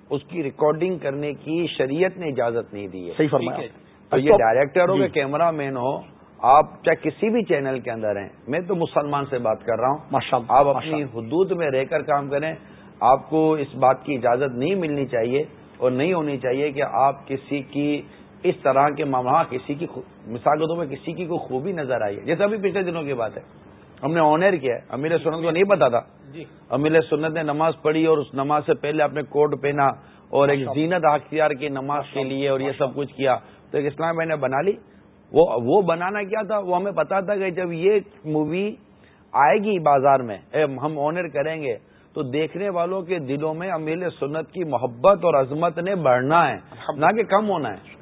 اس کی ریکارڈنگ کرنے کی شریعت نے اجازت نہیں دی ہے تو یہ ڈائریکٹر ہو کہ کیمرہ مین ہو آپ چاہے کسی بھی چینل کے اندر ہیں میں تو مسلمان سے بات کر رہا ہوں۔ آپ اپنی حدود میں رہ کر کام کریں آپ کو اس بات کی اجازت نہیں ملنی چاہیے اور نہیں ہونی چاہیے کہ آپ کسی کی اس طرح کے ماما کسی کی مثال کے طور میں کسی کی کوئی خوبی نظر آئی ہے۔ جیسے ابھی پچھلے دنوں کی بات ہے۔ ہم نے آنر کیا ہے۔ امیر سنت کو نہیں پتا تھا۔ جی۔ امیر سنت نے نماز پڑھی اور اس نماز سے پہلے اپنے کوٹ پہنا اور ایک زینت اختیار کی نماز کے لیے اور یہ سب کچھ کیا۔ تو ایک اسلام بھائی نے بنا لی۔ وہ وہ بنانا کیا تھا؟ وہ ہمیں پتا تھا کہ جب یہ مووی آئے گی بازار میں ہم آنر کریں گے، تو دیکھنے والوں کے دلوں میں امیل سنت کی محبت اور عظمت نے بڑھنا ہے، نہ کہ کم ہونا ہے۔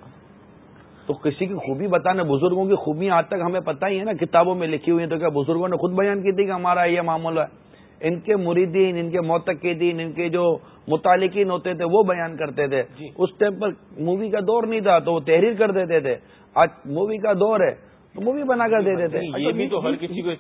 تو کسی کی خوبی بتانا، بزرگوں کی خوبیاں آج تک ہمیں پتہ ہی ہے نا، کتابوں میں لکھی ہوئی ہیں تو کیا بزرگوں نے خود بیان کی تھی کہ ہمارا یہ معاملہ ہے؟ ان کے مریدین ان کے موتقدین ان کے جو متعلقین ہوتے تھے وہ بیان کرتے تھے۔ جی۔ اس ٹائم پر مووی کا دور نہیں تھا تو وہ تحریر کر دیتے تھے۔ آج مووی کا دور ہے تو مووی بنا کر دے دیتے یہ بھی تو ہر کسی کو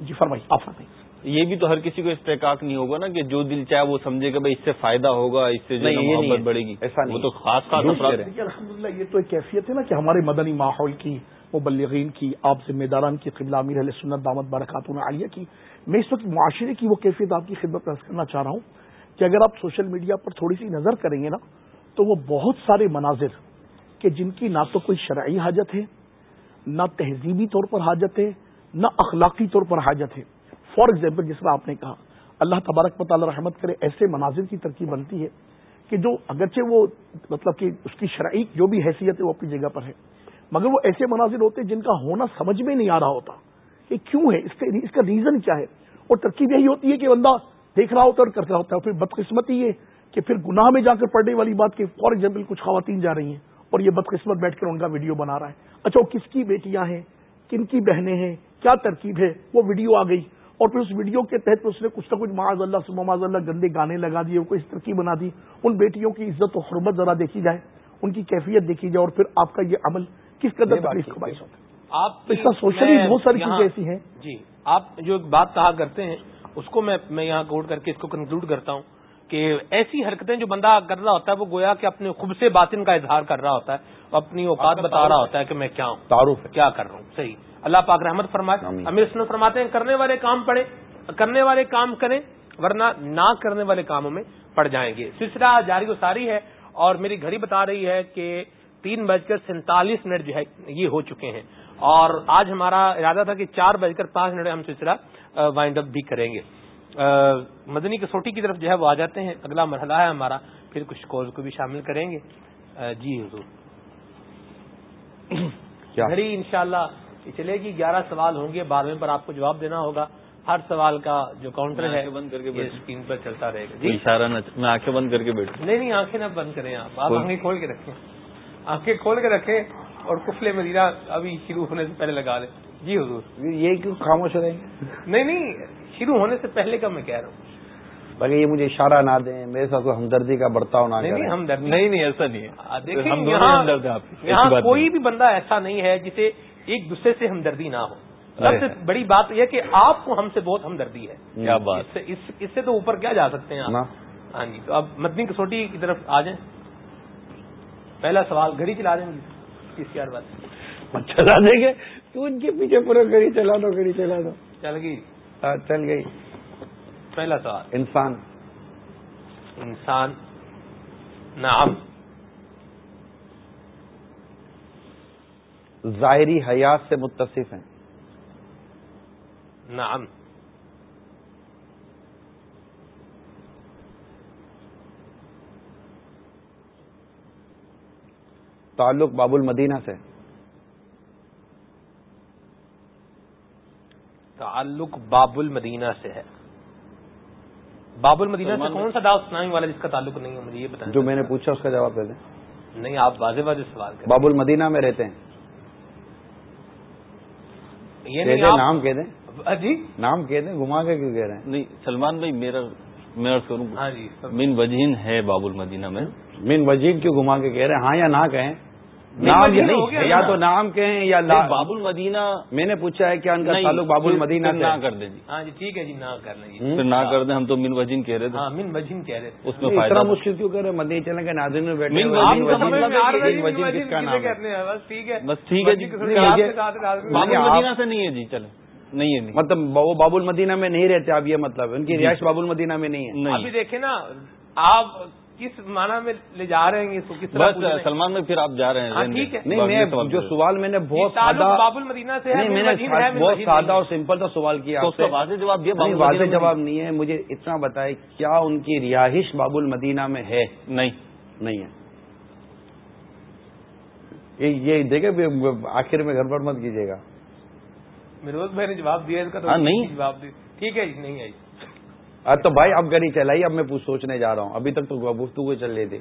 جی فرمائی آپ فرمائی یہ بھی تو ہر کسی کو استحقاق نہیں ہوگا نا کہ جو دل چاہے وہ سمجھے کہ بھائی اس سے فائدہ ہوگا اس سے محبت بڑھے گی۔ ایسا نہیں وہ تو خاص خاص الحمد للہ یہ تو ایک کیفیت ہے نا کہ ہمارے مدنی ماحول کی مبلغین کی آپ ذمہ داران کی قبل امیر علیہ سنت دامت برکاتون عالیہ کی میں اس وقت معاشرے کی وہ کیفیت آپ کی خدمت پیش کرنا چاہ رہا ہوں کہ اگر آپ سوشل میڈیا پر تھوڑی سی نظر کریں گے نا، تو وہ بہت سارے مناظر کہ جن کی نہ تو کوئی شرعی حاجت ہے، نہ تہذیبی طور پر حاجت ہے، نہ اخلاقی طور پر حاجت ہے۔ فار ایگزامپل جس میں آپ نے کہا، اللہ تبارک مطالعہ رحمت کرے، ایسے مناظر کی ترکیب بنتی ہے کہ جو اگرچہ وہ مطلب کہ اس کی شرعی جو بھی حیثیت ہے، وہ اپنی جگہ پر ہے۔ مگر وہ ایسے مناظر ہوتے ہیں جن کا ہونا سمجھ میں نہیں آ رہا ہوتا۔ کہ کیوں ہے؟ اس کا ریزن کیا ہے؟ اور ترکیب یہی ہوتی ہے کہ بندہ دیکھ رہا ہوتا ہے اور کر رہا ہوتا ہے پھر بدقسمتی یہ کہ پھر گناہ میں جا کر پڑنے والی بات کہ فار ایگزامپل کچھ خواتین جا رہی ہیں اور یہ بدقسمت بیٹھ کر ان کا ویڈیو بنا رہا ہے۔ اچھا وہ کس کی بیٹیاں ہیں؟ کن کی بہنیں ہیں؟ کیا ترکیب ہے؟ وہ ویڈیو آ گئی۔ اور پھر اس ویڈیو کے تحت اس نے کچھ نہ کچھ معاذ اللہ معاذ اللہ گندے گانے لگا دیے کوئی اس ترکیب بنا دی۔ ان بیٹیوں کی عزت و حرمت ذرا دیکھی جائے ان کی کیفیت دیکھی جائے اور پھر آپ کا یہ عمل کس قدر تکلیف کا باعث ہوتا ہے؟ آپ اس کا سوشلی بہت ساری چیزیں ایسی ہیں۔ جی آپ جو بات کہا کرتے ہیں اس کو میں میں یہاں کوٹ کر کے اس کو کنکلوڈ کرتا ہوں کہ ایسی حرکتیں جو بندہ کر رہا ہوتا ہے وہ گویا کہ اپنے خوب سے باطن کا اظہار کر رہا ہوتا ہے اپنی اوقات بتا رہا ہوتا ہے کہ میں کیا ہوں تعارف کیا کر رہا ہوں؟ صحیح۔ اللہ پاک رحمت فرمائے امیر سن فرماتے ہیں کرنے والے کام پڑے کرنے والے کام کریں ورنہ نہ کرنے والے کاموں میں پڑ جائیں گے۔ سلسلہ جاری و ساری ہے اور میری گھڑی بتا رہی ہے کہ تین بج کر سینتالیس منٹ جو ہے یہ ہو چکے ہیں۔ اور آج ہمارا ارادہ تھا کہ چار بج کر پانچ منٹ ہم سلسلہ وائنڈ اپ بھی کریں گے۔ مدنی کسوٹی کی طرف جو ہے وہ آ جاتے ہیں۔ اگلا مرحلہ ہے ہمارا۔ پھر کچھ کال کو بھی شامل کریں گے۔ جی حضور۔ گھڑی ان شاء اللہ چلے گی۔ گیارہ سوال ہوں گے۔ بعد میں پر آپ کو جواب دینا ہوگا۔ ہر سوال کا جو کاؤنٹر ہے بند کر کے اسکرین پر چلتا رہے گا۔ جی؟ اشارہ میں آنکھیں بند کر کے بیٹھوں۔ نہیں نہیں آنکھیں نہ بند کریں آپ۔ آپ آنکھیں کھول کے رکھیں۔ آنکھیں کھول کے رکھیں۔ اور کفلے مدینہ ابھی شروع ہونے سے پہلے لگا لیں جی حضور۔ یہ کیوں خاموش رہیں گے نہیں نہیں شروع ہونے سے پہلے کا میں کہہ رہا ہوں۔ بلکہ یہ مجھے اشارہ نہ دیں میرے ساتھ ہمدردی کا برتاؤ نہ نہیں ہمدردی۔ نہیں نہیں ایسا نہیں ہے۔ دیکھیں یہاں کوئی بھی بندہ ایسا نہیں ہے جسے ایک دوسرے سے ہمدردی نہ ہو۔ سب سے بڑی بات یہ کہ آپ کو ہم سے بہت ہمدردی ہے۔ کیا بات۔ اس سے تو اوپر کیا جا سکتے ہیں ہاں جی تو اب مدنی کسوٹی کی طرف آ جائیں۔ پہلا سوال گھڑی چلا دیں گے۔ کس کی بات چلا دیں گے۔ تو ان کے پیچھے پورا گھڑی چلا دو گھڑی چلا دو چل گئی۔ ہاں، چل گئی۔ پہلا سوال۔ انسان۔ انسان۔ نعم۔ ظاہری حیات سے متصف ہیں۔ نعم۔ تعلق باب المدینہ سے۔ تعلق باب المدینہ سے ہے۔ باب المدینہ سے کون سا دعوت سنانے والا جس کا تعلق نہیں ہے؟ مجھے یہ بتائیں۔ جو میں نے پوچھا اس کا جواب دے دیں۔ نہیں آپ واضح واضح سوال کریں۔ باب المدینہ میں رہتے ہیں۔ یہ نام کہہ دیں۔ جی۔ نام کہہ دیں گھما کے کیوں کہہ رہے ہیں؟ نہیں سلمان بھائی میرا میں کروں۔ ہاں جی من وجین ہے باب المدینہ میں۔ من وجین کیوں گھما کے کہہ رہے ہیں؟ ہاں یا نہ کہیں۔ نام یا تو نام کہیں یا باب المدینہ میں نے پوچھا ہے کیا ان کا تعلق باب المدینہ نہ کر دیں جی۔ ہاں جی ٹھیک ہے جی نہ کر لیں پھر نہ کر دیں ہم تو من وجین کہہ رہے تھے۔ ہاں من وجین کہہ رہے تھے۔ اس میں فائدہ مشکل کیوں کہہ رہے مدنی چلیں گے ناظرین میں بیٹھے وجین کس کا نام ہے؟ بس ٹھیک ہے۔ بس ٹھیک ہے جی باب المدینہ سے نہیں ہے جی چلیں۔ نہیں ہے مطلب وہ باب المدینہ میں نہیں رہتے آپ یہ مطلب ان کی رہائش باب المدینہ میں نہیں ہے۔ ابھی دیکھیں نا آپ کس معنی میں لے جا رہے ہیں کس بس سلمان میں پھر آپ جا رہے ہیں ٹھیک ہے۔ نہیں میں جو سوال میں نے بہت سادہ باب المدینہ سے میں نے بہت سادہ اور سمپل سا سوال کیا واضح جواب دیا واضح جواب نہیں ہے۔ مجھے اتنا بتائے کیا ان کی رہائش باب المدینہ میں ہے؟ نہیں۔ نہیں ہے۔ یہ دیکھے آخر میں گڑبڑ مت کیجیے گا۔ میرے میں نے جواب دیا اس کا تو نہیں۔ جواب دیا۔ ٹھیک ہے جی نہیں ہے تو بھائی اب گاڑی چلائی اب میں سوچنے جا رہا ہوں۔ ابھی تک تو گفتگو چل رہی تھی۔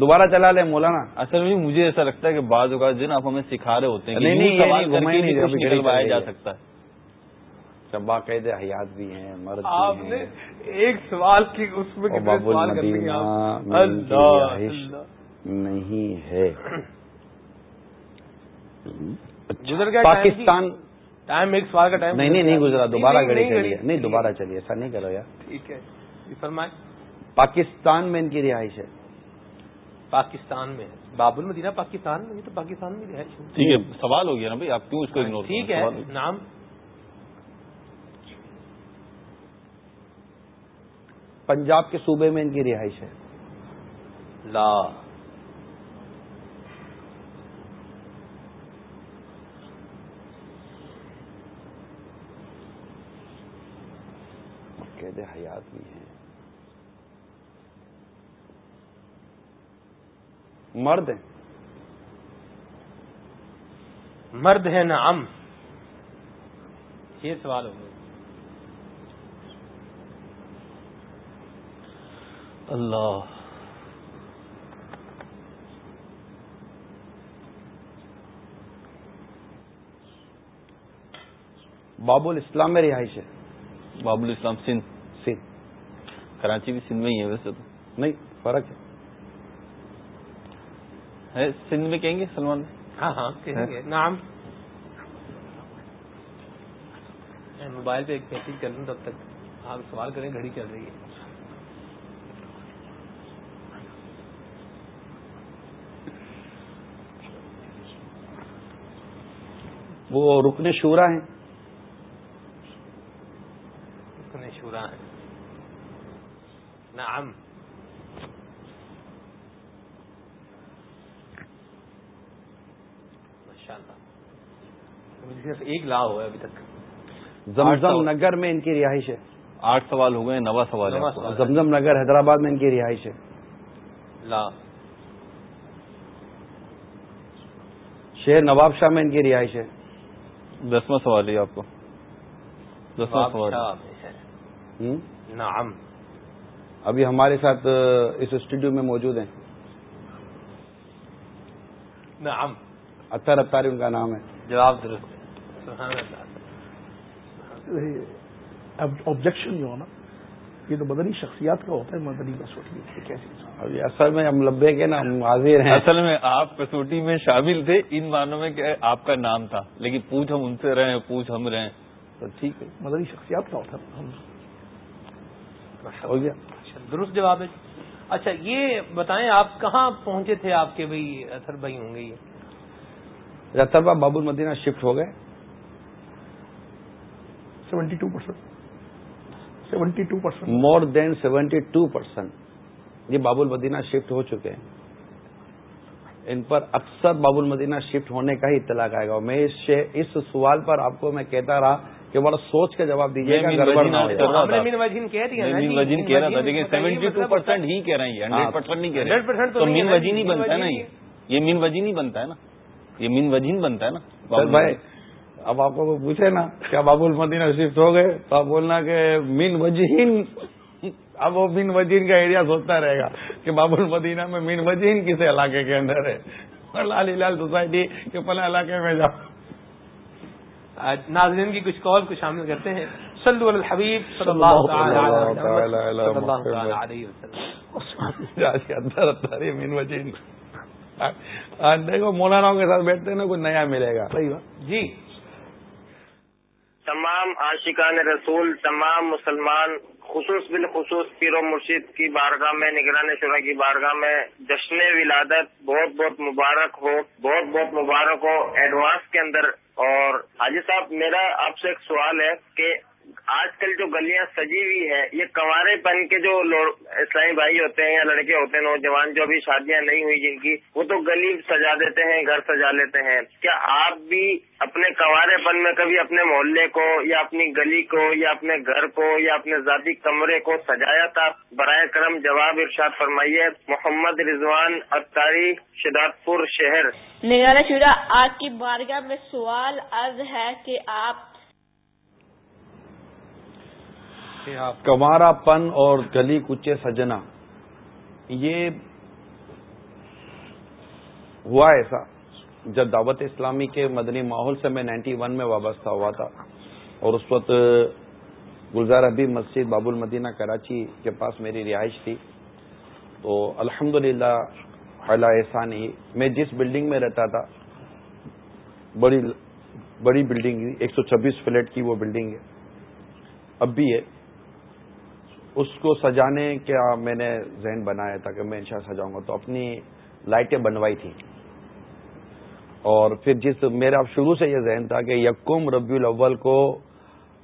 دوبارہ چلا لیں مولانا۔ اصل میں مجھے ایسا لگتا ہے کہ بعض اوقات جو نا آپ ہمیں سکھا رہے ہوتے ہیں نہیں نہیں جا سکتا۔ ہے سب باقاعدہ حیات بھی ہیں مرد آپ نے ایک سوال کی اس میں نہیں ہے۔ پاکستان ٹائم ایک سوال کا ٹائم نہیں نہیں نہیں گزرا دوبارہ گڑی چلیے نہیں دوبارہ چلیے ایسا نہیں کرو یار. ٹھیک ہے. فرمائیں. پاکستان میں ان کی رہائش ہے. پاکستان میں باب المدینہ پاکستان میں تو پاکستان میں رہائش ٹھیک ہے سوال ہو گیا نا بھائی؟ آپ کیوں اس کو اگنور ٹھیک ہے. نام. پنجاب کے صوبے میں ان کی رہائش ہے. لا. حیات بھی ہیں۔ مرد ہیں۔ مرد ہے نا ام یہ سوال ہو گیا۔ اللہ۔ باب الاسلام میں رہائش ہے۔ باب الاسلام سندھ سندھ۔ کراچی بھی سندھ میں ہی ہے ویسے تو۔ نہیں فرق ہے۔ ہے سندھ میں کہیں گے؟ سلمان ہاں ہاں کہیں گے۔ نام۔ موبائل پہ ایک میسج کر لوں تب تک۔ آپ سوال کریں گھڑی چل رہی ہے۔ وہ رکن شورا ہیں رکن شورا ہے نعم. صرف ایک لا ہوا ہے ابھی تک. زمزم نگر میں ان کی رہائش ہے. آٹھ سوال ہو گئے نوا سوال ہے نواں۔ سوال۔ زمزم نگر حیدرآباد میں ان کی رہائش ہے. لا. شہر نواب شاہ میں ان کی رہائش ہے. دسواں سوال ہے آپ کو. دسواں سوال؟ نعم. ابھی ہمارے ساتھ اس اسٹوڈیو میں موجود ہیں۔ نعم۔ اطہر اتاری ان کا نام ہے۔ جواب درست سبحان اللہ۔ آبجیکشن جو ہے نا یہ تو مدنی شخصیات کا ہوتا ہے مدنی کسوٹی؟ ابھی اصل میں ہم لبے کے نا ہم حاضر ہیں۔ اصل میں آپ کسوٹی میں شامل تھے ان معنوں میں کہ آپ کا نام تھا لیکن پوچھ ہم ان سے رہے پوچھ ہم رہے تو ٹھیک ہے۔ مدنی شخصیات کا ہوتا ہے۔ ہم ہو گیا۔ اچھا، درست جواب ہے اچھا یہ بتائیں آپ کہاں پہنچے تھے آپ کے بھائی اثر بھائی ہوں گے یہ؟ رتبہ باب المدینہ شفٹ ہو گئے۔ Seventy two percent seventy two percent more than seventy two percent یہ باب المدینہ شفٹ ہو چکے ہیں۔ ان پر اکثر باب المدینہ شفٹ ہونے کا ہی اطلاع آئے گا۔ میں اس سوال پر آپ کو میں کہتا رہا کہ بڑا سوچ کے جواب دیجیے مین وجین وجین کہہ وجین رہا تھا وجین لیکن سیونٹی ٹو پرسینٹ ہی کہہ رہے ہیں۔ ہنڈریڈ پرسینٹ نہیں کہہ رہے۔ 100% تو تو نہیں مین ہے۔ نا وجین ہی بنتا ہے نا یہ۔ یہ مین وجین ہی بنتا ہے نا۔ یہ مین وجین بنتا ہے نا۔ بھائی اب آپ کو پوچھے نا کیا باب المدینہ شفٹ ہو گئے تو آپ بولنا کہ مین وجہین اب وہ مین وجین کا ایریا سوچتا رہے گا کہ باب المدینہ میں مین وجین کس علاقے کے اندر ہے۔ لال لال سوسائٹی کے پلا علاقے میں جاؤ۔ ناظرین کی کچھ کال کو شامل کرتے ہیں. صلو علی الحبیب صلی اللہ تعالی علیہ وسلم. دیکھو مولانا کے ساتھ بیٹھتے ہیں نا کچھ نیا ملے گا۔ صحیح بات۔ جی۔ تمام عاشقان رسول تمام مسلمان خصوص بالخصوص پیر و مرشد کی بارگاہ میں نگران شورا کی بارگاہ میں جشن ولادت بہت بہت مبارک ہو بہت بہت مبارک ہو ایڈوانس کے اندر اور حاجی صاحب میرا آپ سے ایک سوال ہے کہ آج کل جو گلیاں سجی ہوئی ہے یہ کنوارے پن کے جو اسلامی بھائی ہوتے ہیں یا لڑکے ہوتے ہیں، نوجوان جو ابھی شادیاں نہیں ہوئی جن کی، وہ تو گلی سجا دیتے ہیں، گھر سجا لیتے ہیں۔ کیا آپ بھی اپنے کنوارے پن میں کبھی اپنے محلے کو یا اپنی گلی کو یا اپنے گھر کو یا اپنے ذاتی کمرے کو سجایا تھا؟ برائے کرم جواب ارشاد فرمائیے، محمد رضوان اتاری شداد پور شہر۔ نگران شورا آپ کی بارگاہ میں سوال عرض ہے کہ آپ کمارا پن اور گلی کچے سجنا۔ یہ ہوا ایسا۔ جب دعوت اسلامی کے مدنی ماحول سے میں نائنٹی ون میں وابستہ ہوا تھا اور اس وقت گلزار حبیب مسجد باب المدینہ کراچی کے پاس میری رہائش تھی، تو الحمد للہ خلا ایسا نہیں میں جس بلڈنگ میں رہتا تھا، بڑی بڑی بلڈنگ ایک سو چھبیس فلیٹ کی وہ بلڈنگ ہے۔ اب بھی ہے۔ اس کو سجانے کا میں نے ذہن بنایا تھا کہ میں انشاءاللہ سجاؤں گا۔ تو اپنی لائٹیں بنوائی تھیں۔ اور پھر جس میرا شروع سے یہ ذہن تھا کہ یکم ربیع الاول کو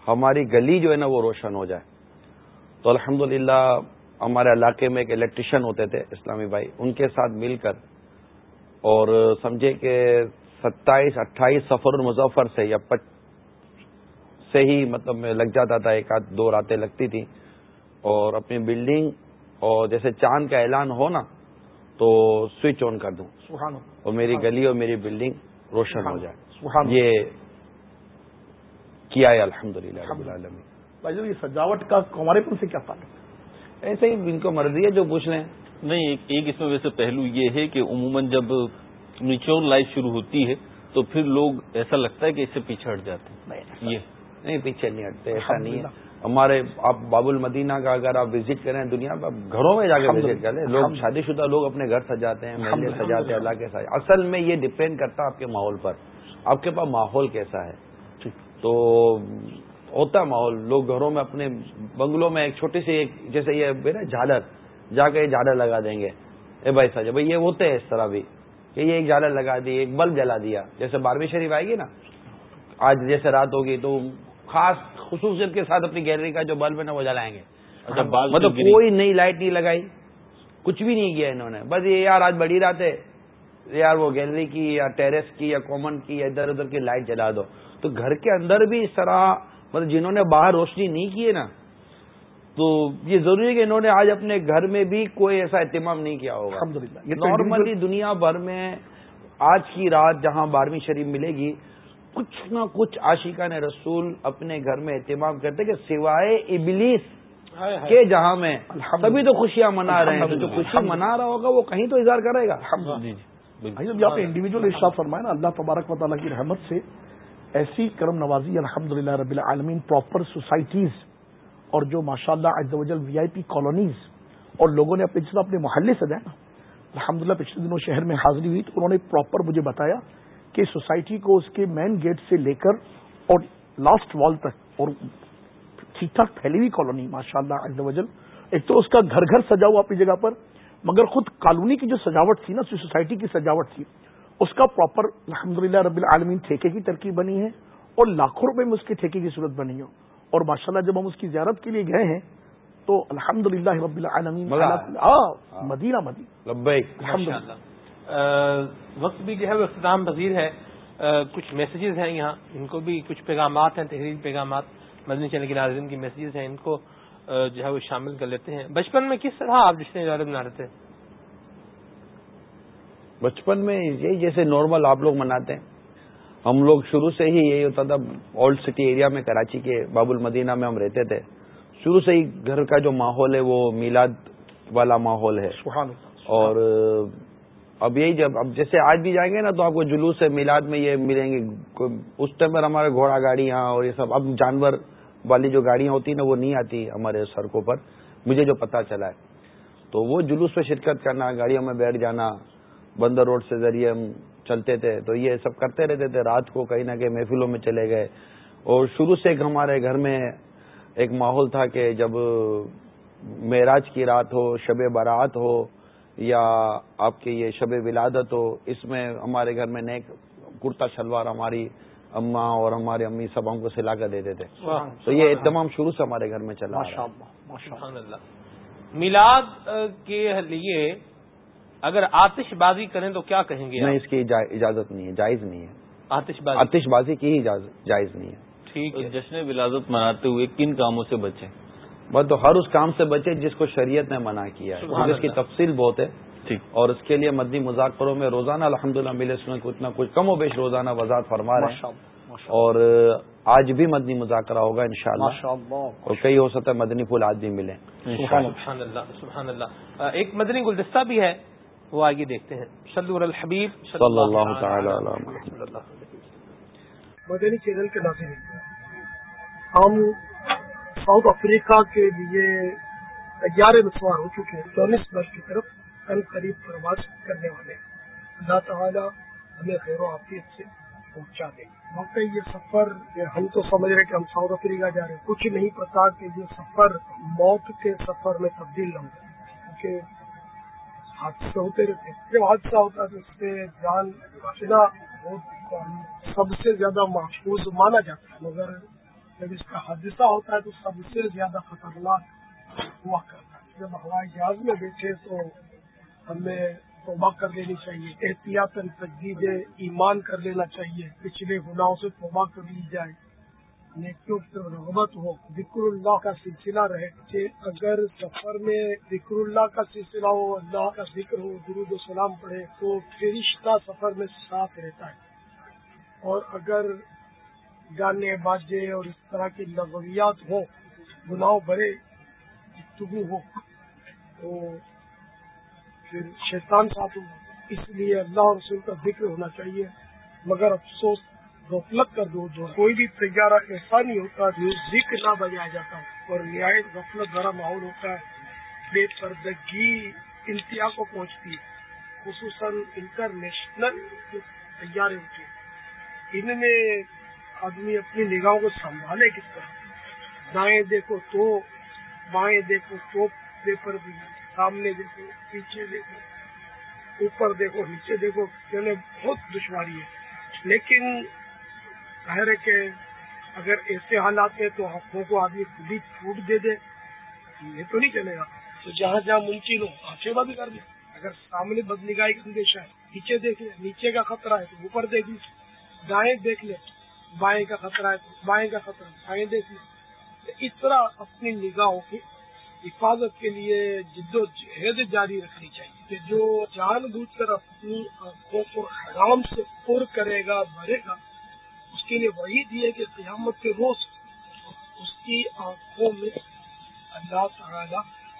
ہماری گلی جو ہے نا وہ روشن ہو جائے۔ تو الحمد ہمارے علاقے میں ایک الیکٹریشین ہوتے تھے اسلامی بھائی، ان کے ساتھ مل کر۔ اور سمجھے کہ ستائیس، اٹھائیس سفر المظفر سے یا پچ سے ہی مطلب میں لگ جاتا تھا، ایک آدھ دو راتیں لگتی تھیں۔ اور اپنی بلڈنگ اور جیسے چاند کا اعلان ہو نا تو سوئچ آن کر دوں۔ سبحان اور میری گلی اور میری بلڈنگ روشن ہو جائے۔ سبحان یہ کیا ہے؟ الحمد للہ رب العالمین۔ بھائی جان، یہ سجاوٹ کا ہمارے پن سے کیا تعلق ہے؟ ایسے ہی ان کو مرضی ہے جو پوچھ لیں۔ نہیں ایک ایک اس میں ویسے پہلو یہ ہے کہ عموماً جب میچور لائف شروع ہوتی ہے تو پھر لوگ ایسا لگتا ہے کہ اس سے پیچھے ہٹ جاتے ہیں۔ یہ۔ نہیں پیچھے نہیں ہٹتے ایسا نہیں ہے۔ ہمارے آپ باب المدینہ کا اگر آپ وزٹ کریں دنیا میں گھروں میں جا کے وزٹ کریں لوگ شادی شدہ لوگ اپنے گھر سجاتے ہیں محلے سجاتے ہیں اللہ کے ساتھ اصل میں یہ ڈپینڈ کرتا ہے آپ کے ماحول پر۔ آپ کے پاس ماحول کیسا ہے؟ تو ہوتا ماحول۔ لوگ گھروں میں اپنے بنگلوں میں ایک چھوٹی سی ایک جیسے یہ نا جھالر جا کے جھالر لگا دیں گے۔ اے بھائی سجا بھائی یہ ہوتے ہیں اس طرح بھی۔ کہ یہ ایک جھالر لگا دی ایک بلب جلا دیا۔ جیسے بارہویں شریف آئے گی نا آج جیسے رات ہوگی تو خاص خصوصیت کے ساتھ اپنی گیلری کا جو بلب ہے نا وہ جلائیں گے۔ اچھا، مطلب کوئی نئی لائٹ نہیں لگائی۔ کچھ بھی نہیں کیا انہوں نے۔ بس یہ یار آج بڑی رات ہے۔ یار وہ گیلری کی یا ٹیرس کی یا کامن کی یا ادھر ادھر کی لائٹ جلا دو۔ تو گھر کے اندر بھی اس طرح مطلب جنہوں نے باہر روشنی نہیں کی ہے نا تو یہ ضروری ہے کہ انہوں نے آج اپنے گھر میں بھی کوئی ایسا اہتمام نہیں کیا ہوگا۔ نارملی دنیا بھر میں آج کی رات جہاں بارہویں شریف ملے گی کچھ نہ کچھ عاشقان رسول اپنے گھر میں اہتمام کرتے کہ سوائے ابلیس کے جہاں میں۔ تبھی تو خوشیاں منا رہے ہیں۔ جو خوشی منا رہا ہوگا وہ کہیں تو اظہار کرے گا۔ یہاں پہ انڈیویجل ارشاد فرمائے نا اللہ تبارک و تعالیٰ کی رحمت سے ایسی کرم نوازی الحمد للہ رب العالمین پراپر سوسائٹیز اور جو ماشاء اللہ وی آئی پی کالونیز اور لوگوں نے اپنے جس اپنے محلے سجائے نا الحمد للہ پچھلے دنوں شہر میں حاضری ہوئی تو انہوں نے پراپر مجھے بتایا کہ سوسائٹی کو اس کے مین گیٹ سے لے کر اور لاسٹ وال تک اور ٹھیک ٹھاک پھیلی ہوئی کالونی ماشاء اللہ عز و جل ایک تو اس کا گھر گھر سجا ہوا اپنی جگہ پر مگر خود کالونی کی جو سجاوٹ تھی نا سوسائٹی کی سجاوٹ تھی اس کا پراپر الحمد للہ رب العالمین ٹھیکے کی ترکیب بنی ہے اور لاکھوں روپے میں اس کے ٹھیکے کی صورت بنی ہو اور ماشاء اللہ جب ہم اس کی زیارت کے لیے گئے ہیں تو الحمد للہ رب العالمین مدینہ مدینہ۔ الحمد وقت بھی جو ہے وہ اختتام پذیر ہے۔ کچھ میسیجز ہیں یہاں۔ ان کو بھی کچھ پیغامات ہیں تحریر پیغامات۔ مدنی چینل کے ناظرین کی میسیجز ہیں۔ ان کو جو ہے وہ شامل کر لیتے ہیں۔ بچپن میں کس طرح آپ جشن بنا رہے تھے؟ بچپن میں یہی جیسے نارمل آپ لوگ مناتے ہیں۔ ہم لوگ شروع سے ہی یہی ہوتا تھا۔ اولڈ سٹی ایریا میں کراچی کے باب المدینہ میں ہم رہتے تھے۔ شروع سے ہی گھر کا جو ماحول ہے وہ میلاد والا ماحول ہے۔ اور اب یہی جب اب جیسے آج بھی جائیں گے نا تو آپ کو جلوس سے میلاد میں یہ ملیں گے۔ اس ٹائم پر ہمارے گھوڑا گاڑیاں اور یہ سب اب جانور والی جو گاڑیاں ہوتی ہیں نا وہ نہیں آتی ہمارے سڑکوں پر۔ مجھے جو پتا چلا ہے۔ تو وہ جلوس میں شرکت کرنا، گاڑیوں میں بیٹھ جانا، بندر روڈ سے ذریعے ہم چلتے تھے۔ تو یہ سب کرتے رہتے تھے۔ رات کو کہیں نہ کہیں محفلوں میں چلے گئے۔ اور شروع سے ایک ہمارے گھر میں ایک ماحول تھا کہ جب معراج کی رات ہو، شب برات ہو یا آپ کی یہ شب ولادت ہو اس میں ہمارے گھر میں نیک کرتا شلوار ہماری اماں اور ہماری امی سب ہم کو سلا کر دیتے تھے۔ تو یہ اہتمام شروع سے ہمارے گھر میں چلا اللہ میلاد کے لیے اگر آتش بازی کریں تو کیا کہیں گے نہیں؟ اس کی اجا- اجازت نہیں ہے جائز نہیں ہے۔ آتش بازی۔ آتش بازی کی ہی اجازت- جائز نہیں ہے۔ ٹھیک ہے۔ جشن ولادت مناتے ہوئے کن کاموں سے بچیں؟ بس تو ہر اس کام سے بچے جس کو شریعت نے منع کیا ہے اس کی۔ تفصیل بہت ہے۔ ٹھیک۔ اور اس کے لیے مدنی مذاکروں میں روزانہ الحمد للہ ملے سنے کچھ نہ کچھ کم و بیش روزانہ وضاحت فرما رہے ہیں۔ اور آج بھی مدنی مذاکرہ ہوگا اللہ۔ انشاءاللہ اور کئی ہو سکتا ہے مدنی پھول آج بھی ملیں۔ سبحان اللہ سبحان اللہ ایک مدنی گلدستہ بھی ہے وہ آگے دیکھتے ہیں۔ صلو علی الحبیب صلی اللہ تعالی صلی علیہ۔ مدنی چینل کے ناظرین ہم ساؤتھ افریقہ کے لیے تیار نسوار ہو چکے ہیں۔ جونسبرگ کی طرف کل قریب پرواز کرنے والے ہیں۔ اللہ تعالیٰ ہمیں خیر و عافیت سے پہنچا دے۔ واقعی یہ سفر، ہم تو سمجھ رہے کہ ہم ساؤتھ افریقہ جا رہے ہیں۔ کچھ نہیں پتا کہ یہ سفر موت کے سفر میں تبدیل نہ ہو جائے۔ کیونکہ حادثے ہوتے رہتے ہیں۔ جب حادثہ ہوتا ہے تو اس سے جان بچنا بہت سب سے زیادہ محفوظ مانا جاتا ہے۔ مگر جب اس کا حادثہ ہوتا ہے تو سب سے زیادہ خطرناک ہوا کرتا ہے۔ جب ہوائی جہاز میں بیٹھے تو ہمیں توبہ کر لینی چاہیے، احتیاط تجدید ایمان کر لینا چاہیے۔ پچھلے گناہوں سے توبہ کر لی جائے۔ نیکیوں کی رغبت ہو۔ ذکر اللہ کا سلسلہ رہے کہ اگر سفر میں ذکر اللہ کا سلسلہ ہو، اللہ کا ذکر ہو، درود و سلام پڑھے تو فرشتہ سفر میں ساتھ رہتا ہے۔ اور اگر گانے باجے اور اس طرح کی لغویات ہوں، گناہ بڑے گفتگو ہو تو پھر شیطان ساتھ اس لیے اللہ اور رسول کا ذکر ہونا چاہیے۔ مگر افسوس، غفلت کا دو جو کوئی بھی تیارہ ایسا نہیں ہوتا جو ذکر نہ بجایا جاتا اور نہایت غفلت بھرا ماحول ہوتا ہے۔ بے پردگی انتہا کو پہنچتی ہے۔ خصوصاً انٹرنیشنل جو تیارے ہوتے ہیں۔ ان میں آدمی اپنی نگاہوں کو سنبھالے کس طرح؟ دائیں دیکھو تو، بائیں دیکھو تو بے پردگی سامنے دیکھو، پیچھے دیکھو، اوپر دیکھو، نیچے دیکھو یعنی بہت دشواری ہے۔ لیکن ظاہر ہے کہ اگر ایسے حالات میں تو آنکھوں کو آدمی خود ہی چھوٹ دے دے۔ یہ تو نہیں چلے گا۔ تو جہاں جہاں ممکن ہو آشیوا بھی کر دے۔ اگر سامنے بد نگاہی کا اندیشہ ہے، نیچے دیکھ لے، نیچے کا خطرہ ہے تو اوپر دیکھ لے، دائیں دیکھ لے۔ بائیں کا خطرہ ہے تو بائیں کا خطرہ بائیں دیکھ اس طرح اپنی نگاہوں کی حفاظت کے لیے جد و جہد جاری رکھنی چاہیے کہ جو جان بوجھ کر اپنی آنکھوں کو حرام سے پر کرے گا، بھرے گا، اس کے لیے وہی دی ہے کہ قیامت کے روز اس کی آنکھوں میں اللہ تعالی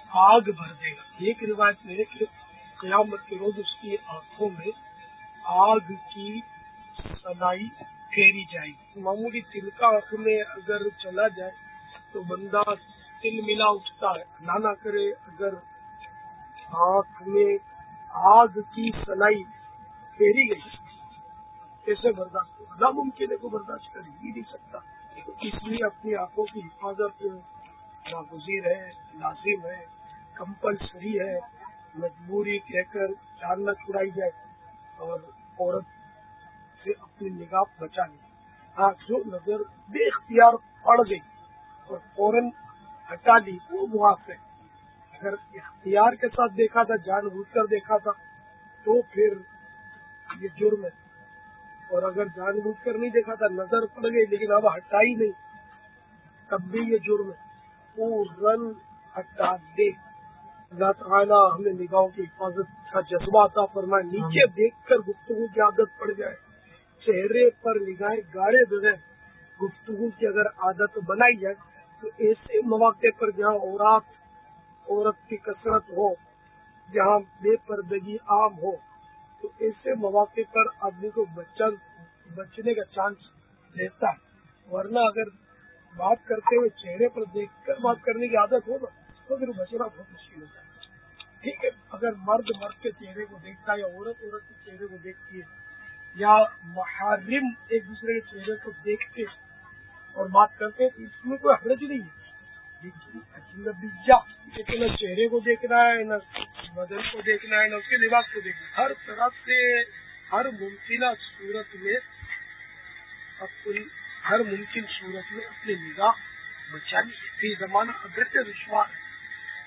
آگ بھر دے گا۔ ایک روایت میں ہے کہ قیامت کے روز اس کی آنکھوں میں آگ کی سنائی پھیری جائے گی معمولی تل کا آنکھ میں اگر چلا جائے تو بندہ تل ملا اٹھتا ہے۔ نہ نہ کرے اگر آنکھ میں آگ کی سلائی پھیری گئی۔ کیسے برداشت ناممکن ہے کو برداشت کر ہی نہیں سکتا۔ اس لیے اپنی آنکھوں کی حفاظت ناگزیر ہے، لازم ہے، کمپلسری ہے۔ مجبوری کہہ کر جان نہ چھڑائی جائے۔ اور عورت سے اپنی نگاہ بچا لی ہاں جو نظر بے اختیار پڑ گئی اور فوراً ہٹا لی، وہ معاف ہے اگر اختیار کے ساتھ دیکھا تھا، جان بوجھ کر دیکھا تھا، تو پھر یہ جرم ہے۔ اور اگر جان بوجھ کر نہیں دیکھا تھا، نظر پڑ گئی، لیکن اب ہٹا ہی نہیں، تب بھی یہ جرم ہے۔ وہ رن ہٹا دے۔ اللہ تعالیٰ ہمیں نگاہوں کی حفاظت کا جذبہ تھا فرمائے۔ نیچے دیکھ کر گفتگو کی عادت پڑ جائے۔ چہرے پر نگاہیں گاڑے بغیر گفتگو کی اگر عادت بنائی جائے، تو ایسے مواقع پر جہاں عورت عورت کی کثرت ہو، جہاں بے پردگی عام ہو، تو ایسے مواقع پر آدمی کو بچن، بچنے کا چانس رہتا ہے۔ ورنہ اگر بات کرتے ہوئے چہرے پر دیکھ کر بات کرنے کی عادت ہو نا تو پھر بچنا بہت مشکل ہوتا ہے۔ ٹھیک ہے، اگر مرد مرد کے چہرے کو دیکھتا ہے یا عورت عورت کے چہرے کو دیکھتی ہے یا محرم ایک دوسرے کے چہرے کو دیکھتے اور بات کرتے تو اس میں کوئی حرج نہیں ہے۔ لیکن نہ چہرے کو دیکھنا ہے، نہ بدن کو دیکھنا ہے، نہ اس کے لباس کو دیکھنا ہر طرح سے ہر ممکنہ صورت میں اپنی ہر ممکن صورت میں اپنی نگاہ بچانی فی زمانہ اگرچہ دشوار ہے۔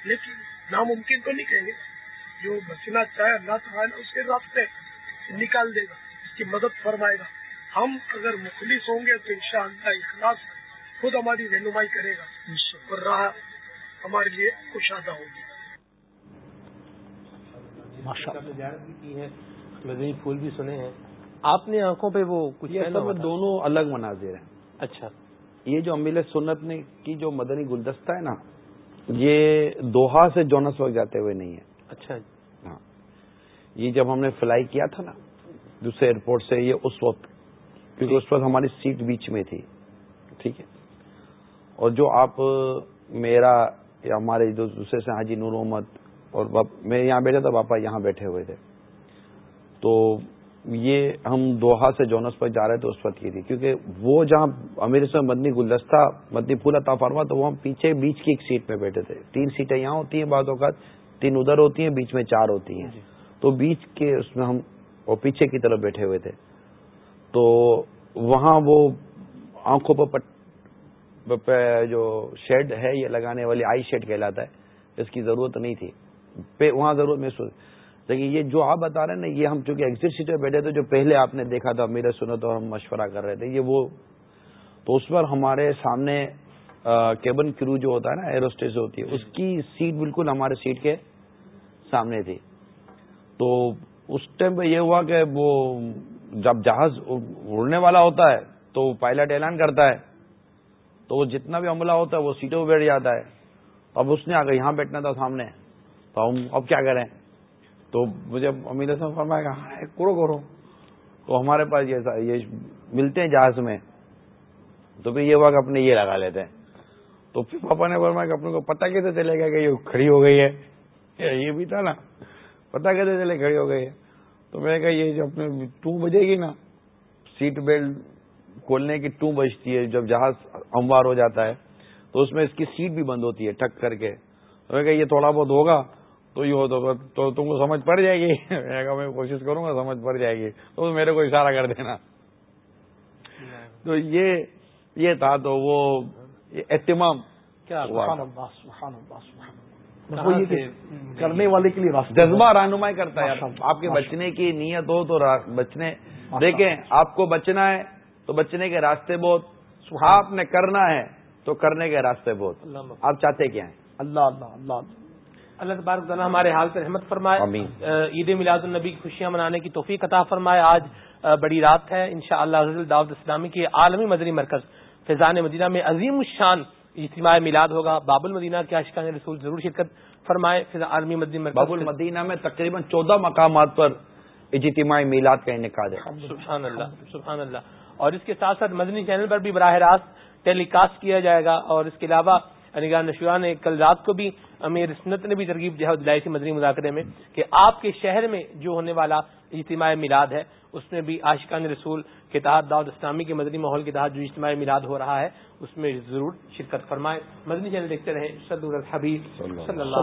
لیکن ناممکن تو نہیں کہیں گے۔ جو بچنا چاہے اللہ تعالیٰ اس کے راستے نکال دے گا۔ کی مدد فرمائے گا۔ ہم اگر مخلص ہوں گے تو انشاءاللہ اخلاص خود ہماری رہنمائی کرے گا۔ اور راہ ہمارے لیے کشادہ ہوگی۔ مدنی پھول بھی سنے ہیں۔ آپ نے آنکھوں پہ وہ کچھ دونوں الگ مناظر ہیں۔ اچھا۔ یہ جو امیل سنت نے کی جو مدنی گلدستہ ہے نا یہ دوہا سے جونس وقت جاتے ہوئے نہیں ہے۔ اچھا۔ ہاں۔ یہ جب ہم نے فلائی کیا تھا نا دوسرے ایئرپورٹ سے یہ اس وقت کیونکہ اس وقت ہماری سیٹ بیچ میں تھی۔ ٹھیک ہے۔ اور جو آپ میرا یا ہمارے جو دوسرے سے حاجی نور محمد اور میں یہاں بیٹھا تھا پاپا یہاں بیٹھے ہوئے تھے۔ تو یہ ہم دوحا سے جونس پر جا رہے تھے اس وقت کی تھی۔ کیونکہ وہ جہاں امیر سے مدنی گلدستہ مدنی پھولا تا فرما تو وہ ہم پیچھے بیچ کی ایک سیٹ پہ بیٹھے تھے۔ تین سیٹیں یہاں ہوتی ہیں بعض اوقات تین ادھر ہوتی ہیں بیچ میں چار ہوتی ہیں۔ جی۔ تو بیچ کے اس میں ہم وہ پیچھے کی طرف بیٹھے ہوئے تھے۔ تو وہاں وہ آنکھوں پر جو شیڈ ہے، یہ لگانے والی آئی شیڈ کہلاتا ہے۔ اس کی ضرورت نہیں تھی۔ وہاں ضرورت محسوس لیکن یہ جو آپ بتا رہے ہیں نا، یہ ہم چونکہ ایگزٹ سیٹ پہ بیٹھے تھے، جو پہلے آپ نے دیکھا تھا میرے سنو تو ہم مشورہ کر رہے تھے، یہ وہ تو اس پر ہمارے سامنے کیبن کرو جو ہوتا ہے نا ایروسٹیج ہوتی ہے، اس کی سیٹ بالکل ہمارے سیٹ کے سامنے تھی۔ تو اس ٹائم پہ یہ ہوا کہ وہ جب جہاز اڑنے والا ہوتا ہے تو پائلٹ اعلان کرتا ہے، تو وہ جتنا بھی عملہ ہوتا ہے وہ سیٹوں پہ بیٹھ جاتا ہے۔ اب اس نے آگے یہاں بیٹھنا تھا سامنے۔ تو ہم اب کیا کریں؟ تو مجھے امیر حسن فرمایا کہ ہاں کرو کرو۔ تو ہمارے پاس یہ ملتے ہیں جہاز میں۔ تو پھر یہ وقت اپنے یہ لگا لیتے ہیں۔ تو پھر پاپا نے فرمایا کہ اپنے کو پتہ کیسے چلے گا کہ یہ کھڑی ہو گئی ہے؟ یہ بھی تھا نا۔ پتہ کیسے چلے، کھڑی ہو گئی ہے۔ تو میں نے کہا یہ جو اپنے ٹو بجے گی نا سیٹ بیلٹ کھولنے کی ٹو بجتی ہے جب جہاز ہموار ہو جاتا ہے تو اس میں اس کی سیٹ بھی بند ہوتی ہے ٹک کر کے۔ تو میں کہا یہ تھوڑا بہت ہوگا تو یہ ہو تو تم کو سمجھ پڑ جائے گی۔ میں کہا میں کوشش کروں گا سمجھ پڑ جائے گی۔ تو میرے کو اشارہ کر دینا۔ تو یہ یہ تھا تو وہ اہتمام۔ کرنے والے کے لیے جذبہ رہنمائی کرتا ہے آپ کے بچنے کی نیت ہو تو بچنے۔ دیکھیں آپ کو بچنا ہے تو بچنے کے راستے بہت۔ آپ نے کرنا ہے تو کرنے کے راستے بہت۔ آپ چاہتے کیا ہیں؟ اللہ اللہ اللہ۔ اللہ تبارک تعالیٰ ہمارے حال سے رحمت فرمائے۔ عید میلاد النبی کی خوشیاں منانے کی توفیق عطا فرمائے۔ آج بڑی رات ہے۔ انشاءاللہ شاء اللہ دعوت اسلامی کے عالمی مدنی مرکز فیضان مدینہ میں عظیم الشان اجتماع میلاد ہوگا باب المدینہ کے عاشقان رسول ضرور شرکت فرمائے عالمی مدنی مرکز باب المدینہ میں تقریباً چودہ مقامات پر اجتماع میلاد کا انعقاد ہے۔ سبحان اللہ سبحان اللہ۔ اور اس کے ساتھ ساتھ مدنی چینل پر بھی براہ راست ٹیلی کاسٹ کیا جائے گا اور اس کے علاوہ نگاہ نشوان نے کل رات کو بھی امیر سنت نے بھی ترغیب جو ہے دلائی تھی مدنی مذاکرے میں کہ آپ کے شہر میں جو ہونے والا اجتماع میلاد ہے اس میں بھی عاشقان رسول کے تحت داود اسلامی کے مدنی ماحول کے تحت جو اجتماع میلاد ہو رہا ہے اس میں ضرور شرکت فرمائے مدنی چینل دیکھتے رہے صلی اللہ